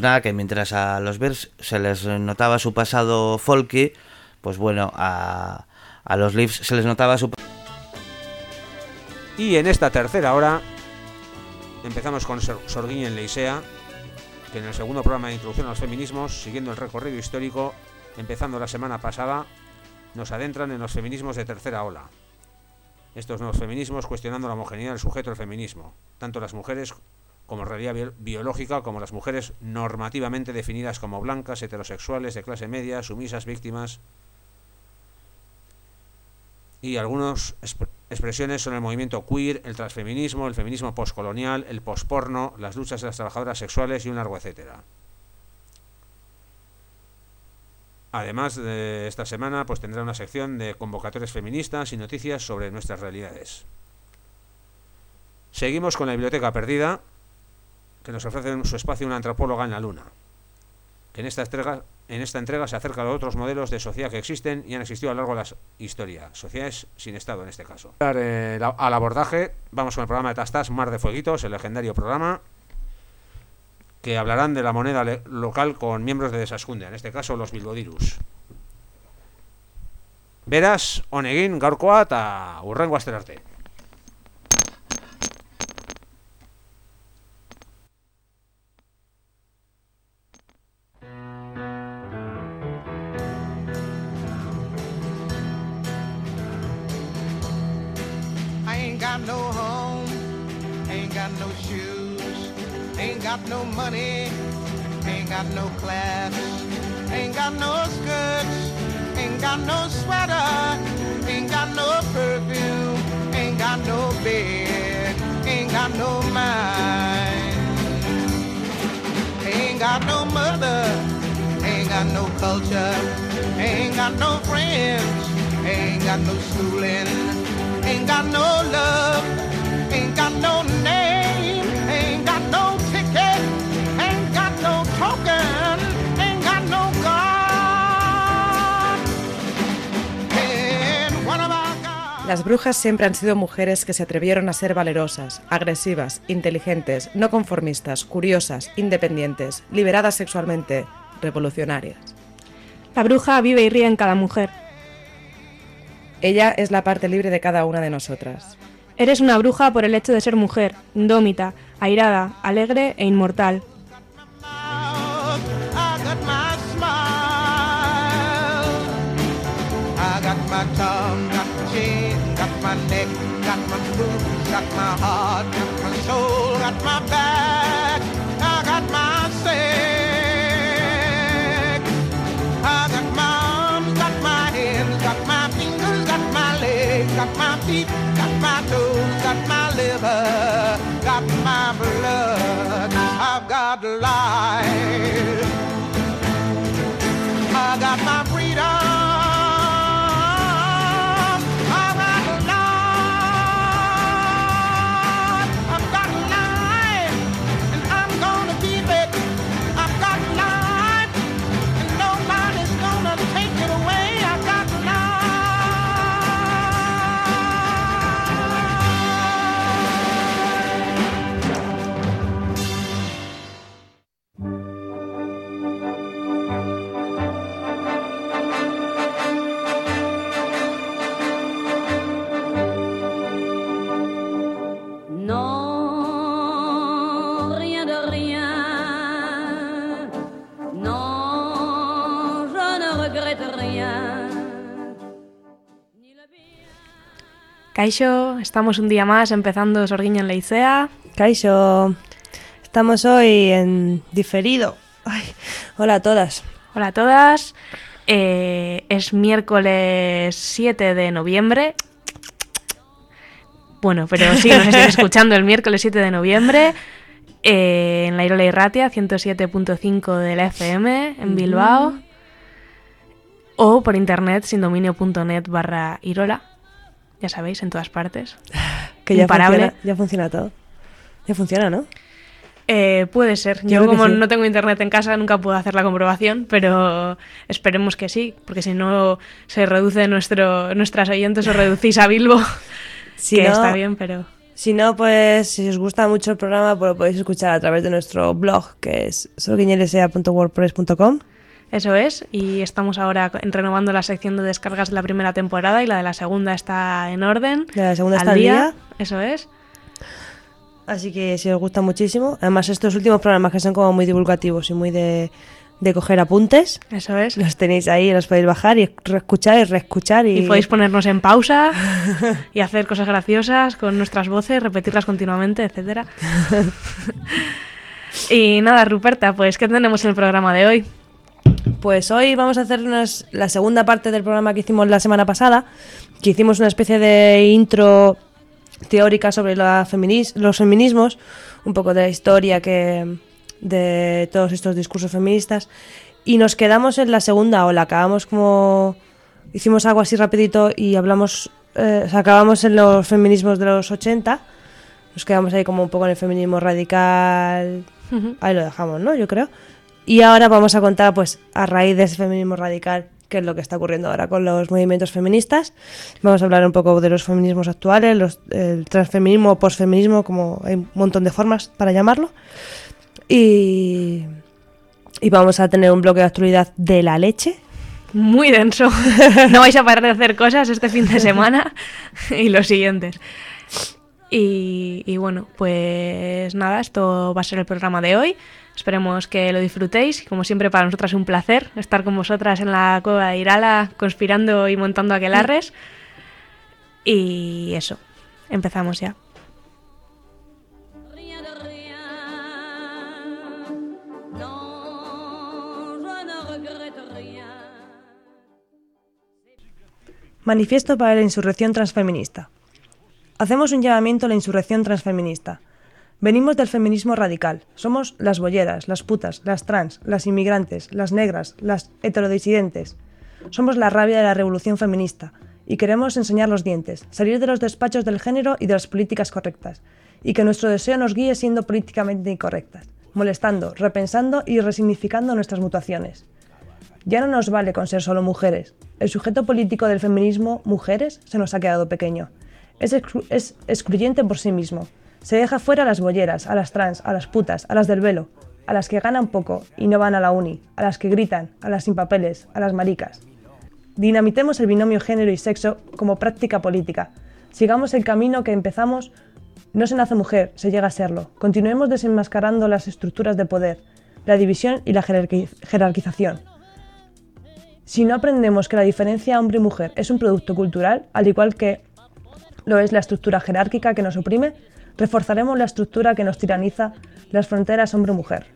[SPEAKER 24] Pues nada, que mientras a los Bears se les notaba su pasado folky, pues bueno, a, a los Leafs se les notaba su...
[SPEAKER 1] Y en esta tercera hora empezamos con Sor- Sorguiño en Leisea, que en el segundo programa de introducción a los feminismos, siguiendo el recorrido histórico, empezando la semana pasada, nos adentran en los feminismos de tercera ola. Estos nuevos feminismos cuestionando la homogeneidad del sujeto del feminismo, tanto las mujeres como realidad bio- biológica, como las mujeres normativamente definidas como blancas, heterosexuales, de clase media, sumisas, víctimas, y algunas expresiones son el movimiento queer, el transfeminismo, el feminismo postcolonial, el posporno, las luchas de las trabajadoras sexuales y un largo etcétera. Además de esta semana, pues tendrá una sección de convocatorias feministas y noticias sobre nuestras realidades. Seguimos con la biblioteca perdida, que nos ofrece su espacio una antropóloga en la luna, que en esta entrega, en esta entrega se acerca a los otros modelos de sociedad que existen y han existido a lo largo de la historia, sociedades sin Estado en este caso. Eh, Al abordaje, vamos con el programa de Tastas, Mar de Fueguitos, el legendario programa, que hablarán de la moneda local con miembros de Desaskunde, en este caso los Bilbodirus. Beraz, honegin gaurkoa eta urrengo astera
[SPEAKER 13] got no home, ain't got no shoes, ain't got no money, ain't got no class, ain't got no skirts, ain't got no sweater, ain't got no perfume, ain't got no bed, ain't got no mind, ain't got no mother, ain't got no culture, ain't got no friends, ain't got no schooling. Ain't got no love, ain't got no name, ain't got no ticket, ain't got no token, ain't got no God. And one of our
[SPEAKER 26] Las brujas siempre han sido mujeres que se atrevieron a ser valerosas, agresivas, inteligentes, no conformistas, curiosas, independientes, liberadas sexualmente, revolucionarias.
[SPEAKER 27] La bruja vive y ríe en cada mujer.
[SPEAKER 26] Ella es la parte libre de cada una de nosotras.
[SPEAKER 27] Eres una bruja por el hecho de ser mujer, indómita, airada, alegre e inmortal.
[SPEAKER 13] I got my smile. I got my tongue, got my chin, got my neck, got my boobs, got my heart, got my feet,
[SPEAKER 27] Kaixo, estamos un día más empezando Sorguiño en Leicea.
[SPEAKER 28] Kaixo, estamos hoy en diferido. Ay, hola a todas.
[SPEAKER 27] Hola a todas. Eh, es miércoles 7 de noviembre. Bueno, pero sí, nos estáis escuchando el miércoles 7 de noviembre eh, en la Irola y Ratia, 107.5 de la FM en Bilbao. O por internet, sindominio.net barra Irola. Ya sabéis, en todas partes.
[SPEAKER 28] Que ya
[SPEAKER 27] Imparable.
[SPEAKER 28] funciona, ya funciona todo. Ya funciona, ¿no?
[SPEAKER 27] Eh, puede ser.
[SPEAKER 28] Yo
[SPEAKER 27] como
[SPEAKER 28] sí.
[SPEAKER 27] no tengo internet en casa, nunca puedo hacer la comprobación, pero esperemos que sí, porque si no se reduce nuestro, nuestras oyentes o reducís a Bilbo,
[SPEAKER 28] Si
[SPEAKER 27] que
[SPEAKER 28] no-
[SPEAKER 27] está bien, pero...
[SPEAKER 28] Si no, pues si os gusta mucho el programa, pues lo podéis escuchar a través de nuestro blog, que es solguiñelesea.wordpress.com.
[SPEAKER 27] Eso es, y estamos ahora en- renovando la sección de descargas de la primera temporada y la de la segunda está en orden.
[SPEAKER 28] De la segunda está al día.
[SPEAKER 27] Eso es.
[SPEAKER 28] Así que si os gusta muchísimo. Además, estos últimos programas que son como muy divulgativos y muy de, de coger apuntes.
[SPEAKER 27] Eso es.
[SPEAKER 28] Los tenéis ahí, los podéis bajar y reescuchar y reescuchar. Y,
[SPEAKER 27] Y podéis ponernos en pausa y hacer cosas graciosas con nuestras voces, repetirlas continuamente, etcétera. y nada, Ruperta, pues ¿qué tenemos en el programa de hoy?
[SPEAKER 28] Pues hoy vamos a hacernos la segunda parte del programa que hicimos la semana pasada, que hicimos una especie de intro teórica sobre la feminis- los feminismos, un poco de la historia que de todos estos discursos feministas, y nos quedamos en la segunda ola, acabamos como hicimos algo así rapidito y hablamos, eh, o sea, acabamos en los feminismos de los 80, nos quedamos ahí como un poco en el feminismo radical, ahí lo dejamos, ¿no? Yo creo. Y ahora vamos a contar, pues, a raíz de ese feminismo radical, qué es lo que está ocurriendo ahora con los movimientos feministas. Vamos a hablar un poco de los feminismos actuales, los, el transfeminismo o posfeminismo, como hay un montón de formas para llamarlo. Y, y vamos a tener un bloque de actualidad de la leche.
[SPEAKER 27] Muy denso. No vais a parar de hacer cosas este fin de semana y los siguientes. Y, y bueno, pues nada, esto va a ser el programa de hoy. Esperemos que lo disfrutéis. Como siempre, para nosotras es un placer estar con vosotras en la cueva de Irala, conspirando y montando aquelarres. Y eso, empezamos ya.
[SPEAKER 28] Manifiesto para la insurrección transfeminista. Hacemos un llamamiento a la insurrección transfeminista. Venimos del feminismo radical. Somos las bolleras, las putas, las trans, las inmigrantes, las negras, las heterodisidentes. Somos la rabia de la revolución feminista y queremos enseñar los dientes, salir de los despachos del género y de las políticas correctas, y que nuestro deseo nos guíe siendo políticamente incorrectas, molestando, repensando y resignificando nuestras mutaciones. Ya no nos vale con ser solo mujeres. El sujeto político del feminismo, mujeres, se nos ha quedado pequeño. Es, es excluyente por sí mismo. Se deja fuera a las bolleras, a las trans, a las putas, a las del velo, a las que ganan poco y no van a la uni, a las que gritan, a las sin papeles, a las maricas. Dinamitemos el binomio género y sexo como práctica política. Sigamos el camino que empezamos. No se nace mujer, se llega a serlo. Continuemos desenmascarando las estructuras de poder, la división y la jerarqui- jerarquización. Si no aprendemos que la diferencia hombre-mujer es un producto cultural, al igual que lo es la estructura jerárquica que nos oprime, reforzaremos la estructura que nos tiraniza las fronteras hombre-mujer.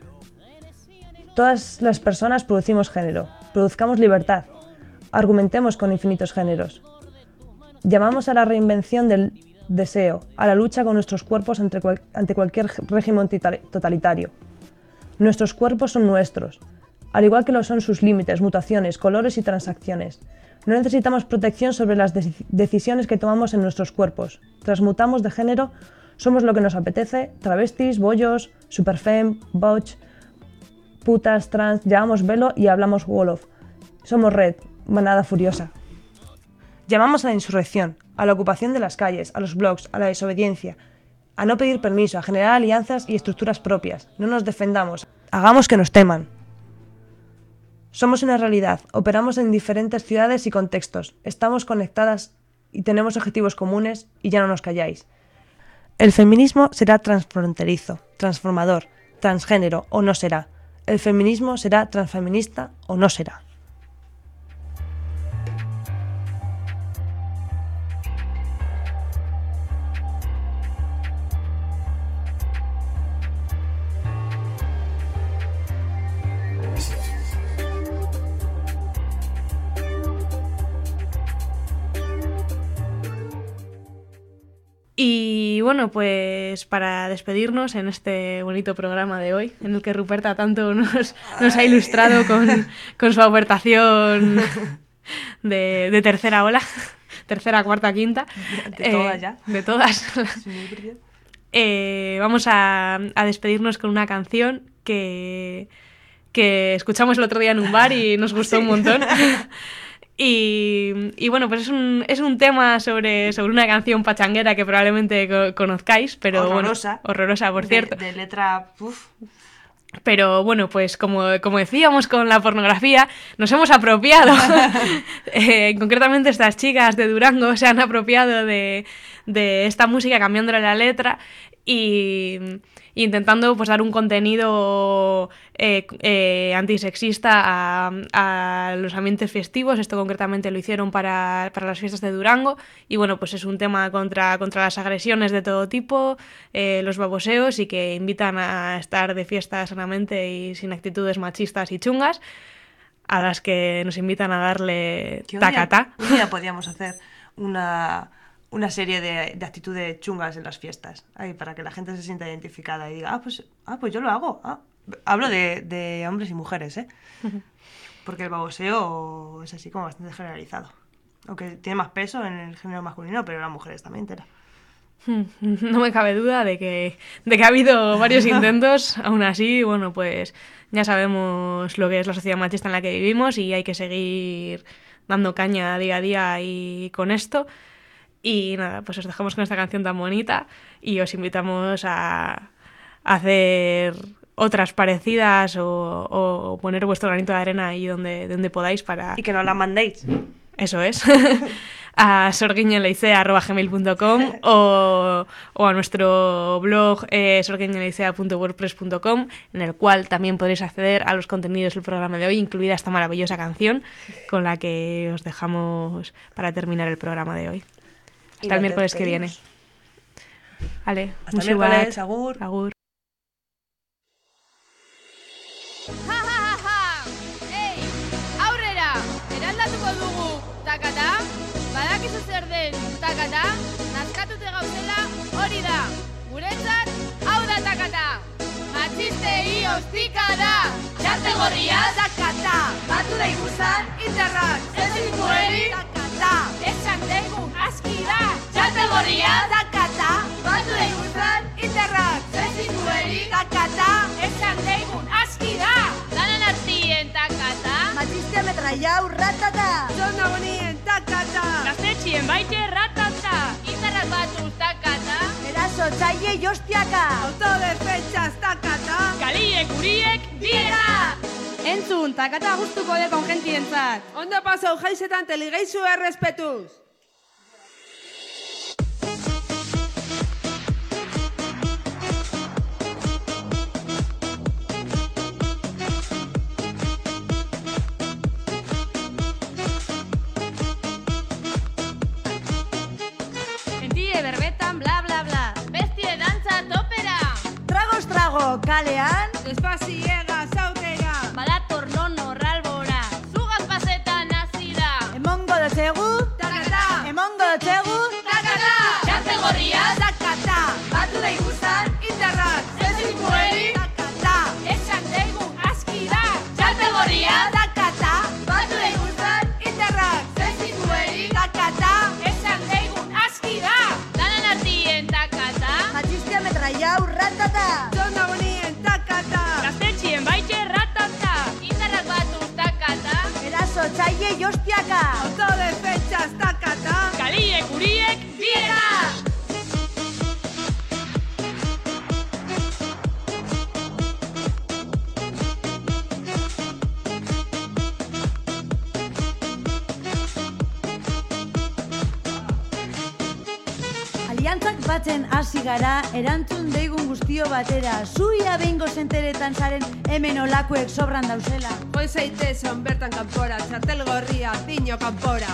[SPEAKER 28] Todas las personas producimos género, produzcamos libertad, argumentemos con infinitos géneros. Llamamos a la reinvención del deseo, a la lucha con nuestros cuerpos ante, cual- ante cualquier régimen totali- totalitario. Nuestros cuerpos son nuestros, al igual que lo son sus límites, mutaciones, colores y transacciones. No necesitamos protección sobre las deci- decisiones que tomamos en nuestros cuerpos. Transmutamos de género, somos lo que nos apetece, travestis, bollos, superfem, botch, putas, trans, llevamos velo y hablamos wolof. Somos red, manada furiosa. Llamamos a la insurrección, a la ocupación de las calles, a los blogs, a la desobediencia, a no pedir permiso, a generar alianzas y estructuras propias. No nos defendamos, hagamos que nos teman. Somos una realidad, operamos en diferentes ciudades y contextos, estamos conectadas y tenemos objetivos comunes y ya no nos calláis. El feminismo será transfronterizo, transformador, transgénero o no será. El feminismo será transfeminista o no será.
[SPEAKER 27] Bueno, pues para despedirnos en este bonito programa de hoy, en el que Ruperta tanto nos, nos ha ilustrado con, con su aportación de, de tercera ola, tercera, cuarta, quinta.
[SPEAKER 28] De todas ya.
[SPEAKER 27] De todas. Eh, vamos a, a despedirnos con una canción que, que escuchamos el otro día en un bar y nos gustó un montón. Y, y bueno, pues es un, es un tema sobre, sobre una canción pachanguera que probablemente co- conozcáis, pero bueno,
[SPEAKER 28] Horrorosa.
[SPEAKER 27] horrorosa, por
[SPEAKER 28] De-
[SPEAKER 27] cierto.
[SPEAKER 28] De, letra. uf.
[SPEAKER 27] Pero bueno, pues como, como decíamos con la pornografía, nos hemos apropiado. Eh, concretamente estas chicas de Durango se han apropiado de, de esta música cambiándole la letra y, intentando pues dar un contenido eh, eh, antisexista a, a los ambientes festivos. Esto concretamente lo hicieron para, para las fiestas de Durango. Y bueno, pues es un tema contra, contra las agresiones de todo tipo, eh, los baboseos y que invitan a estar de fiesta sanamente y sin actitudes machistas y chungas, a las que nos invitan a darle.
[SPEAKER 28] Un día podríamos hacer una, una serie de, de actitudes chungas en las fiestas, ahí, para que la gente se sienta identificada y diga, ah, pues, ah, pues yo lo hago. ah". Hablo de, de hombres y mujeres, ¿eh? Porque el baboseo es así como bastante generalizado. Aunque tiene más peso en el género masculino, pero las mujeres también tela.
[SPEAKER 27] No me cabe duda de que, de que ha habido varios intentos, aún así, bueno, pues ya sabemos lo que es la sociedad machista en la que vivimos y hay que seguir dando caña día a día y con esto. Y nada, pues os dejamos con esta canción tan bonita y os invitamos a, hacer otras parecidas o, o poner vuestro granito de arena ahí donde, donde podáis para...
[SPEAKER 28] Y que nos la mandéis.
[SPEAKER 27] Eso es. a sorguiñoleicea.gmail.com o, o a nuestro blog eh, sorguiñoleicea.wordpress.com en el cual también podréis acceder a los contenidos del programa de hoy, incluida esta maravillosa canción con la que os dejamos para terminar el programa de hoy.
[SPEAKER 28] Y
[SPEAKER 27] Hasta el miércoles que viene. Vale,
[SPEAKER 28] Hasta el miércoles, agur.
[SPEAKER 27] Agur.
[SPEAKER 29] Ei, aurrera, eraldatuko dugu, takata, badakizu zer den, takata, naskatute gauzela hori da, guretzat, hau da takata. Matxistei ostika da, txarte gorria, takata, batu da ikuzan, interrak, ezin mueri, takata, esan degu, aski da, txarte gorria, takata, batu da ikuzan, interrak, ezin mueri, takata, esan degu, aski da, danan artien takata,
[SPEAKER 21] Matxiste metrallau ratata.
[SPEAKER 29] Zona bonien takata, gaztetxien baite ratata, interrak batu takata,
[SPEAKER 21] Eraso txaile jostiaka.
[SPEAKER 29] autodefentsaz takata, kaliek uriek diera!
[SPEAKER 21] Entzun, takata gustuko de kongentientzat.
[SPEAKER 29] Ondo pasau jaizetan teligeizu errespetuz!
[SPEAKER 21] Gentie berbetan bla bla bla.
[SPEAKER 29] Bestie dantza topera!
[SPEAKER 21] Tragos trago kalean.
[SPEAKER 29] Despaziega
[SPEAKER 21] txaile jostiaka.
[SPEAKER 29] Autodefentsaz takata! Kaliek uriek
[SPEAKER 21] Batzen hasi gara, erantzun deigun guztio batera. Zuia behingo zenteretan zaren hemen olakuek sobran dauzela.
[SPEAKER 29] Joan zaitezon bertan kanpora, txartel gorria, pino kanpora.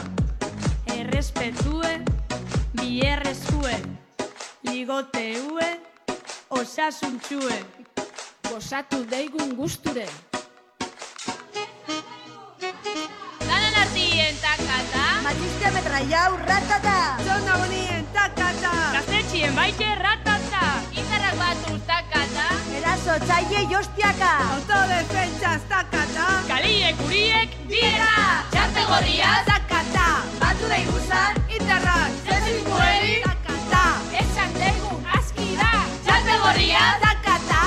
[SPEAKER 21] Errespetue, bierrezue, ligoteue, osasuntxue. Gozatu deigun gusture.
[SPEAKER 29] Danan artien takata!
[SPEAKER 21] Matxiste metrallau ratata.
[SPEAKER 29] Zona bonien takata! Gaztetxien baite ratata! Interrak batu takata!
[SPEAKER 21] Eraso txaile jostiaka.
[SPEAKER 29] Autodefentsaz takata! Kaliek uriek diera! Txarte gorria! Takata! Batu da ikuzan, interrak! Zezin mueri! Takata! Esan deigu aski da! Txarte gorria! Takata!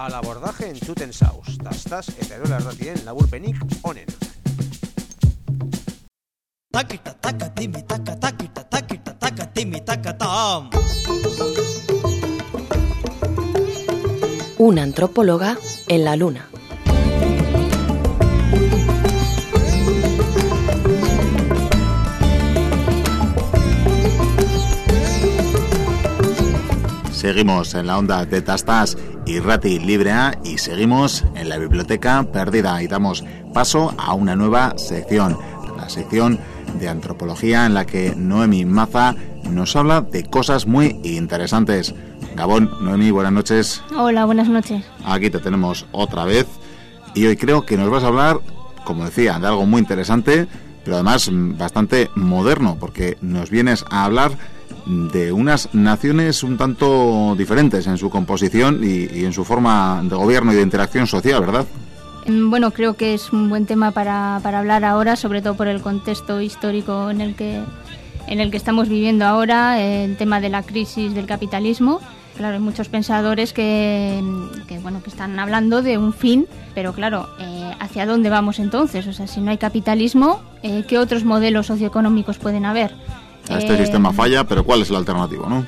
[SPEAKER 1] Al abordaje entzuten zauz, dastaz eta erola erratien laburpenik onen.
[SPEAKER 30] Takita taka timi taka takita takita taka timi taka tam.
[SPEAKER 31] Una antropóloga en la luna.
[SPEAKER 2] Seguimos en la onda de Tastas y Rati Librea y seguimos en la biblioteca perdida y damos paso a una nueva sección, la sección de antropología en la que Noemi Maza nos habla de cosas muy interesantes. Gabón, Noemi, buenas noches.
[SPEAKER 32] Hola, buenas noches.
[SPEAKER 2] Aquí te tenemos otra vez y hoy creo que nos vas a hablar, como decía, de algo muy interesante, pero además bastante moderno, porque nos vienes a hablar
[SPEAKER 33] de unas naciones un tanto diferentes en su composición y, en su forma de gobierno y de interacción social, ¿verdad?
[SPEAKER 32] Mm, Bueno, creo que es un buen tema para, para hablar ahora, sobre todo por el contexto histórico en el que, en el que estamos viviendo ahora, el tema de la crisis del capitalismo. Claro, hay muchos pensadores que, que, bueno, que están hablando de un fin, pero claro, eh, ¿hacia dónde vamos entonces? O sea, si no hay capitalismo, eh, ¿qué otros modelos socioeconómicos pueden haber?
[SPEAKER 33] Este
[SPEAKER 32] Eh,
[SPEAKER 33] sistema falla, pero ¿cuál es el alternativo, no?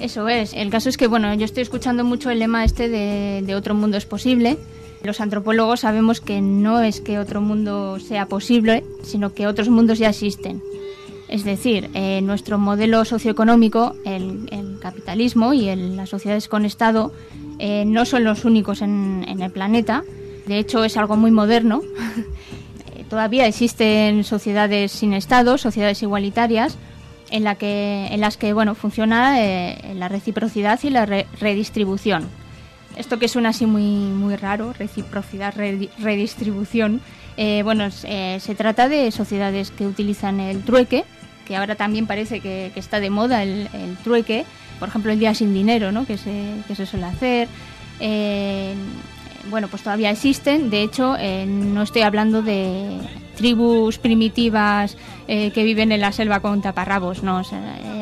[SPEAKER 32] eso es. El caso es que, bueno, yo estoy escuchando mucho el lema este de, de otro mundo es posible. Los antropólogos sabemos que no es que otro mundo sea posible, sino que otros mundos ya existen. Es decir, eh, nuestro modelo socioeconómico, el, el capitalismo y el- las sociedades con Estado, eh, no son los únicos en, en el planeta. De hecho, es algo muy moderno. Eh, Todavía existen sociedades sin Estado, sociedades igualitarias, en, la que, en las que bueno, funciona eh, la reciprocidad y la re- redistribución. Esto que suena así muy, muy raro, reciprocidad, redi- redistribución, eh, bueno, eh, se trata de sociedades que utilizan el trueque, que ahora también parece que, está de moda el, el trueque, por ejemplo el día sin dinero, ¿no? que, se, que se suele hacer. Bueno, pues todavía existen. De hecho, no estoy hablando de tribus primitivas eh, que viven en la selva con taparrabos, no.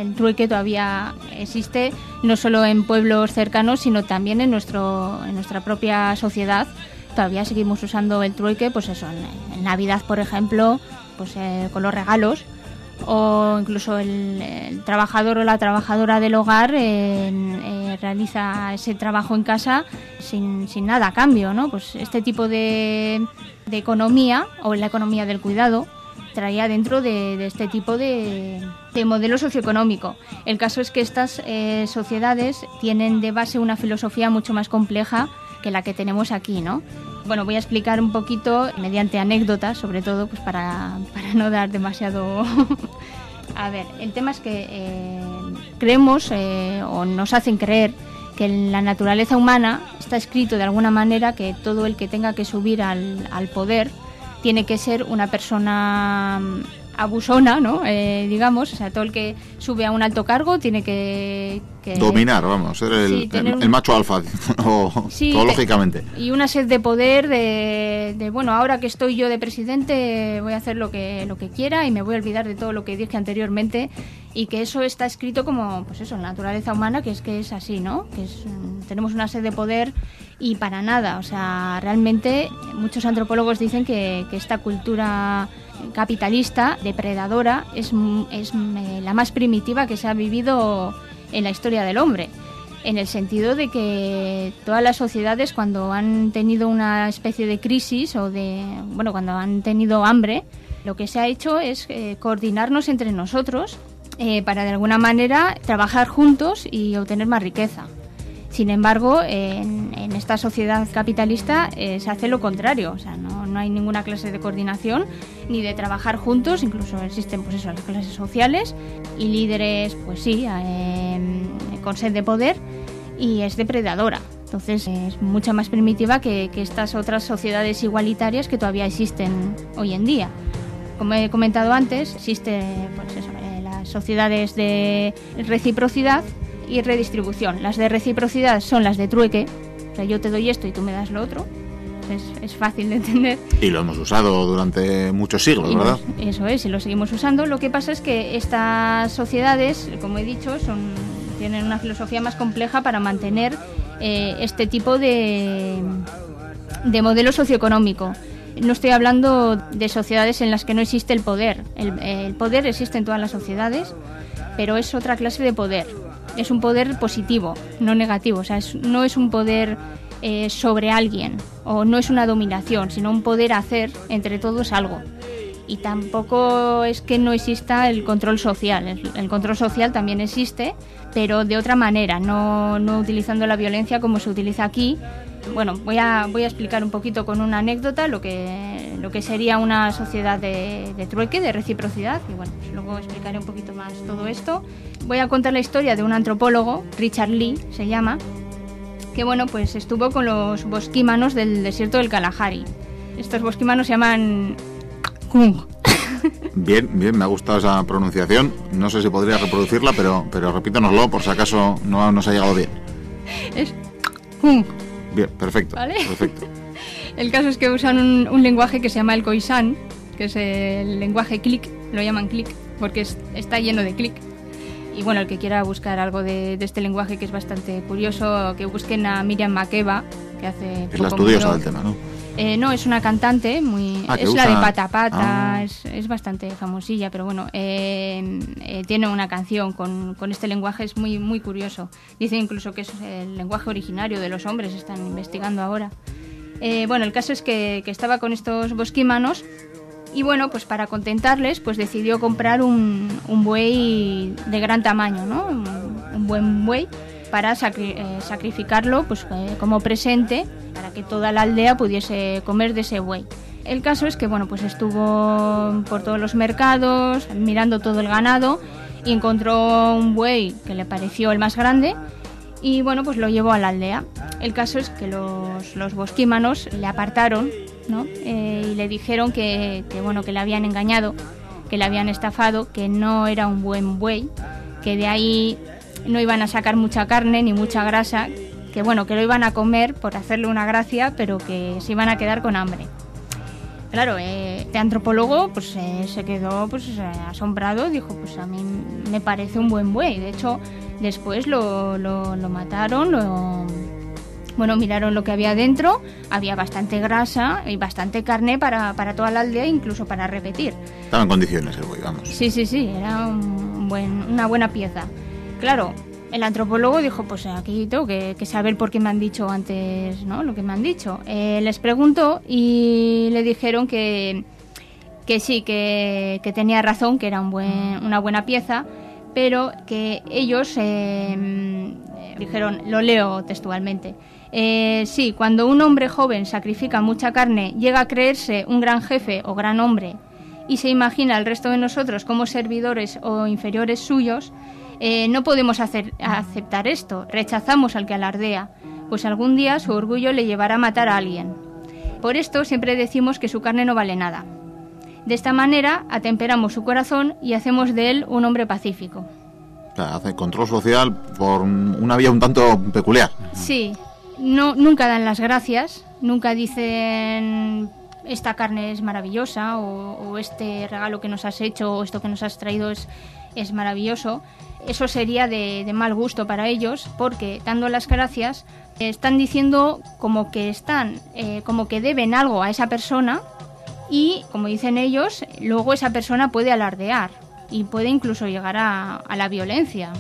[SPEAKER 32] El trueque todavía existe no solo en pueblos cercanos, sino también en, nuestro, en nuestra propia sociedad. Todavía seguimos usando el trueque, pues eso, en, Navidad, por ejemplo, pues eh, con los regalos o incluso el, trabajador o la trabajadora del hogar eh, realiza ese trabajo en casa sin, sin nada a cambio, ¿no? Pues este tipo de, de economía o la economía del cuidado traía dentro de, este tipo de, de modelo socioeconómico. El caso es que estas eh, sociedades tienen de base una filosofía mucho más compleja que la que tenemos aquí, ¿no? Bueno, voy a explicar un poquito mediante anécdotas, sobre todo, pues para, para no dar demasiado... a ver, el tema es que eh, creemos eh, o nos hacen creer que en la naturaleza humana está escrito de alguna manera que todo el que tenga que subir al, al poder tiene que ser una persona mm, abusona, ¿no? Eh, digamos, o sea, todo el que sube a un alto cargo tiene que... que-
[SPEAKER 33] Dominar, vamos, ser el,
[SPEAKER 32] Sí, tener
[SPEAKER 33] el-
[SPEAKER 32] un-
[SPEAKER 33] el macho alfa, o,
[SPEAKER 32] Sí,
[SPEAKER 33] zoológicamente.
[SPEAKER 32] y una sed de poder de, de, bueno ahora que estoy yo de presidente voy a hacer lo que lo que quiera y me voy a olvidar de todo lo que dije anteriormente y que eso está escrito como pues eso en la naturaleza humana que es que es así no que es, mm, tenemos una sed de poder y para nada o sea realmente muchos antropólogos dicen que, que esta cultura capitalista depredadora es, es la más primitiva que se ha vivido en la historia del hombre en el sentido de que todas las sociedades cuando han tenido una especie de crisis o de bueno cuando han tenido hambre lo que se ha hecho es eh, coordinarnos entre nosotros eh, para de alguna manera trabajar juntos y obtener más riqueza sin embargo, en, en esta sociedad capitalista eh, se hace lo contrario, o sea, no, no hay ninguna clase de coordinación ni de trabajar juntos, incluso existen pues eso, las clases sociales y líderes, pues sí, eh, con sed de poder y es depredadora. Entonces es mucha más primitiva que, que estas otras sociedades igualitarias que todavía existen hoy en día. Como he comentado antes, existen pues eso, eh, las sociedades de reciprocidad y redistribución. Las de reciprocidad son las de trueque, o sea, yo te doy esto y tú me das lo otro. Es, es fácil de entender.
[SPEAKER 33] Y lo hemos usado durante muchos siglos,
[SPEAKER 32] Y
[SPEAKER 33] ¿verdad?
[SPEAKER 32] eso es, y lo seguimos usando. Lo que pasa es que estas sociedades, como he dicho, son, tienen una filosofía más compleja para mantener eh, este tipo de, de modelo socioeconómico. No estoy hablando de sociedades en las que no existe el poder. El, el poder existe en todas las sociedades, pero es otra clase de poder. Es un poder positivo, no negativo. O sea, es- no es un poder eh, sobre alguien o no es una dominación, sino un poder hacer entre todos algo. Y tampoco es que no exista el control social. El, el control social también existe, pero de otra manera, no, no utilizando la violencia como se utiliza aquí. Bueno, voy a, voy a explicar un poquito con una anécdota lo que, lo que sería una sociedad de, de trueque, de reciprocidad. Y bueno, pues luego explicaré un poquito más todo esto. Voy a contar la historia de un antropólogo, Richard Lee se llama, que bueno, pues estuvo con los bosquímanos del desierto del Kalahari. Estos bosquímanos se llaman Kung.
[SPEAKER 33] Bien, bien, me ha gustado esa pronunciación. No sé si podría reproducirla, pero, pero repítanoslo por si acaso no nos ha llegado bien.
[SPEAKER 32] Es Kung.
[SPEAKER 33] Bien, perfecto.
[SPEAKER 32] ¿Vale?
[SPEAKER 33] Perfecto.
[SPEAKER 32] El caso es que usan un, un lenguaje que se llama el Khoisan, que es el lenguaje click, lo llaman click, porque es- está lleno de click. Y bueno, el que quiera buscar algo de, de este lenguaje que es bastante curioso, que busquen a Miriam Makeba, que hace...
[SPEAKER 33] Es la estudiosa del tema, ¿no?
[SPEAKER 32] Eh, no, es una cantante, muy,
[SPEAKER 33] Ah,
[SPEAKER 32] es la de Pata Pata,
[SPEAKER 33] Ah.
[SPEAKER 32] es, es bastante famosilla, pero bueno, eh, eh, tiene una canción con, con este lenguaje, es muy, muy curioso. Dice incluso que es el lenguaje originario de los hombres, están investigando ahora. Bueno, el caso es que, que estaba con estos bosquímanos y bueno, pues para contentarles, pues decidió comprar un, un buey de gran tamaño, ¿no? Un, un buen buey para eh, sacrificarlo pues, eh, como presente para que toda la aldea pudiese comer de ese buey. El caso es que bueno, pues estuvo por todos los mercados, mirando todo el ganado y encontró un buey que le pareció el más grande y bueno, pues lo llevó a la aldea. El caso es que los, los bosquímanos le apartaron ¿no? Eh, y le dijeron que, que, bueno, que le habían engañado, que le habían estafado, que no era un buen buey, que de ahí no iban a sacar mucha carne ni mucha grasa, que bueno, que lo iban a comer por hacerle una gracia, pero que se iban a quedar con hambre. Claro, eh, este antropólogo pues eh, se quedó pues eh, asombrado, dijo pues a mí me parece un buen buey. De hecho, después lo, lo, lo mataron, lo, bueno, miraron lo que había dentro, había bastante grasa y bastante carne para, para toda la aldea, incluso para repetir.
[SPEAKER 33] Estaba en condiciones el buey, vamos.
[SPEAKER 32] Sí, sí, sí, era un buen, una buena pieza. Claro, el antropólogo dijo, pues aquí tengo que, que saber por qué me han dicho antes, ¿no? Lo que me han dicho. Eh, les preguntó y le dijeron que, que sí, que, que tenía razón, que era un buen, una buena pieza, pero que ellos eh, dijeron, lo leo textualmente, eh, sí, cuando un hombre joven sacrifica mucha carne, llega a creerse un gran jefe o gran hombre y se imagina al resto de nosotros como servidores o inferiores suyos, eh, no podemos hacer, aceptar esto, rechazamos al que alardea, pues algún día su orgullo le llevará a matar a alguien. Por esto siempre decimos que su carne no vale nada. De esta manera atemperamos su corazón y hacemos de él un hombre pacífico.
[SPEAKER 33] Hace control social por una vía un tanto peculiar.
[SPEAKER 32] Sí, no, nunca dan las gracias, nunca dicen esta carne es maravillosa o, o este regalo que nos has hecho o esto que nos has traído es, es maravilloso. Eso sería de, mal gusto para ellos porque dando las gracias están diciendo como que están, eh, como que deben algo a esa persona y como dicen ellos, luego esa persona puede alardear y puede incluso llegar a, a la violencia.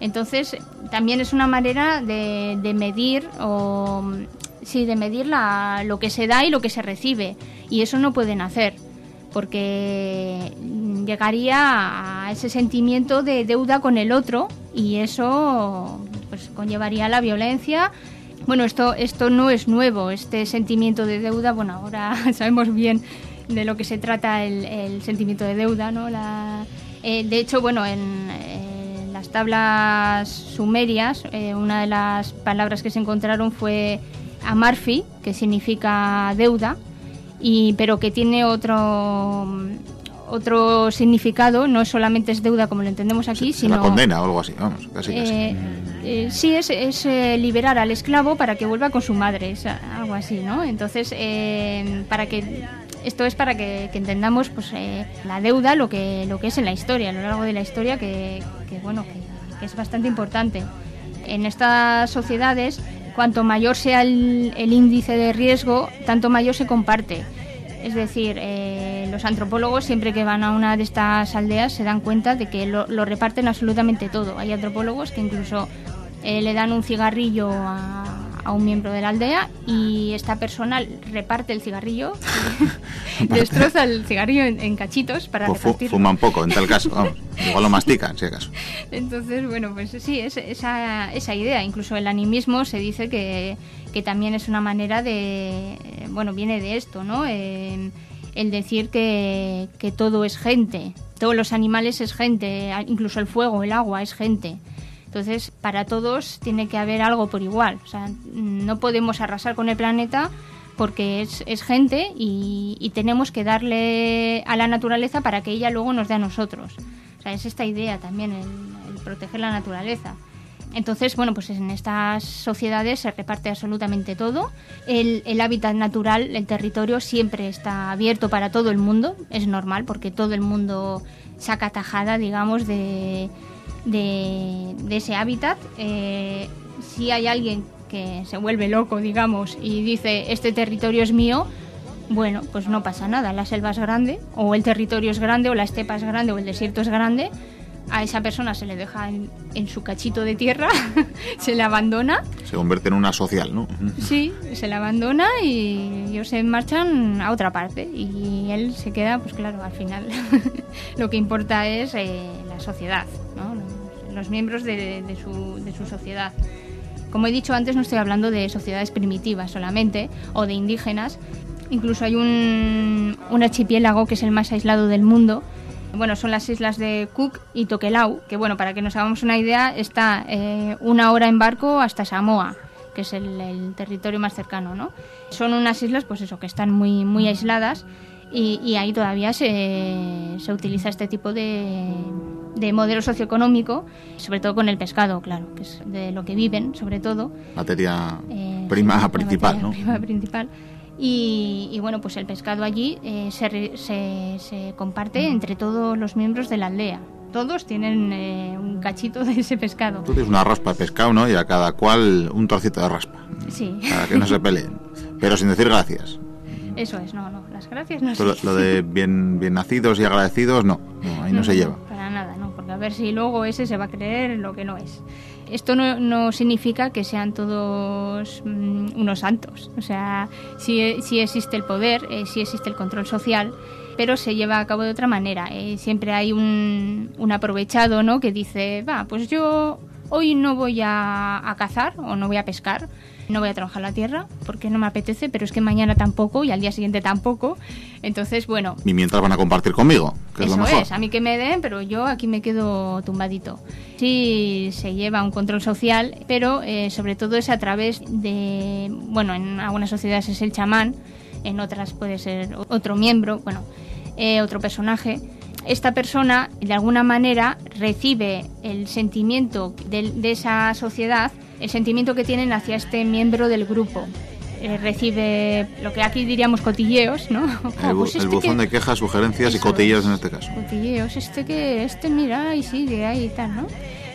[SPEAKER 32] Entonces, también es una manera de, de medir o sí, de medir la, lo que se da y lo que se recibe. Y eso no pueden hacer, porque llegaría a ese sentimiento de deuda con el otro y eso pues, conllevaría la violencia. Bueno, esto, esto no es nuevo, este sentimiento de deuda, bueno, ahora sabemos bien de lo que se trata el, sentimiento de deuda, ¿no? Eh, de hecho, bueno, en, en las tablas sumerias, eh, una de las palabras que se encontraron fue amarfi, que significa deuda, y, pero que tiene otro otro significado, no solamente es deuda como lo entendemos aquí,
[SPEAKER 33] Se
[SPEAKER 32] sino...
[SPEAKER 33] la condena o algo así, vamos, casi, casi.
[SPEAKER 32] Eh, eh, sí, es, es eh, liberar al esclavo para que vuelva con su madre, es algo así, ¿no? Entonces, eh, para que esto es para que, que entendamos pues eh, la deuda, lo que lo que es en la historia, a lo largo de la historia, que, que bueno, que, que, es bastante importante. En estas sociedades, cuanto mayor sea el, el índice de riesgo, tanto mayor se comparte. Es decir, eh, los antropólogos siempre que van a una de estas aldeas se dan cuenta de que lo, lo reparten absolutamente todo. Hay antropólogos que incluso eh, le dan un cigarrillo a, a, un miembro de la aldea y esta persona reparte el cigarrillo, destroza el cigarrillo en, en cachitos para
[SPEAKER 33] pues
[SPEAKER 32] repartirlo.
[SPEAKER 33] Fuman poco, en tal caso. Igual lo mastican, si acaso.
[SPEAKER 32] Entonces, bueno, pues sí, es, esa, esa idea. Incluso el animismo se dice que, que también es una manera de, bueno, viene de esto, ¿no? Eh, el decir que, que, todo es gente, todos los animales es gente, incluso el fuego, el agua es gente. Entonces, para todos tiene que haber algo por igual. O sea, no podemos arrasar con el planeta porque es, es gente y, y tenemos que darle a la naturaleza para que ella luego nos dé a nosotros. O sea, es esta idea también, el, el proteger la naturaleza. Entonces, bueno, pues en estas sociedades se reparte absolutamente todo. El, el hábitat natural, el territorio, siempre está abierto para todo el mundo. Es normal porque todo el mundo saca tajada, digamos, de, de, de ese hábitat. Eh, si hay alguien que se vuelve loco, digamos, y dice, este territorio es mío, bueno, pues no pasa nada. La selva es grande, o el territorio es grande, o la estepa es grande, o el desierto es grande. A esa persona se le deja en, en su cachito de tierra, se le abandona,
[SPEAKER 33] Se convierte en una social, ¿no?
[SPEAKER 32] sí, se le abandona y ellos se marchan a otra parte. Y él se queda, pues claro, al final lo que importa es eh, la sociedad, ¿no? Los, miembros de, de su, de su sociedad. Como he dicho antes, no estoy hablando de sociedades primitivas solamente o de indígenas. Incluso hay un, un archipiélago que es el más aislado del mundo. Bueno, son las islas de Cook y Tokelau, que bueno, para que nos hagamos una idea, está eh, una hora en barco hasta Samoa, que es el, el territorio más cercano, ¿no? Son unas islas, pues eso, que están muy, muy aisladas y, y ahí todavía se, se utiliza este tipo de, de modelo socioeconómico, sobre todo con el pescado, claro, que es de lo que viven, sobre todo.
[SPEAKER 33] Materia
[SPEAKER 32] Eh,
[SPEAKER 33] prima
[SPEAKER 32] sí,
[SPEAKER 33] principal,
[SPEAKER 32] materia
[SPEAKER 33] ¿no?
[SPEAKER 32] prima principal. Y, y bueno, pues el pescado allí eh, se, se, se comparte entre todos los miembros de la aldea. Todos tienen eh, un cachito de ese pescado.
[SPEAKER 33] Tú tienes una raspa de pescado, ¿no? Y a cada cual un trocito de raspa,
[SPEAKER 32] Sí,
[SPEAKER 33] para que no se peleen. Pero sin decir gracias.
[SPEAKER 32] Eso es, no, no, las gracias no sé.
[SPEAKER 33] lo de bien, bien nacidos y agradecidos, no. no ahí no, se lleva.
[SPEAKER 32] Para nada, no, porque a ver si luego ese se va a creer lo que no es. Esto no, no significa que sean todos mm, unos santos. O sea, sí, sí existe el poder, eh, sí existe el control social, pero se lleva a cabo de otra manera. Eh, siempre hay un, un aprovechado ¿no? que dice, va, pues yo hoy no voy a, a cazar o no voy a pescar, no voy a trabajar la tierra porque no me apetece, pero es que mañana tampoco y al día siguiente tampoco. Entonces, bueno,
[SPEAKER 33] Y mientras van a compartir conmigo, que es
[SPEAKER 32] eso
[SPEAKER 33] lo mejor.
[SPEAKER 32] es, a mí que me den, pero yo aquí me quedo tumbadito. Sí se lleva un control social, pero eh, sobre todo es a través de, bueno, en algunas sociedades es el chamán, en otras puede ser otro miembro, bueno, eh, otro personaje. Esta persona, de alguna manera, recibe el sentimiento de, de esa sociedad, el sentimiento que tienen hacia este miembro del grupo. Eh, recibe lo que aquí diríamos cotilleos, ¿no?
[SPEAKER 33] El, bu-
[SPEAKER 32] pues
[SPEAKER 33] el
[SPEAKER 32] este
[SPEAKER 33] buzón
[SPEAKER 32] que-
[SPEAKER 33] de quejas, sugerencias y
[SPEAKER 32] Eso
[SPEAKER 33] cotillas
[SPEAKER 32] es.
[SPEAKER 33] en este caso.
[SPEAKER 32] cotilleos, este que, este mira y sigue ahí y tal, ¿no?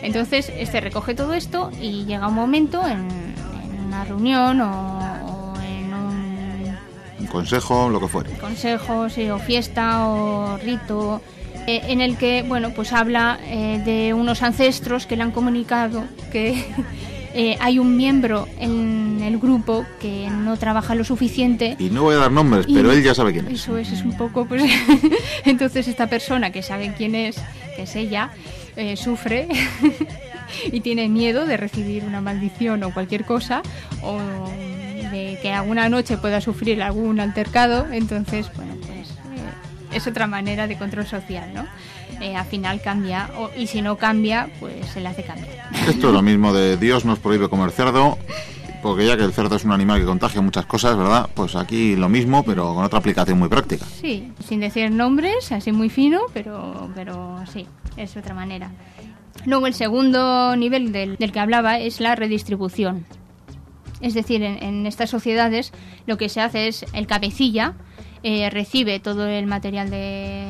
[SPEAKER 32] Entonces, este recoge todo esto y llega un momento en, en una reunión o, o en un
[SPEAKER 33] Un consejo, lo que fuere.
[SPEAKER 32] consejo, sí, o fiesta o rito, eh, en el que, bueno, pues habla eh, de unos ancestros que le han comunicado que eh, hay un miembro en el grupo que no trabaja lo suficiente
[SPEAKER 33] Y no voy a dar nombres,
[SPEAKER 32] y-
[SPEAKER 33] pero él ya sabe quién es.
[SPEAKER 32] Eso es, es un poco, pues. entonces, esta persona que sabe quién es, que es ella, eh, sufre y tiene miedo de recibir una maldición o cualquier cosa, o de que alguna noche pueda sufrir algún altercado. Entonces, bueno, pues. eh, es otra manera de control social, ¿no? Eh, al final cambia, o- y si no cambia, pues se le hace cambiar.
[SPEAKER 33] Esto es lo mismo de Dios nos prohíbe comer cerdo, porque ya que el cerdo es un animal que contagia muchas cosas, ¿verdad? Pues aquí lo mismo, pero con otra aplicación muy práctica.
[SPEAKER 32] Sí, sin decir nombres, así muy fino, pero, pero sí, es otra manera. Luego el segundo nivel del, del que hablaba es la redistribución. Es decir, en, en estas sociedades lo que se hace es el cabecilla eh, recibe todo el material de,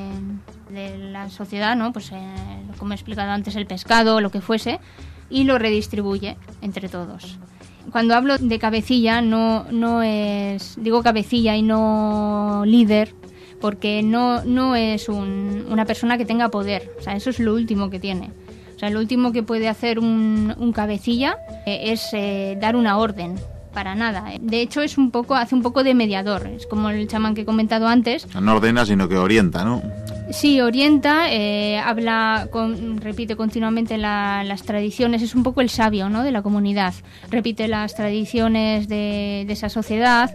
[SPEAKER 32] de la sociedad, ¿no? Pues eh, como he explicado antes, el pescado, lo que fuese, y lo redistribuye entre todos. Cuando hablo de cabecilla no, no es, digo cabecilla y no líder, porque no, no es un- una persona que tenga poder, o sea, eso es lo último que tiene. O sea, lo último que puede hacer un, cabecilla eh, es eh, dar una orden, para nada. De hecho, es un poco, hace un poco de mediador, es como el chamán que he comentado antes,
[SPEAKER 33] No ordena, sino que orienta, ¿no?
[SPEAKER 32] Sí, orienta, eh, habla, con- repite continuamente la- las tradiciones, es un poco el sabio ¿no? de la comunidad, repite las tradiciones de, esa sociedad.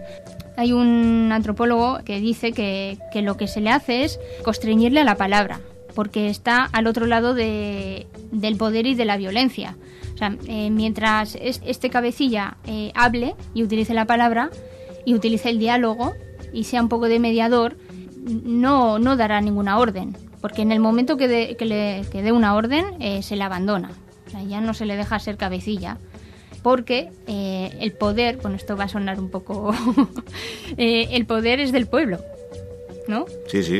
[SPEAKER 32] Hay un antropólogo que dice que, lo que se le hace es constreñirle a la palabra, porque está al otro lado de- del poder y de la violencia. O sea, eh, mientras es- este cabecilla eh, hable y utilice la palabra, y utilice el diálogo y sea un poco de mediador, no, no dará ninguna orden, porque en el momento que, de- que le que dé una orden eh, se le abandona, o sea, ya no se le deja ser cabecilla, porque eh, el poder, bueno, esto va a sonar un poco, eh, el poder es del pueblo, ¿no?
[SPEAKER 33] Sí, sí.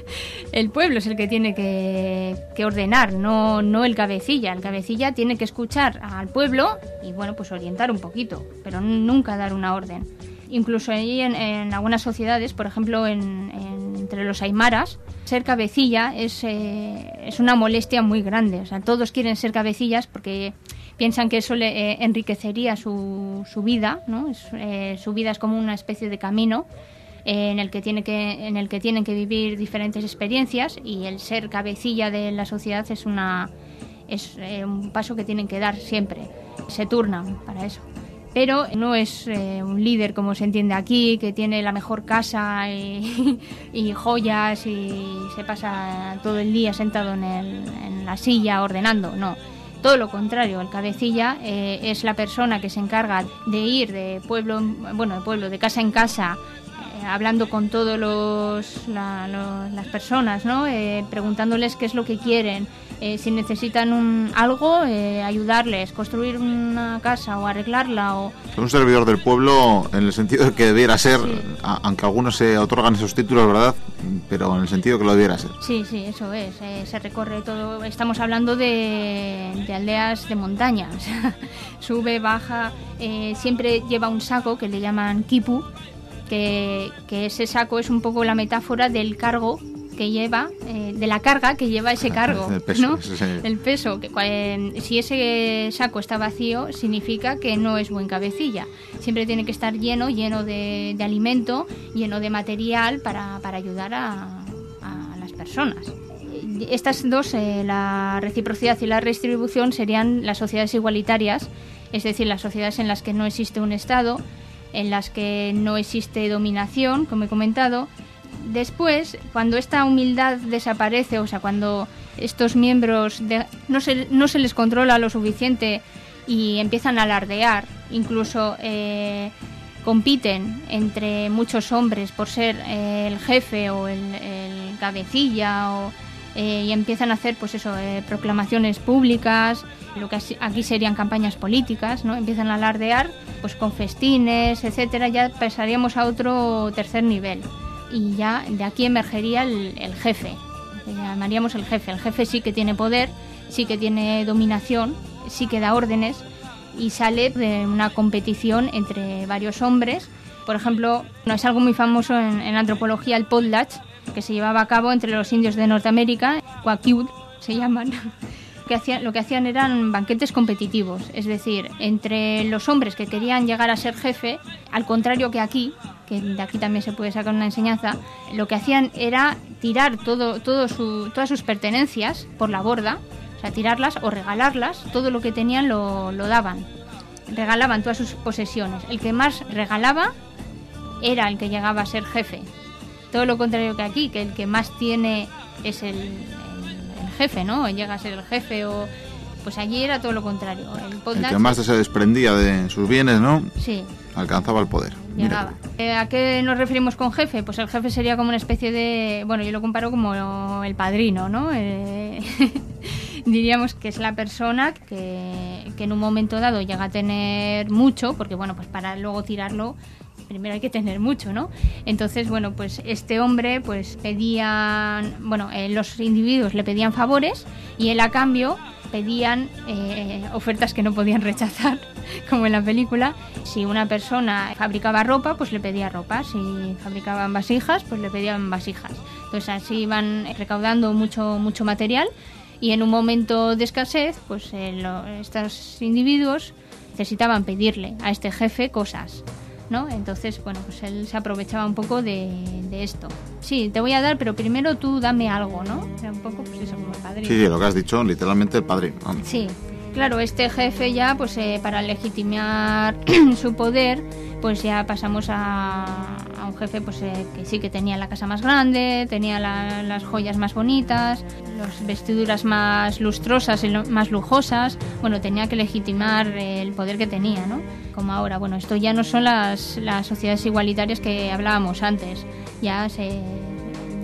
[SPEAKER 32] el pueblo es el que tiene que, que ordenar, no, no el cabecilla. El cabecilla tiene que escuchar al pueblo y, bueno, pues orientar un poquito, pero nunca dar una orden. Incluso ahí en, en algunas sociedades, por ejemplo, en- en- entre los aymaras, ser cabecilla es, eh, es una molestia muy grande. Todos quieren ser cabecillas porque piensan que eso le eh, enriquecería su, su vida, eh, su vida es como una especie de camino en el que tiene que en el que tienen que vivir diferentes experiencias y el ser cabecilla de la sociedad es una es un paso que tienen que dar siempre. Se turnan para eso pero no es eh, un líder como se entiende aquí que tiene la mejor casa y, joyas y se pasa todo el día sentado en, la silla ordenando no. Todo lo contrario, el cabecilla eh, es la persona que se encarga de ir de pueblo, en- bueno, de pueblo, de casa en casa, hablando con todos los, la- los- las personas, ¿no? Eh, preguntándoles qué es lo que quieren, eh, si necesitan un, algo, eh, ayudarles, construir una casa o arreglarla o
[SPEAKER 33] Un servidor del pueblo en el sentido de que debiera ser, a- aunque algunos se otorgan esos títulos, ¿verdad? Pero en el sentido que lo debiera ser.
[SPEAKER 32] Sí, sí, eso es. eh, se recorre todo. Estamos hablando de, de aldeas de montaña. o sea, sube, baja. eh, siempre lleva un saco que le llaman kipu, que, que ese saco es un poco la metáfora del cargo que lleva, eh, de la carga que lleva ese cargo.
[SPEAKER 33] El peso,
[SPEAKER 32] ¿no? El peso. Que, eh, si ese saco está vacío, significa que no es buen cabecilla. Siempre tiene que estar lleno, lleno de, de alimento, lleno de material para, para ayudar a, a las personas. Estas dos, eh, la reciprocidad y la redistribución, serían las sociedades igualitarias, es decir, las sociedades en las que no existe un Estado, en las que no existe dominación, como he comentado. Después, cuando esta humildad desaparece, o sea, cuando estos miembros no, se, no se les controla lo suficiente y empiezan a alardear, incluso eh, compiten entre muchos hombres por ser eh, el jefe o el, el cabecilla o, eh, y empiezan a hacer pues eso eh, proclamaciones públicas lo que aquí serían campañas políticas no empiezan a alardear pues con festines etcétera ya pasaríamos a otro tercer nivel. Y ya de aquí emergería el, el jefe que llamaríamos el jefe. El jefe sí que tiene poder sí que tiene dominación sí que da órdenes y sale de una competición entre varios hombres. Por ejemplo, no es algo muy famoso en, en antropología el potlatch, que se llevaba a cabo entre los indios de Norteamérica, Quakiut se llaman. Que hacían, lo que hacían eran banquetes competitivos, es decir, entre los hombres que querían llegar a ser jefe, al contrario que aquí, que de aquí también se puede sacar una enseñanza, lo que hacían era tirar todo, todas sus pertenencias por la borda, o sea, tirarlas o regalarlas, todo lo que tenían lo daban. Regalaban todas sus posesiones. El que más regalaba era el que llegaba a ser jefe. Todo lo contrario que aquí, que el que más tiene es el, el- el jefe, ¿no? Llega a ser el jefe o... Pues allí era todo lo contrario. El
[SPEAKER 33] que más se desprendía de sus bienes, ¿no?
[SPEAKER 32] Sí,
[SPEAKER 33] Alcanzaba el poder.
[SPEAKER 32] Llegaba. Eh, ¿A qué nos referimos con jefe? Pues el jefe sería como una especie de... Bueno, yo lo comparo como el padrino, ¿no? Eh, diríamos que es la persona que, que en un momento dado llega a tener mucho, porque bueno, pues para luego tirarlo primero hay que tener mucho, ¿no? Entonces, bueno, pues este hombre pues pedían, bueno, eh, los individuos le pedían favores y él a cambio pedían eh, ofertas que no podían rechazar, como en la película. Si una persona fabricaba ropa, pues le pedía ropa. Si fabricaban vasijas, pues le pedían vasijas. Entonces así iban recaudando mucho, mucho material y en un momento de escasez, pues eh, estos individuos necesitaban pedirle a este jefe cosas. ¿No? Entonces, bueno, pues él se aprovechaba un poco de, de esto. Sí, te voy a dar, pero primero tú dame algo, ¿no? Era un poco, pues eso, como el padrino.
[SPEAKER 33] Sí, sí, lo que has dicho, literalmente el padrino.
[SPEAKER 32] Sí, claro, este jefe ya, pues eh, para legitimar su poder, pues ya pasamos a, un jefe pues eh, que sí que tenía la casa más grande, tenía la- las joyas más bonitas, las vestiduras más lustrosas y más lujosas, bueno, tenía que legitimar el poder que tenía, ¿no? Como ahora, bueno, esto ya no son las, las sociedades igualitarias que hablábamos antes, ya se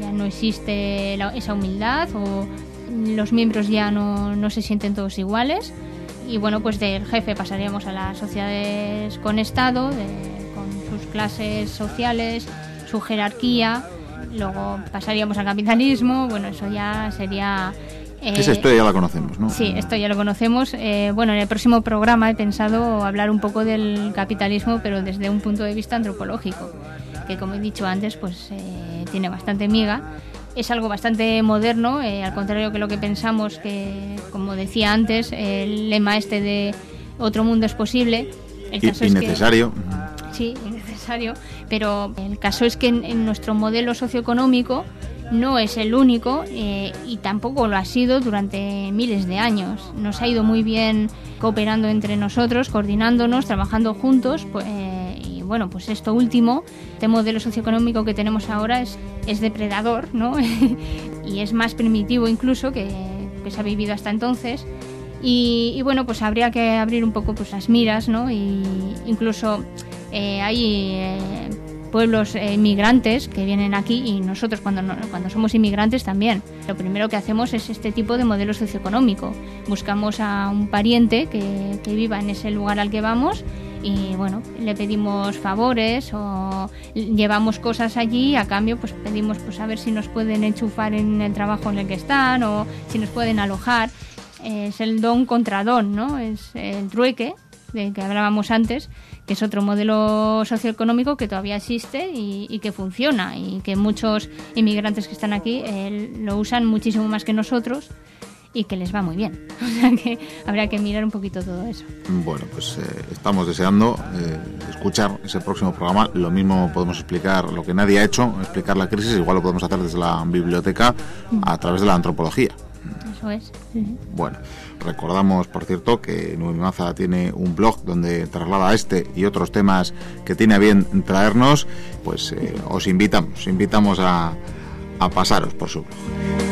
[SPEAKER 32] ya no existe la- esa humildad o los miembros ya no, no se sienten todos iguales y bueno pues del jefe pasaríamos a las sociedades con estado de- con sus clases sociales su jerarquía luego pasaríamos al capitalismo bueno eso ya sería eh,
[SPEAKER 33] Esa historia ya la conocemos, ¿no?
[SPEAKER 32] Sí, esto ya lo conocemos. Eh, bueno, en el próximo programa he pensado hablar un poco del capitalismo, pero desde un punto de vista antropológico, que como he dicho antes, pues eh, tiene bastante miga. Es algo bastante moderno, eh, al contrario que lo que pensamos, que como decía antes, el lema este de otro mundo es posible. El caso es que-
[SPEAKER 33] innecesario.
[SPEAKER 32] sí, innecesario, pero el caso es que en, en nuestro modelo socioeconómico no es el único eh, y tampoco lo ha sido durante miles de años. Nos ha ido muy bien cooperando entre nosotros, coordinándonos, trabajando juntos. pues, eh, bueno, pues esto último, este modelo socioeconómico que tenemos ahora es, es depredador, ¿no? y es más primitivo incluso que, que se ha vivido hasta entonces. Y, bueno, pues habría que abrir un poco pues las miras, ¿no? Y incluso eh, hay eh, pueblos eh, inmigrantes que vienen aquí y nosotros cuando, cuando somos inmigrantes también. Lo primero que hacemos es este tipo de modelo socioeconómico. Buscamos a un pariente que, que viva en ese lugar al que vamos y bueno, le pedimos favores o llevamos cosas allí a cambio pues pedimos pues a ver si nos pueden enchufar en el trabajo en el que están o si nos pueden alojar. Es el don contra don, ¿no? Es el trueque del que hablábamos antes, que es otro modelo socioeconómico que todavía existe y, que funciona y que muchos inmigrantes que están aquí eh, lo usan muchísimo más que nosotros y que les va muy bien. O sea que habrá que mirar un poquito todo eso.
[SPEAKER 33] Bueno, pues eh, estamos deseando eh, escuchar ese próximo programa. Lo mismo podemos explicar lo que nadie ha hecho, explicar la crisis, igual lo podemos hacer desde la biblioteca a través de la antropología.
[SPEAKER 32] Eso es.
[SPEAKER 33] Bueno, recordamos, por cierto, que Nube Maza tiene un blog donde traslada este y otros temas que tiene a bien traernos. Pues eh, os invitamos, os invitamos a, a pasaros por su blog.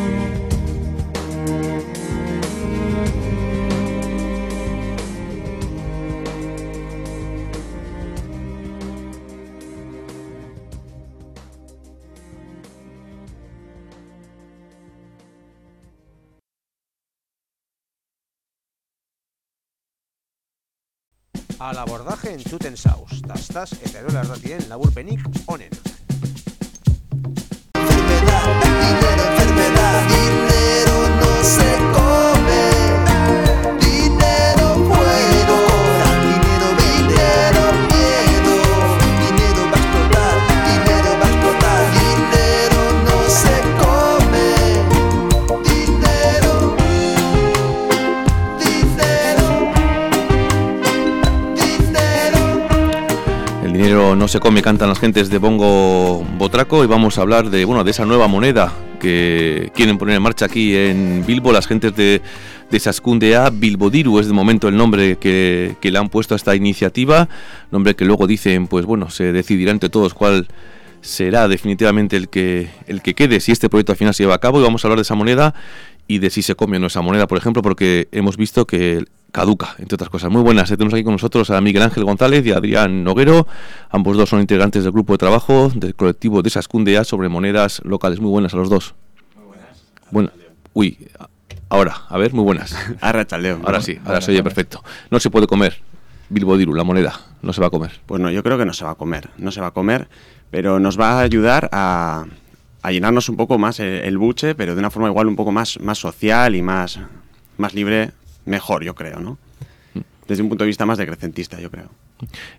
[SPEAKER 1] Al abordaje entzuten zauz, tastaz eta erola erratien laburpenik onen.
[SPEAKER 13] Se come,
[SPEAKER 34] cantan las gentes de Bongo Botraco y vamos a hablar de, bueno, de esa nueva moneda que quieren poner en marcha aquí en Bilbo las gentes de, de Saskundea. Bilbodiru es de momento el nombre que, que le han puesto a esta iniciativa, nombre que luego dicen, pues bueno, se decidirá entre todos cuál será definitivamente el que, el que quede si este proyecto al final se lleva a cabo y vamos a hablar de esa moneda y de si se come o no esa moneda, por ejemplo, porque hemos visto que caduca, entre otras cosas. Muy buenas, eh, tenemos aquí con nosotros a Miguel Ángel González y a Adrián Noguero. Ambos dos son integrantes del grupo de trabajo del colectivo de Sascundea sobre monedas locales. Muy buenas a los dos. Muy buenas. Uy, ahora, a ver, muy buenas.
[SPEAKER 35] Arrachaleo.
[SPEAKER 34] Ahora sí, ahora se oye perfecto. No se puede comer Bilbodiru, la moneda, no se va a comer.
[SPEAKER 35] Pues no, yo creo que no se va a comer, no se va a comer, pero nos va a ayudar a, a llenarnos un poco más el, el buche, pero de una forma igual un poco más, más social y más, más libre, mejor, yo creo, ¿no? Desde un punto de vista más decrecentista, yo creo.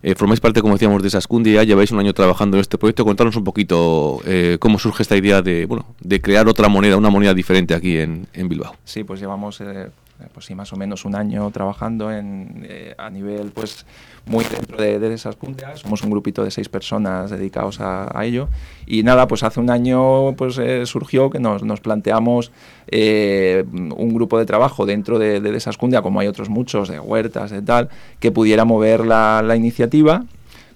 [SPEAKER 34] Eh, formáis parte, como decíamos, de Sascundia, lleváis un año trabajando en este proyecto. Contanos un poquito eh, cómo surge esta idea de, bueno, de crear otra moneda, una moneda diferente aquí en, en Bilbao.
[SPEAKER 36] Sí, pues llevamos eh, pues sí, más o menos un año trabajando en, eh, a nivel pues muy dentro de, esas cumbias. Somos un grupito de seis personas dedicados a, a ello. Y nada, pues hace un año pues eh, surgió que nos, nos planteamos eh, un grupo de trabajo dentro de, de Desascundia, como hay otros muchos, de huertas, de tal, que pudiera mover la, la iniciativa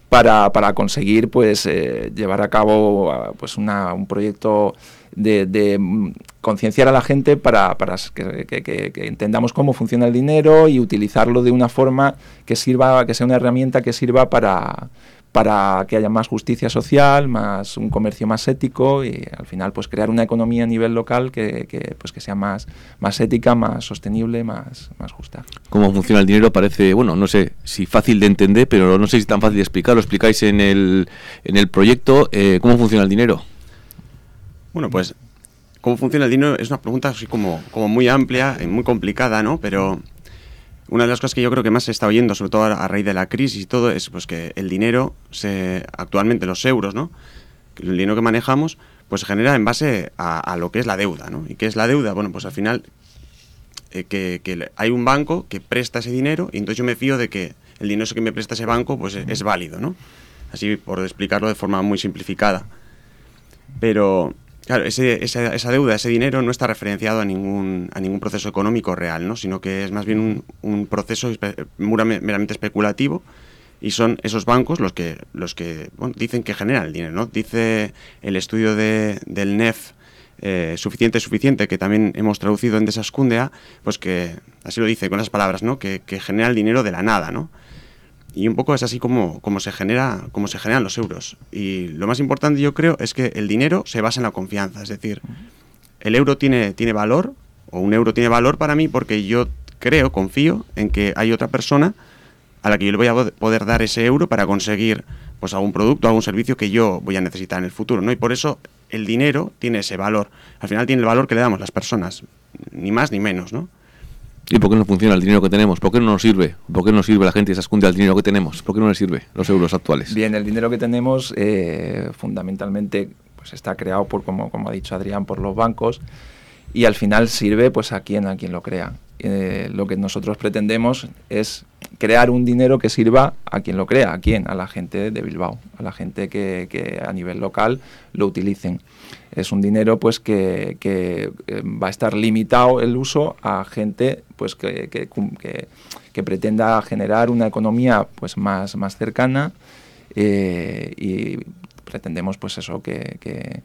[SPEAKER 36] para, para conseguir pues eh, llevar a cabo pues una- un proyecto de, mm, concienciar a la gente para, para que, entendamos cómo funciona el dinero y utilizarlo de una forma que sirva, que sea una herramienta que sirva para, para que haya más justicia social, más un comercio más ético y al final pues crear una economía a nivel local que, que, pues que sea más, más ética, más sostenible, más, más justa.
[SPEAKER 34] Cómo funciona el dinero parece, bueno, no sé si fácil de entender, pero no sé si tan fácil de explicar. Lo explicáis en el, en el proyecto. eh, ¿Cómo funciona el dinero?
[SPEAKER 35] Bueno, pues, ¿cómo funciona el dinero? Es una pregunta así como, como muy amplia y muy complicada, ¿no? Pero una de las cosas que yo creo que más se está oyendo, sobre todo a, raíz de la crisis y todo, es pues que el dinero, actualmente los euros, ¿no? El dinero que manejamos, pues se genera en base a, lo que es la deuda, ¿no? ¿Y qué es la deuda? Bueno, pues al final eh, que, que hay un banco que presta ese dinero y entonces yo me fío de que el dinero que me presta ese banco pues es, es válido, ¿no? Así por explicarlo de forma muy simplificada. Pero, claro, ese- esa, esa deuda, ese dinero no está referenciado a ningún, a ningún proceso económico real, ¿no? Sino que es más bien un, un proceso meramente especulativo y son esos bancos los que, los que bueno, dicen que generan el dinero, ¿no? Dice el estudio de, del NEF eh, suficiente, suficiente, que también hemos traducido en Desascundea, pues que, así lo dice con esas palabras, ¿no? Que, que genera el dinero de la nada, ¿no? Y un poco es así como, como, se genera, como se generan los euros. Y lo más importante yo creo es que el dinero se basa en la confianza. Es decir, el euro tiene, tiene valor, o un euro tiene valor para mí porque yo creo, confío en que hay otra persona a la que yo le voy a pod- poder dar ese euro para conseguir pues algún producto, algún servicio que yo voy a necesitar en el futuro, ¿no? Y por eso el dinero tiene ese valor. Al final tiene el valor que le damos las personas, ni más ni menos, ¿no?
[SPEAKER 34] ¿Y por qué no funciona el dinero que tenemos? ¿Por qué no nos sirve? ¿Por qué no nos sirve la gente de esas al dinero que tenemos? ¿Por qué no les sirve los euros actuales?
[SPEAKER 36] Bien, el dinero que tenemos eh, fundamentalmente pues está creado por, como, ha dicho Adrián, por los bancos y al final sirve pues a quien, a quien lo crea. Eh, lo que nosotros pretendemos es crear un dinero que sirva a quien lo crea, a quién, a la gente de Bilbao, a la gente que a nivel local lo utilicen. Es un dinero pues que, eh, va a estar limitado el uso a gente pues que, que, pretenda generar una economía pues más, más cercana eh, y pretendemos pues eso que,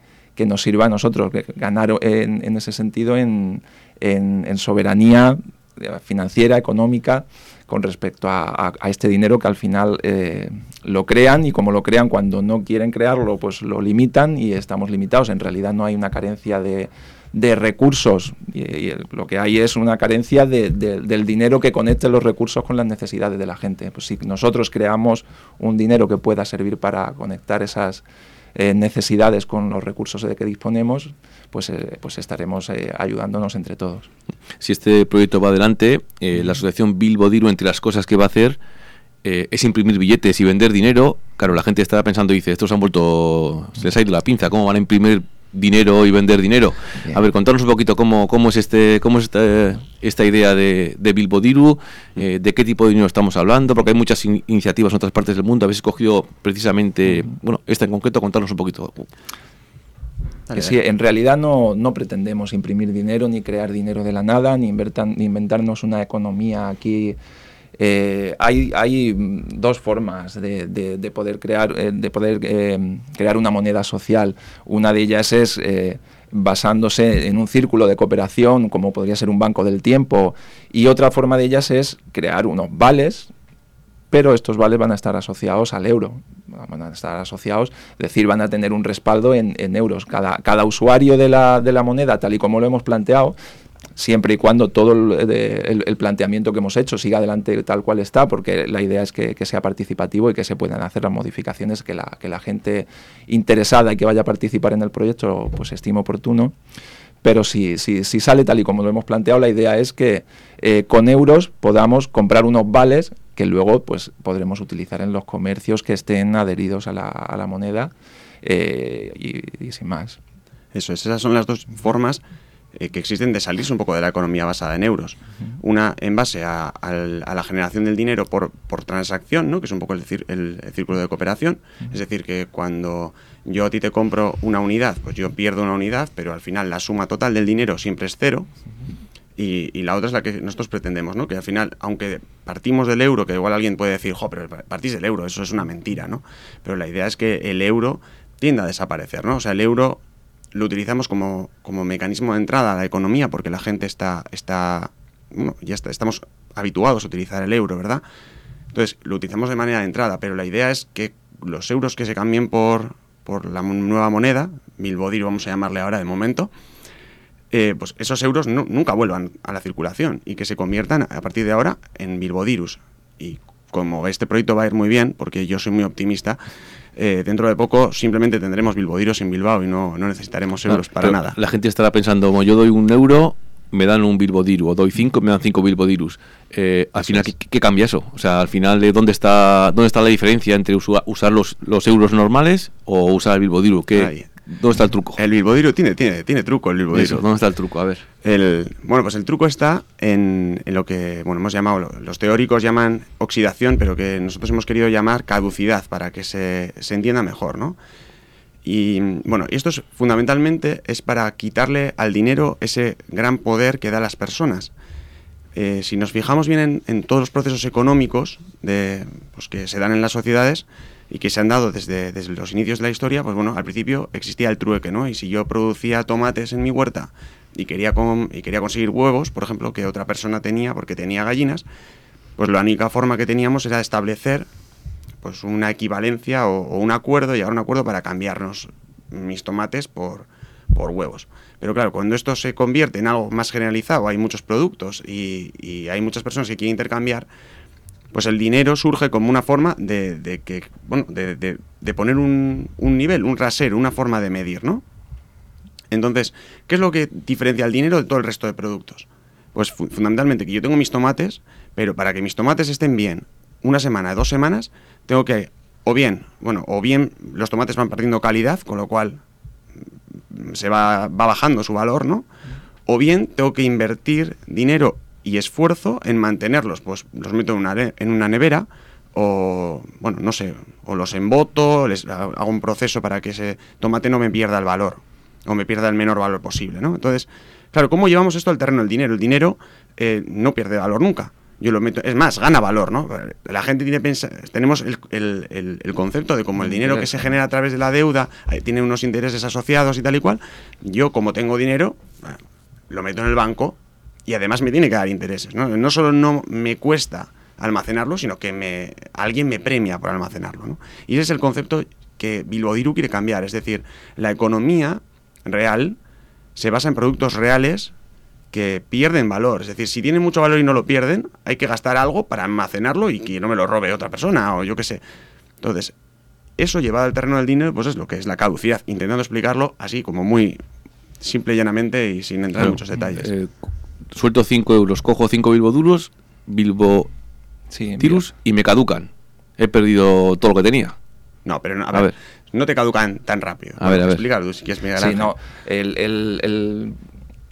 [SPEAKER 36] nos sirva a nosotros, ganar en, ese sentido en, en- en soberanía eh, financiera, económica, con respecto a, este dinero que al final eh, lo crean y como lo crean cuando no quieren crearlo, pues lo limitan y estamos limitados. En realidad no hay una carencia de, de recursos y, lo que hay es una carencia de- de- del dinero que conecte los recursos con las necesidades de la gente. Pues si nosotros creamos un dinero que pueda servir para conectar esas eh, necesidades con los recursos de que disponemos, pues, eh, pues estaremos eh, ayudándonos entre todos.
[SPEAKER 34] Si este proyecto va adelante, la asociación Bilbo Diru, entre las cosas que va a hacer, es imprimir billetes y vender dinero. Claro, la gente estará pensando, dice, estos han vuelto, se les ha ido la pinza, ¿cómo van a imprimir dinero y vender dinero? A ver, contanos un poquito cómo, cómo es este, cómo es esta, esta idea de, de Bilbo Diru, eh, de qué tipo de dinero estamos hablando, porque hay muchas in- iniciativas en otras partes del mundo. Habéis escogido precisamente, bueno, esta en concreto, contanos un poquito.
[SPEAKER 36] Sí, en realidad no, no pretendemos imprimir dinero ni crear dinero de la nada, ni, invertan- ni inventarnos una economía aquí. Eh, hay, hay mm, dos formas de, de- de poder crear, eh, de poder eh, crear una moneda social. Una de ellas es basándose en un círculo de cooperación, como podría ser un banco del tiempo, y otra forma de ellas es crear unos vales pero estos vales van a estar asociados al euro, van a estar asociados, es decir, van a tener un respaldo en, en euros. Cada, cada usuario de la, de la moneda, tal y como lo hemos planteado, siempre y cuando todo el, el- planteamiento que hemos hecho siga adelante tal cual está, porque la idea es que, que sea participativo y que se puedan hacer las modificaciones que la, que la gente interesada y que vaya a participar en el proyecto pues estime oportuno. Pero si, si, si sale tal y como lo hemos planteado, la idea es que eh, con euros podamos comprar unos vales que luego pues podremos utilizar en los comercios que estén adheridos a la, a la moneda eh, y, y sin más.
[SPEAKER 35] Eso es, esas son las dos formas eh, que existen de salirse un poco de la economía basada en euros. Una en base a, la generación del dinero por, por transacción, ¿no? que es un poco el- el círculo de cooperación. Es decir, que cuando yo a ti te compro una unidad, pues yo pierdo una unidad, pero al final la suma total del dinero siempre es cero. y, y la otra es la que nosotros pretendemos, ¿no? Que al final, aunque partimos del euro, que igual alguien puede decir, jo, pero partís del euro, eso es una mentira, ¿no? Pero la idea es que el euro tienda a desaparecer, ¿no? O sea, el euro lo utilizamos como, como mecanismo de entrada a la economía porque la gente está, está bueno, ya está, estamos habituados a utilizar el euro, ¿verdad? Entonces, lo utilizamos de manera de entrada, pero la idea es que los euros que se cambien por, por la nueva moneda, Bilbodir vamos a llamarle ahora de momento, eh, pues esos euros nu- nunca vuelvan a la circulación y que se conviertan a partir de ahora en Bilbodirus. Y como este proyecto va a ir muy bien, porque yo soy muy optimista, eh, dentro de poco simplemente tendremos Bilbodirus en Bilbao y no, no necesitaremos euros para nada.
[SPEAKER 34] La gente estará pensando, como yo doy un euro, me dan un bilbodiru, o doy cinco, me dan cinco bilbodirus. Eh, al final, ¿qué, qué cambia eso? O sea, al final, ¿de ¿dónde está dónde está la diferencia entre usua- usar los, los euros normales o usar el bilbodiru? ¿Qué. ¿Dónde está el truco?
[SPEAKER 35] El Bilbodiru tiene, tiene, tiene truco, el Bilbodiru.
[SPEAKER 34] Eso, ¿Dónde está el truco? A ver.
[SPEAKER 35] El, bueno, pues el truco está en, en lo que bueno, hemos llamado, lo- los teóricos llaman oxidación, pero que nosotros hemos querido llamar caducidad para que se, se entienda mejor, ¿no? Y bueno, esto es, fundamentalmente es para quitarle al dinero ese gran poder que da a las personas. Eh, si nos fijamos bien en, en todos los procesos económicos de, pues, que se dan en las sociedades y que se han dado desde, desde los inicios de la historia, pues bueno, al principio existía el trueque, ¿no? Y si yo producía tomates en mi huerta y quería, com- y quería conseguir huevos, por ejemplo, que otra persona tenía porque tenía gallinas, pues la única forma que teníamos era establecer pues una equivalencia o, un acuerdo, llegar a un acuerdo para cambiarnos mis tomates por, por huevos. Pero claro, cuando esto se convierte en algo más generalizado, hay muchos productos y hay muchas personas que quieren intercambiar, pues el dinero surge como una forma de, que, bueno, de, poner un, un nivel, un rasero, una forma de medir, ¿no? Entonces, ¿qué es lo que diferencia el dinero de todo el resto de productos? Pues fu- fundamentalmente que yo tengo mis tomates, pero para que mis tomates estén bien una semana, dos semanas, tengo que, o bien, bueno, o bien los tomates van perdiendo calidad, con lo cual mm, se va, va bajando su valor, ¿no? O bien tengo que invertir dinero y esfuerzo en mantenerlos, pues los meto en una, en una nevera o, bueno, no sé, o los emboto, les ha- hago un proceso para que ese tomate no me pierda el valor o me pierda el menor valor posible, ¿no? Entonces, claro, ¿cómo llevamos esto al terreno del dinero? El dinero eh, no pierde valor nunca. Yo lo meto, es más, gana valor, ¿no? La gente tiene pensa- tenemos el, el- el- el concepto de como el dinero que se genera a través de la deuda tiene unos intereses asociados y tal y cual. Yo, como tengo dinero, lo meto en el banco y además me tiene que dar intereses, ¿no? No solo no me cuesta almacenarlo, sino que me, alguien me premia por almacenarlo, ¿no? Y ese es el concepto que Bilbodiru quiere cambiar, es decir, la economía real se basa en productos reales que pierden valor. Es decir, si tienen mucho valor y no lo pierden, hay que gastar algo para almacenarlo y que no me lo robe otra persona o yo qué sé. Entonces, eso llevado al terreno del dinero, pues es lo que es la caducidad, intentando explicarlo así como muy simple y llanamente y sin entrar en muchos detalles.
[SPEAKER 34] eh, suelto 5 euros, cojo 5 bilboduros, bilbo tirus y me caducan. He perdido todo lo que tenía.
[SPEAKER 35] No, pero no, a,
[SPEAKER 34] A
[SPEAKER 35] ver,
[SPEAKER 34] ver.
[SPEAKER 35] no te caducan tan rápido.
[SPEAKER 34] A ver, a ver.
[SPEAKER 35] Explícalo, si quieres, Miguel
[SPEAKER 36] Sí, no, el, el- el-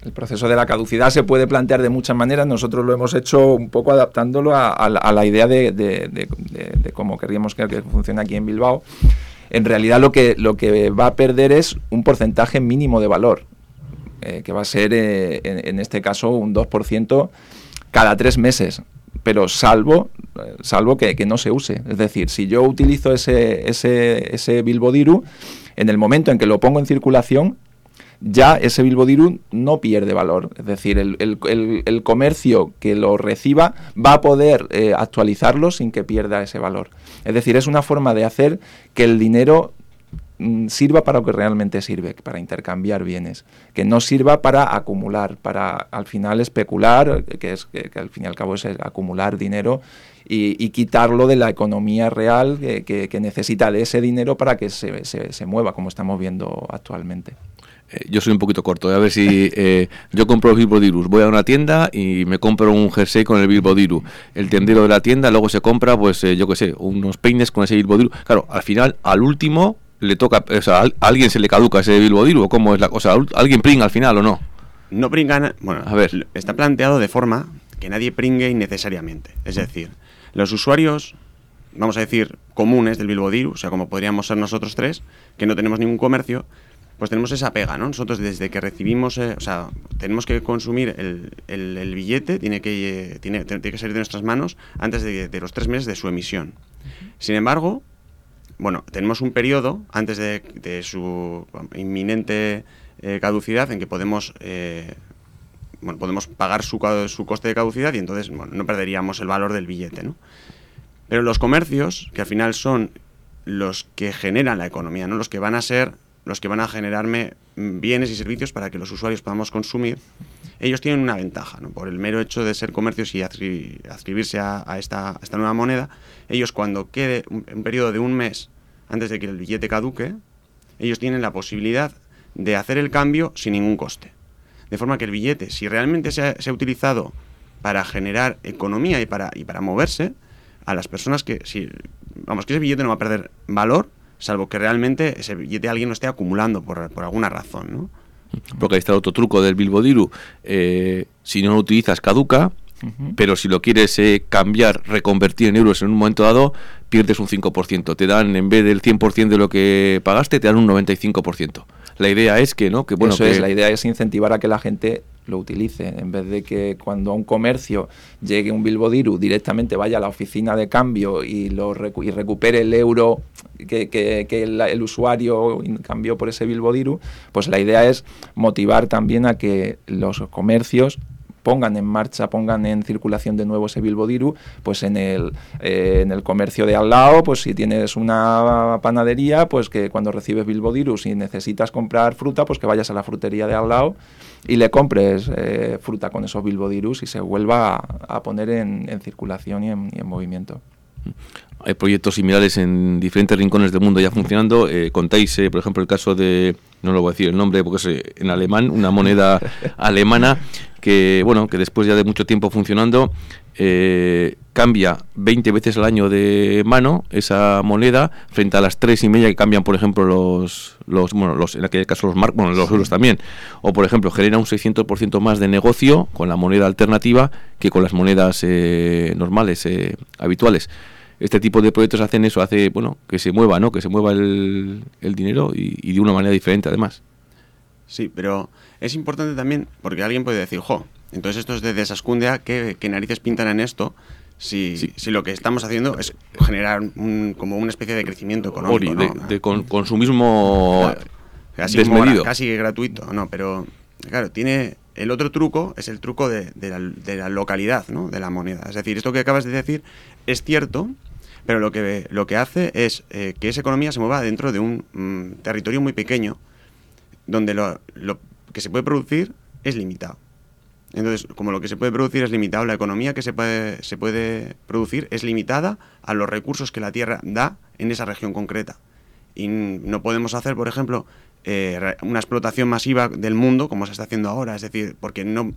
[SPEAKER 36] el proceso de la caducidad se puede plantear de muchas maneras. Nosotros lo hemos hecho un poco adaptándolo a, a la, a la idea de, de- de- de- de cómo queríamos que, que funcione aquí en Bilbao. En realidad lo que, lo que va a perder es un porcentaje mínimo de valor, eh, que va a ser eh, en, este caso un 2% cada tres meses. Pero salvo, eh, salvo que, que no se use. Es decir, si yo utilizo ese, ese, ese Bilbodiru, en el momento en que lo pongo en circulación, ya ese Bilbodiru no pierde valor. Es decir, el, el- el- comercio que lo reciba va a poder actualizarlo sin que pierda ese valor. Es decir, es una forma de hacer que el dinero sirva para lo que realmente sirve, para intercambiar bienes, que no sirva para acumular, para al final especular, que es que, al fin y al cabo es acumular dinero y, quitarlo de la economía real que, necesita de ese dinero para que se, se- se mueva, como estamos viendo actualmente.
[SPEAKER 34] Eh, yo soy un poquito corto, eh, a ver si eh, yo compro el Bilbodirus, voy a una tienda y me compro un jersey con el Bilbodiru. El tendero de la tienda luego se compra, pues yo qué sé, unos peines con ese Bilbodiru. Claro, al final, al último le toca, o sea, al- a alguien se le caduca ese Bilbodiru, ¿o cómo es la cosa? ¿Alguien pringa al final o no?
[SPEAKER 35] No pringan, bueno,
[SPEAKER 34] A ver.
[SPEAKER 35] está planteado de forma que nadie pringue innecesariamente. Es decir, los usuarios, vamos a decir, comunes del Bilbodiru, o sea, como podríamos ser nosotros tres, que no tenemos ningún comercio, pues tenemos esa pega, ¿no? Nosotros desde que recibimos, eh, o sea, tenemos que consumir el, el- el billete, tiene que, eh, tiene, tiene que salir de nuestras manos antes de, de los tres meses de su emisión. Sin embargo, bueno, tenemos un periodo antes de, su inminente eh, caducidad en que podemos, eh, bueno, podemos pagar su, coste de caducidad y entonces no perderíamos el valor del billete, ¿no? Pero los comercios, que al final son los que generan la economía, ¿no? Los que van a ser, los que van a generarme bienes y servicios para que los usuarios podamos consumir, ellos tienen una ventaja, ¿no? Por el mero hecho de ser comercios y adscri- adscribirse a, esta, nueva moneda, ellos cuando quede un, un periodo de un mes antes de que el billete caduque, ellos tienen la posibilidad de hacer el cambio sin ningún coste. De forma que el billete, si realmente se ha, se ha utilizado para generar economía y para, y para moverse, a las personas que, si, vamos, que ese billete no va a perder valor, salvo que realmente ese billete alguien lo esté acumulando por, por alguna razón, ¿no?
[SPEAKER 34] Porque ahí está otro truco del Bilbo Diru. Eh, si no lo utilizas, caduca. Pero si lo quieres eh, cambiar, reconvertir en euros en un momento dado, pierdes un 5%. Te dan, en vez del 100% de lo que pagaste, te dan un 95%. La idea es que, ¿no? Que, bueno,
[SPEAKER 36] Eso
[SPEAKER 34] que
[SPEAKER 36] es, la idea es incentivar a que la gente lo utilice, en vez de que cuando a un comercio llegue un Bilbodiru directamente vaya a la oficina de cambio y, lo recu- y recupere el euro que, que- el usuario cambió por ese Bilbodiru, pues la idea es motivar también a que los comercios pongan en marcha, pongan en circulación de nuevo ese Bilbodiru, pues en el, eh, en el comercio de al lado, pues si tienes una panadería, pues que cuando recibes Bilbodiru, si necesitas comprar fruta, pues que vayas a la frutería de al lado y le compres eh, fruta con esos Bilbodirus y se vuelva a, poner en, circulación y en, y en movimiento.
[SPEAKER 34] hay proyectos similares en diferentes rincones del mundo ya funcionando. Eh, contáis, eh, por ejemplo, el caso de, no lo voy a decir el nombre porque es eh, en alemán, una moneda alemana que, bueno, que después ya de mucho tiempo funcionando, eh, cambia 20 veces al año de mano esa moneda frente a las tres y media que cambian, por ejemplo, los, los bueno, los, en aquel caso los mar, bueno, los euros también. O, por ejemplo, genera un 600% más de negocio con la moneda alternativa que con las monedas eh, normales, eh, habituales este tipo de proyectos hacen eso, hace bueno que se mueva, ¿no? Que se mueva el, el dinero y, y de una manera diferente, además.
[SPEAKER 35] Sí, pero es importante también, porque alguien puede decir, jo, entonces estos de Desascundia, ¿qué, qué narices pintan en esto? Si, si lo que estamos haciendo es generar un- como una especie de crecimiento económico,
[SPEAKER 34] Ori,
[SPEAKER 35] ¿no?
[SPEAKER 34] de, de con- consumismo
[SPEAKER 35] Casi
[SPEAKER 34] desmedido.
[SPEAKER 35] casi gratuito, no, pero claro, tiene el otro truco es el truco de, de la, de la localidad, ¿no? De la moneda. Es decir, esto que acabas de decir es cierto, pero lo que lo que hace es eh, que esa economía se mueva dentro de un mm, territorio muy pequeño, donde lo, que se puede producir es limitado. Entonces, como lo que se puede producir es limitado, la economía que se puede, se puede producir es limitada a los recursos que la Tierra da en esa región concreta. Y no podemos hacer, por ejemplo, eh, una explotación masiva del mundo como se está haciendo ahora. Es decir, porque no.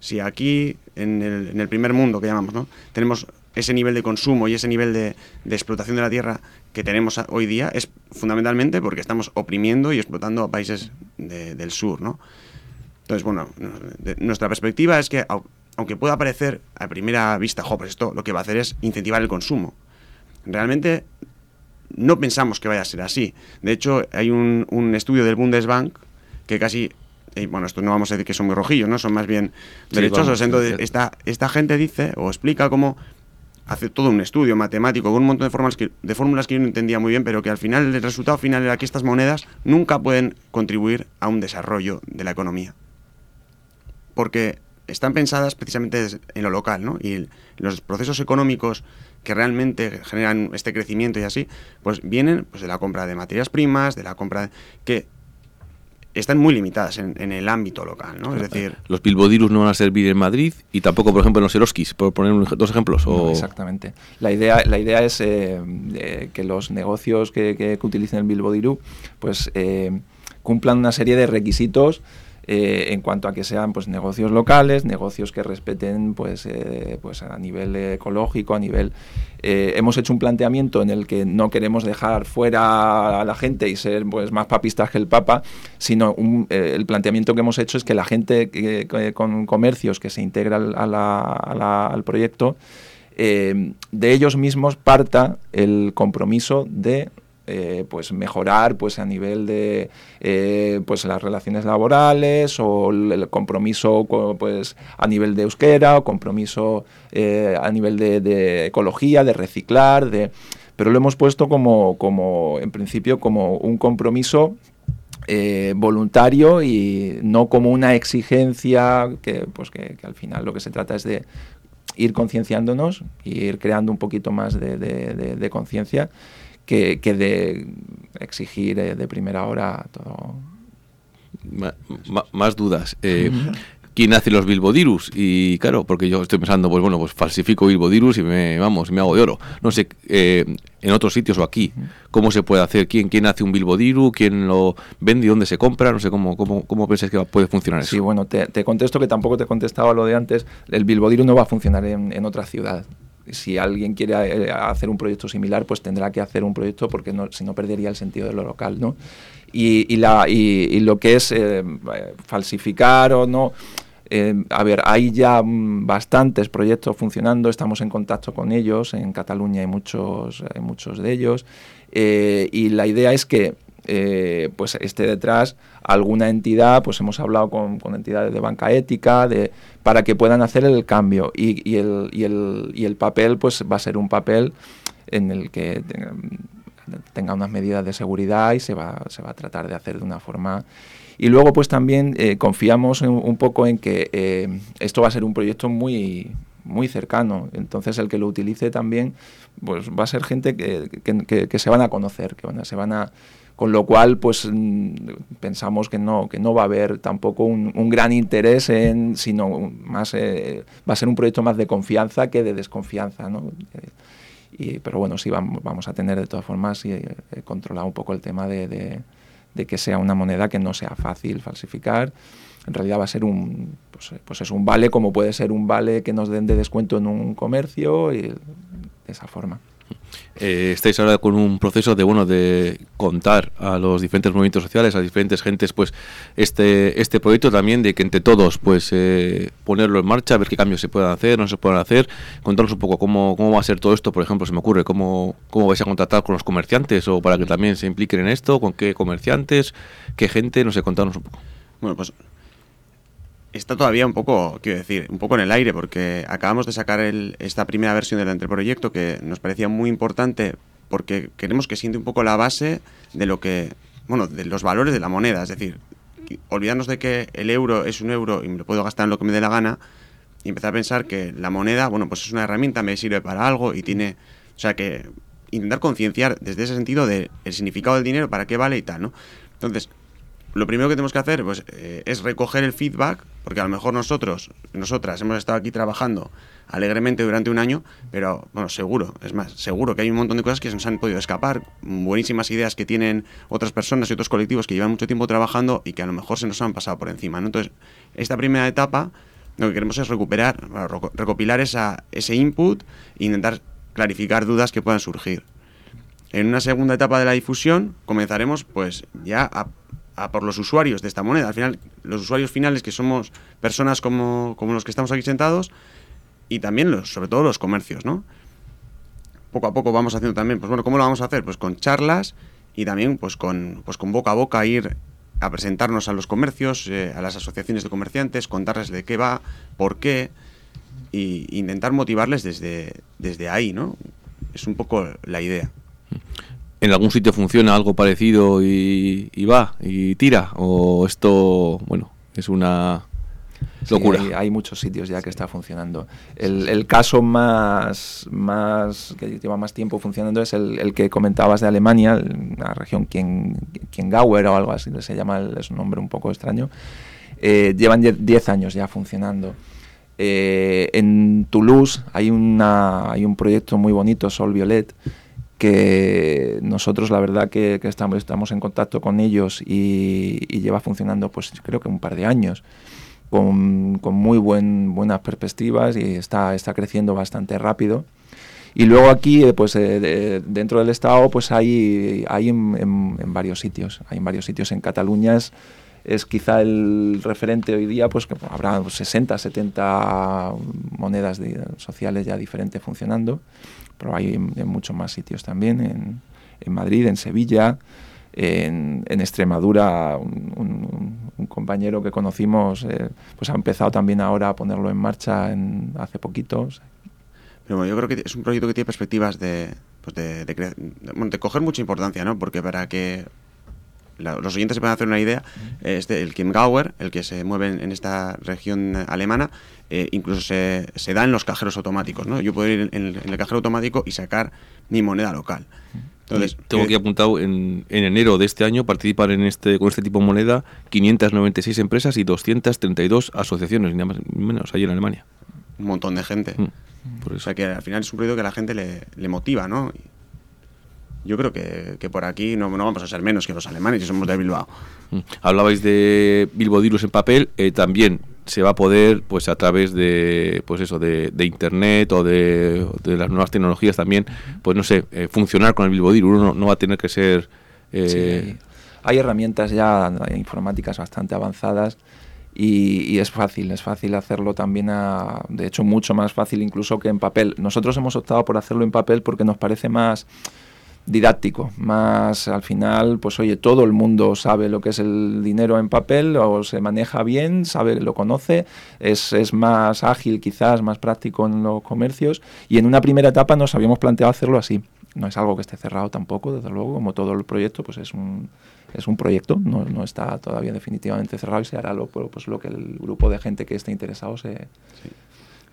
[SPEAKER 35] Si aquí, en el, en el primer mundo que llamamos, ¿no? tenemos ese nivel de consumo y ese nivel de, de explotación de la tierra que tenemos hoy día, es fundamentalmente porque estamos oprimiendo y explotando a países de- del sur. ¿no? Entonces, bueno, de- nuestra perspectiva es que, au- aunque pueda parecer a primera vista, jo, pues esto lo que va a hacer es incentivar el consumo. Realmente no pensamos que vaya a ser así. De hecho, hay un, un estudio del Bundesbank que casi, eh, bueno, esto no vamos a decir que son muy rojillos, ¿no? Son más bien
[SPEAKER 34] Sí,
[SPEAKER 35] derechosos. Entonces, esta, esta gente dice o explica cómo hace todo un estudio matemático con un montón de fórmulas que, de fórmulas que yo no entendía muy bien, pero que al final el resultado final era que estas monedas nunca pueden contribuir a un desarrollo de la economía. Porque están pensadas precisamente en lo local, ¿no? Y los procesos económicos que realmente generan este crecimiento y así, pues vienen pues, de la compra de materias primas, de la compra de- que están muy limitadas en, en el ámbito local, ¿no? Es decir,
[SPEAKER 34] Los Bilbodirus no van a servir en Madrid y tampoco, por ejemplo, en los Eroskis, por poner un dos ejemplos.
[SPEAKER 36] No, exactamente. La idea, la idea es eh, eh, que los negocios que, que- que utilicen el Bilbo Diru pues, eh, cumplan una serie de requisitos eh, en cuanto a que sean pues, negocios locales, negocios que respeten pues, eh, pues, a nivel ecológico, a nivel... eh, hemos hecho un planteamiento en el que no queremos dejar fuera a la gente y ser pues, más papistas que el Papa, sino un- el planteamiento que hemos hecho es que la gente con comercios que se integra al- proyecto, de ellos mismos parta el compromiso de eh, pues mejorar pues a nivel de eh, pues las relaciones laborales o el compromiso co- pues a nivel de euskera o compromiso eh, a nivel de, ecología de reciclar de pero lo hemos puesto como como en principio como un compromiso eh, voluntario y no como una exigencia que pues que, al final lo que se trata es de ir concienciándonos ir creando un poquito más de conciencia que, que de exigir eh, de primera hora todo.
[SPEAKER 34] Ma- ma- más dudas. Eh, ¿Quién hace los bilbodirus? Y claro, porque yo estoy pensando, pues bueno, pues falsifico bilbodirus y me, vamos, me hago de oro. No sé, eh, en otros sitios o aquí, ¿cómo se puede hacer? ¿Quién, quién hace un bilbodiru? ¿Quién lo vende y dónde se compra? No sé, ¿cómo, cómo, cómo pensáis que puede funcionar eso?
[SPEAKER 36] Sí, bueno, te, te contesto que tampoco te contestaba lo de antes. El Bilbodiru no va a funcionar en, en otra ciudad. Si alguien quiere eh, hacer un proyecto similar, pues tendrá que hacer un proyecto porque si no perdería el sentido de lo local, ¿no? Y, lo que es eh, falsificar o no, eh, a ver, hay ya mm, bastantes proyectos funcionando, estamos en contacto con ellos, en Cataluña hay muchos, hay muchos de ellos, y la idea es que eh, pues esté detrás alguna entidad, pues hemos hablado con, entidades de banca ética, de, para que puedan hacer el cambio, y, el, y, el, y el papel pues va a ser un papel en el que tenga, unas medidas de seguridad y se va, se va a tratar de hacer de una forma y luego pues también eh, confiamos un poco en que eh, esto va a ser un proyecto muy muy cercano. Entonces el que lo utilice también pues va a ser gente que, que- que- que se van a conocer, que van a- se van a con lo cual pues mm, pensamos que no que no va a haber tampoco un, gran interés en sino más eh, va a ser un proyecto más de confianza que de desconfianza, ¿no? Eh, y, pero bueno, sí vamos, vamos a tener de todas formas y eh, controlado un poco el tema de, de- que sea una moneda que no sea fácil falsificar. En realidad va a ser un, pues, pues es un vale como puede ser un vale que nos den de descuento en un comercio y de esa forma.
[SPEAKER 34] Eh, estáis ahora con un proceso de bueno de contar a los diferentes movimientos sociales, a diferentes gentes, pues este este proyecto también de que entre todos pues eh, ponerlo en marcha, ver qué cambios se pueden hacer, no se pueden hacer, contarnos un poco cómo, cómo va a ser todo esto, por ejemplo, se me ocurre, cómo, cómo vais a contratar con los comerciantes o para que también se impliquen en esto, con qué comerciantes, qué gente, no sé, contarnos un poco.
[SPEAKER 35] Bueno, pues está todavía un poco, quiero decir, un poco en el aire, porque acabamos de sacar el- esta primera versión del anteproyecto que nos parecía muy importante porque queremos que siente un poco la base de lo que, bueno, de los valores de la moneda, es decir, olvidarnos de que el euro es un euro y me lo puedo gastar en lo que me dé la gana y empezar a pensar que la moneda, bueno, pues es una herramienta, me sirve para algo y tiene, o sea, que intentar concienciar desde ese sentido del significado del dinero, para qué vale y tal, ¿no? Entonces, lo primero que tenemos que hacer pues, eh, es recoger el feedback, porque a lo mejor nosotros, nosotras, hemos estado aquí trabajando alegremente durante un año, pero bueno, seguro, es más, seguro que hay un montón de cosas que se nos han podido escapar, buenísimas ideas que tienen otras personas y otros colectivos que llevan mucho tiempo trabajando y que a lo mejor se nos han pasado por encima. Entonces, esta primera etapa lo que queremos es recuperar, recopilar esa, ese input e intentar clarificar dudas que puedan surgir. En una segunda etapa de la difusión comenzaremos pues ya a, a por los usuarios de esta moneda. Al final, los usuarios finales que somos personas como, como los que estamos aquí sentados y también los, sobre todo los comercios, ¿no? Poco a poco vamos haciendo también, pues bueno, ¿cómo lo vamos a hacer? Pues con charlas y también pues con, pues con boca a boca ir a presentarnos a los comercios, eh, a las asociaciones de comerciantes, contarles de qué va, por qué, y intentar motivarles desde, desde ahí, ¿no? Es un poco la idea.
[SPEAKER 34] ¿En algún sitio funciona algo parecido y, y va y tira? ¿O esto, bueno, es una
[SPEAKER 36] Sí,
[SPEAKER 34] locura?
[SPEAKER 36] hay, hay muchos sitios ya que está funcionando. El, el caso más, más que lleva más tiempo funcionando es el, el que comentabas de Alemania, la región Kien- Kiengauer o algo así se llama, es un nombre un poco extraño. Eh, llevan 10 años ya funcionando. Eh, en Toulouse hay, una, hay un proyecto muy bonito, Sol Violet, que nosotros la verdad que, que estamos, estamos en contacto con ellos y, y lleva funcionando pues creo que un par de años con, con muy buen, buenas perspectivas y está, está creciendo bastante rápido. Y luego aquí, eh, pues eh, de- dentro del Estado, pues hay, hay en, en- en varios sitios. Hay en varios sitios. En Cataluña es, es quizá el referente hoy día, pues que habrá 60, 70 monedas de- sociales ya diferentes funcionando, pero hay en, en muchos más sitios también. En, en Madrid, en Sevilla, en, en Extremadura, un, un- un compañero que conocimos, eh, pues ha empezado también ahora a ponerlo en marcha en, hace poquito. o sea,
[SPEAKER 35] Pero bueno, yo creo que es un proyecto que tiene perspectivas de, pues de, de, de- bueno, de coger mucha importancia, ¿no? Porque para que la- los oyentes se puedan hacer una idea, este, el Chiemgauer, el que se mueve en, en esta región alemana, eh, incluso se, se da en los cajeros automáticos, ¿no? Yo puedo ir en, en el cajero automático y sacar mi moneda local. Entonces,
[SPEAKER 34] tengo
[SPEAKER 35] eh,
[SPEAKER 34] aquí apuntado en, en enero de este año participan en este con este tipo de moneda 596 empresas y 232 asociaciones, ni más ni menos, allí en Alemania.
[SPEAKER 35] un montón de gente.
[SPEAKER 34] Mm,
[SPEAKER 35] O sea que al final es un proyecto que a la gente le, le motiva, ¿no? Yo creo que, que por aquí no, no vamos a ser menos que los alemanes si somos de Bilbao.
[SPEAKER 34] Mm. Hablabais de Bilbo Dirus en papel, eh, también se va a poder, pues a través de, pues eso, de, de internet o de, de las nuevas tecnologías también, pues no sé, eh, funcionar con el Bilbo. Uno no, va a tener que ser eh,
[SPEAKER 36] Sí, hay, herramientas ya informáticas bastante avanzadas y, y es fácil, es fácil hacerlo también, a, de hecho mucho más fácil incluso que en papel. Nosotros hemos optado por hacerlo en papel porque nos parece más didáctico, más al final, pues oye, todo el mundo sabe lo que es el dinero en papel o se maneja bien, sabe, lo conoce, es, es más ágil quizás, más práctico en los comercios y en una primera etapa nos habíamos planteado hacerlo así. No es algo que esté cerrado tampoco, desde luego, como todo el proyecto, pues es un, es un proyecto, no, no está todavía definitivamente cerrado y se hará lo, pues lo que el grupo de gente que esté interesado se...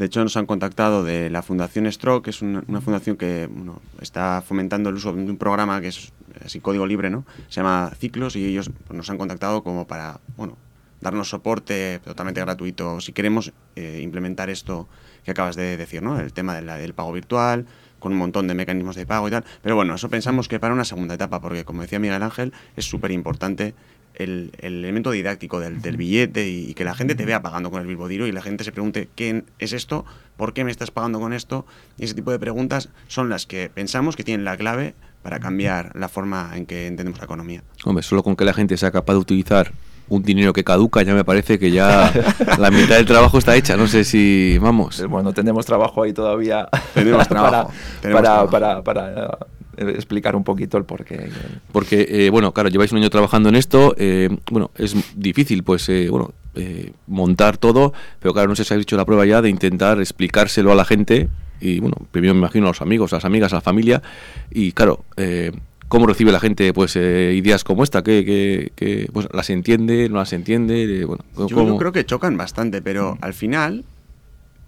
[SPEAKER 35] De hecho, nos han contactado de la Fundación Stroke, que es una, fundación que bueno, está fomentando el uso de un programa que es así código libre, ¿no? Se llama Ciclos y ellos nos han contactado como para, bueno, darnos soporte totalmente gratuito si queremos eh, implementar esto que acabas de decir, ¿no? El tema del pago virtual, con un montón de mecanismos de pago y tal. Pero bueno, eso pensamos que para una segunda etapa, porque como decía Miguel Ángel, es súper importante el, el elemento didáctico del, del billete y, y que la gente te vea pagando con el Bilbo Diro y la gente se pregunte qué es esto, por qué me estás pagando con esto. Y ese tipo de preguntas son las que pensamos que tienen la clave para cambiar la forma en que entendemos la economía.
[SPEAKER 34] Hombre, solo con que la gente sea capaz de utilizar un dinero que caduca, ya me parece que ya la mitad del trabajo está hecha. No sé si, vamos.
[SPEAKER 36] Bueno, tenemos trabajo ahí todavía.
[SPEAKER 34] Tenemos
[SPEAKER 36] para,
[SPEAKER 34] trabajo, tenemos
[SPEAKER 36] para,
[SPEAKER 34] trabajo.
[SPEAKER 36] para, para, eh, explicar un poquito el porqué.
[SPEAKER 34] Porque, eh, bueno, claro, lleváis un año trabajando en esto. eh, bueno, es difícil, pues, eh, bueno, eh, montar todo. Pero claro, no sé si habéis hecho la prueba ya de intentar explicárselo a la gente. Y bueno, primero me imagino a los amigos, a las amigas, a la familia. Y claro, eh, ¿cómo recibe la gente pues eh, ideas como esta? ¿Que, que, que, pues, las entiende, no las entiende? Eh, bueno,
[SPEAKER 35] Yo, yo creo que chocan bastante, pero al final,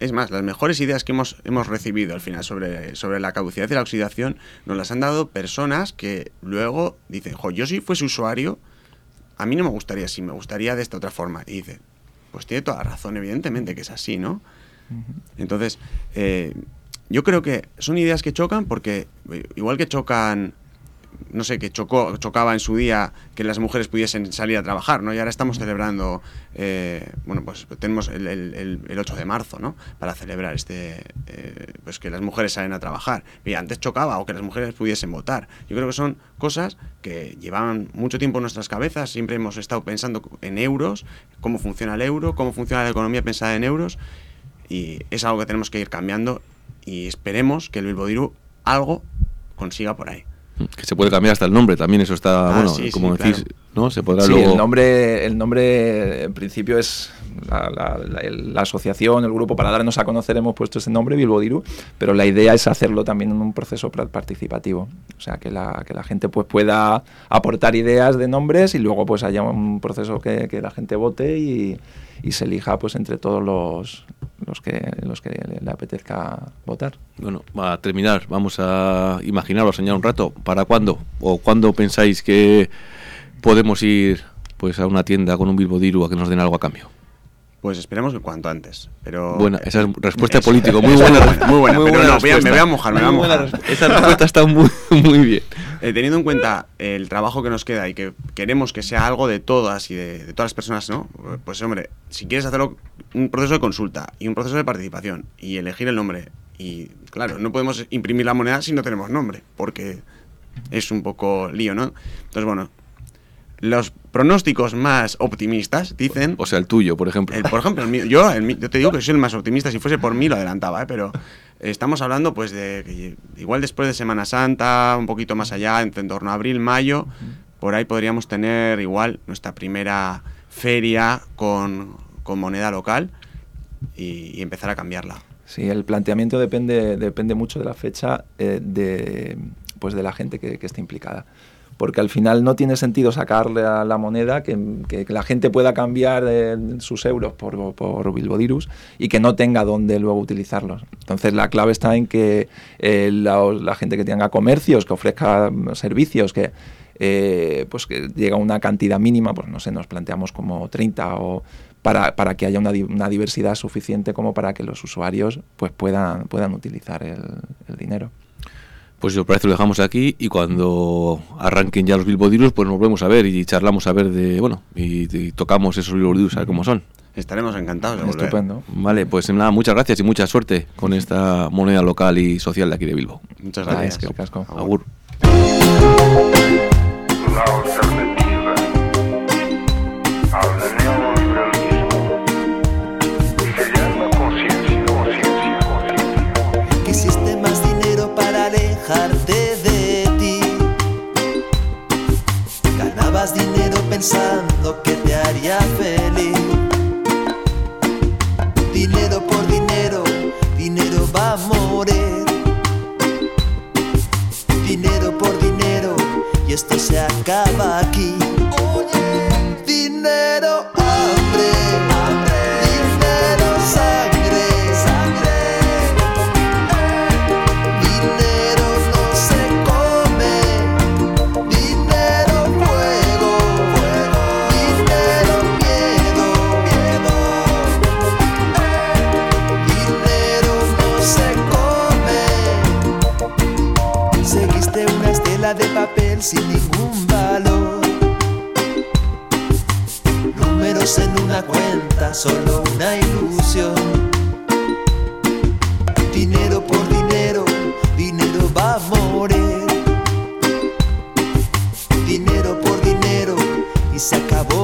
[SPEAKER 35] es más, las mejores ideas que hemos, hemos recibido al final sobre, sobre la caducidad y la oxidación nos las han dado personas que luego dicen, jo, yo si fuese usuario, a mí no me gustaría así, me gustaría de esta otra forma. Y dice, pues tiene toda la razón, evidentemente que es así, ¿no? Entonces, eh, yo creo que son ideas que chocan porque, eh, igual que chocan, no sé, que chocó, chocaba en su día que las mujeres pudiesen salir a trabajar, ¿no? Y ahora estamos celebrando, eh, bueno, pues tenemos el, el- el- el 8 de marzo, ¿no? Para celebrar este, eh, pues que las mujeres salen a trabajar. Y antes chocaba o que las mujeres pudiesen votar. Yo creo que son cosas que llevaban mucho tiempo en nuestras cabezas, siempre hemos estado pensando en euros, cómo funciona el euro, cómo funciona la economía pensada en euros, y es algo que tenemos que ir cambiando y esperemos que el Bilbo Diru algo consiga por ahí.
[SPEAKER 34] Que se puede cambiar hasta el nombre también, eso está,
[SPEAKER 35] Ah,
[SPEAKER 34] bueno,
[SPEAKER 35] sí,
[SPEAKER 34] como
[SPEAKER 35] sí,
[SPEAKER 34] decís,
[SPEAKER 35] claro.
[SPEAKER 34] ¿no? Se podrá
[SPEAKER 36] Sí,
[SPEAKER 34] luego...
[SPEAKER 36] el nombre, el nombre en principio es la, la- la- el- la asociación, el grupo para darnos a conocer hemos puesto ese nombre, Bilbo Diru, pero la idea es hacerlo también en un proceso participativo, o sea que la, que la gente pues pueda aportar ideas de nombres y luego pues haya un proceso que, que la gente vote y, y se elija pues entre todos los, los que los que le, apetezca votar.
[SPEAKER 34] Bueno, a terminar, vamos a imaginar o a soñar un rato. ¿Para cuándo? ¿O cuándo pensáis que podemos ir pues a una tienda con un Bilbo Diru a que nos den algo a cambio?
[SPEAKER 35] Pues esperemos que cuanto antes. Pero
[SPEAKER 34] Buena, esa es respuesta
[SPEAKER 35] Eso,
[SPEAKER 34] político, muy buena,
[SPEAKER 35] muy buena.
[SPEAKER 34] muy
[SPEAKER 35] pero
[SPEAKER 34] buena
[SPEAKER 35] no, voy a- me voy a mojar, me voy a mojar.
[SPEAKER 34] resp- esa respuesta está muy, muy bien.
[SPEAKER 35] Eh, teniendo en cuenta el trabajo que nos queda y que queremos que sea algo de todas y de, de todas las personas, ¿no? Pues hombre, si quieres hacerlo un proceso de consulta y un proceso de participación y elegir el nombre y claro, no podemos imprimir la moneda si no tenemos nombre, porque es un poco lío, ¿no? Entonces, bueno, los pronósticos más optimistas dicen...
[SPEAKER 34] O sea, el tuyo, por ejemplo.
[SPEAKER 35] El, por ejemplo, el mío, yo, el mi- yo te digo que soy el más optimista. Si fuese por mí, lo adelantaba, ¿eh? pero Estamos hablando pues de que igual después de Semana Santa, un poquito más allá, en, en torno a abril, mayo, por ahí podríamos tener igual nuestra primera feria con, con moneda local y, y empezar a cambiarla.
[SPEAKER 36] Sí, el planteamiento depende, depende mucho de la fecha eh, de, pues de la gente que, que esté implicada. Porque al final no tiene sentido sacarle a la moneda que, que- la gente pueda cambiar eh, sus euros por, por Bilbodirus y que no tenga dónde luego utilizarlos. Entonces la clave está en que eh, la, gente que tenga comercios, que ofrezca mm, servicios, que eh, pues que llega a una cantidad mínima, pues no sé, nos planteamos como 30 o para, para que haya una, di- una diversidad suficiente como para que los usuarios pues puedan, puedan utilizar el dinero.
[SPEAKER 34] Pues si os parece lo dejamos aquí y cuando arranquen ya los Bilbodirus pues nos volvemos a ver y charlamos a ver de, bueno, y, y tocamos esos Bilbodirus a ver cómo son.
[SPEAKER 35] Estaremos encantados de volver.
[SPEAKER 36] Estupendo.
[SPEAKER 34] Vale, pues nada, muchas gracias y mucha suerte con esta moneda local y social de aquí de Bilbo.
[SPEAKER 35] Muchas gracias.
[SPEAKER 36] casco.
[SPEAKER 34] Agur.
[SPEAKER 37] Pensando que te haría feliz. Dinero por dinero, dinero va a morir. Dinero por dinero, y esto se acaba aquí. Oye, dinero, sin ningún valor. Números en una cuenta, solo una ilusión. Dinero por dinero, dinero va a morir. Dinero por dinero y se acabó.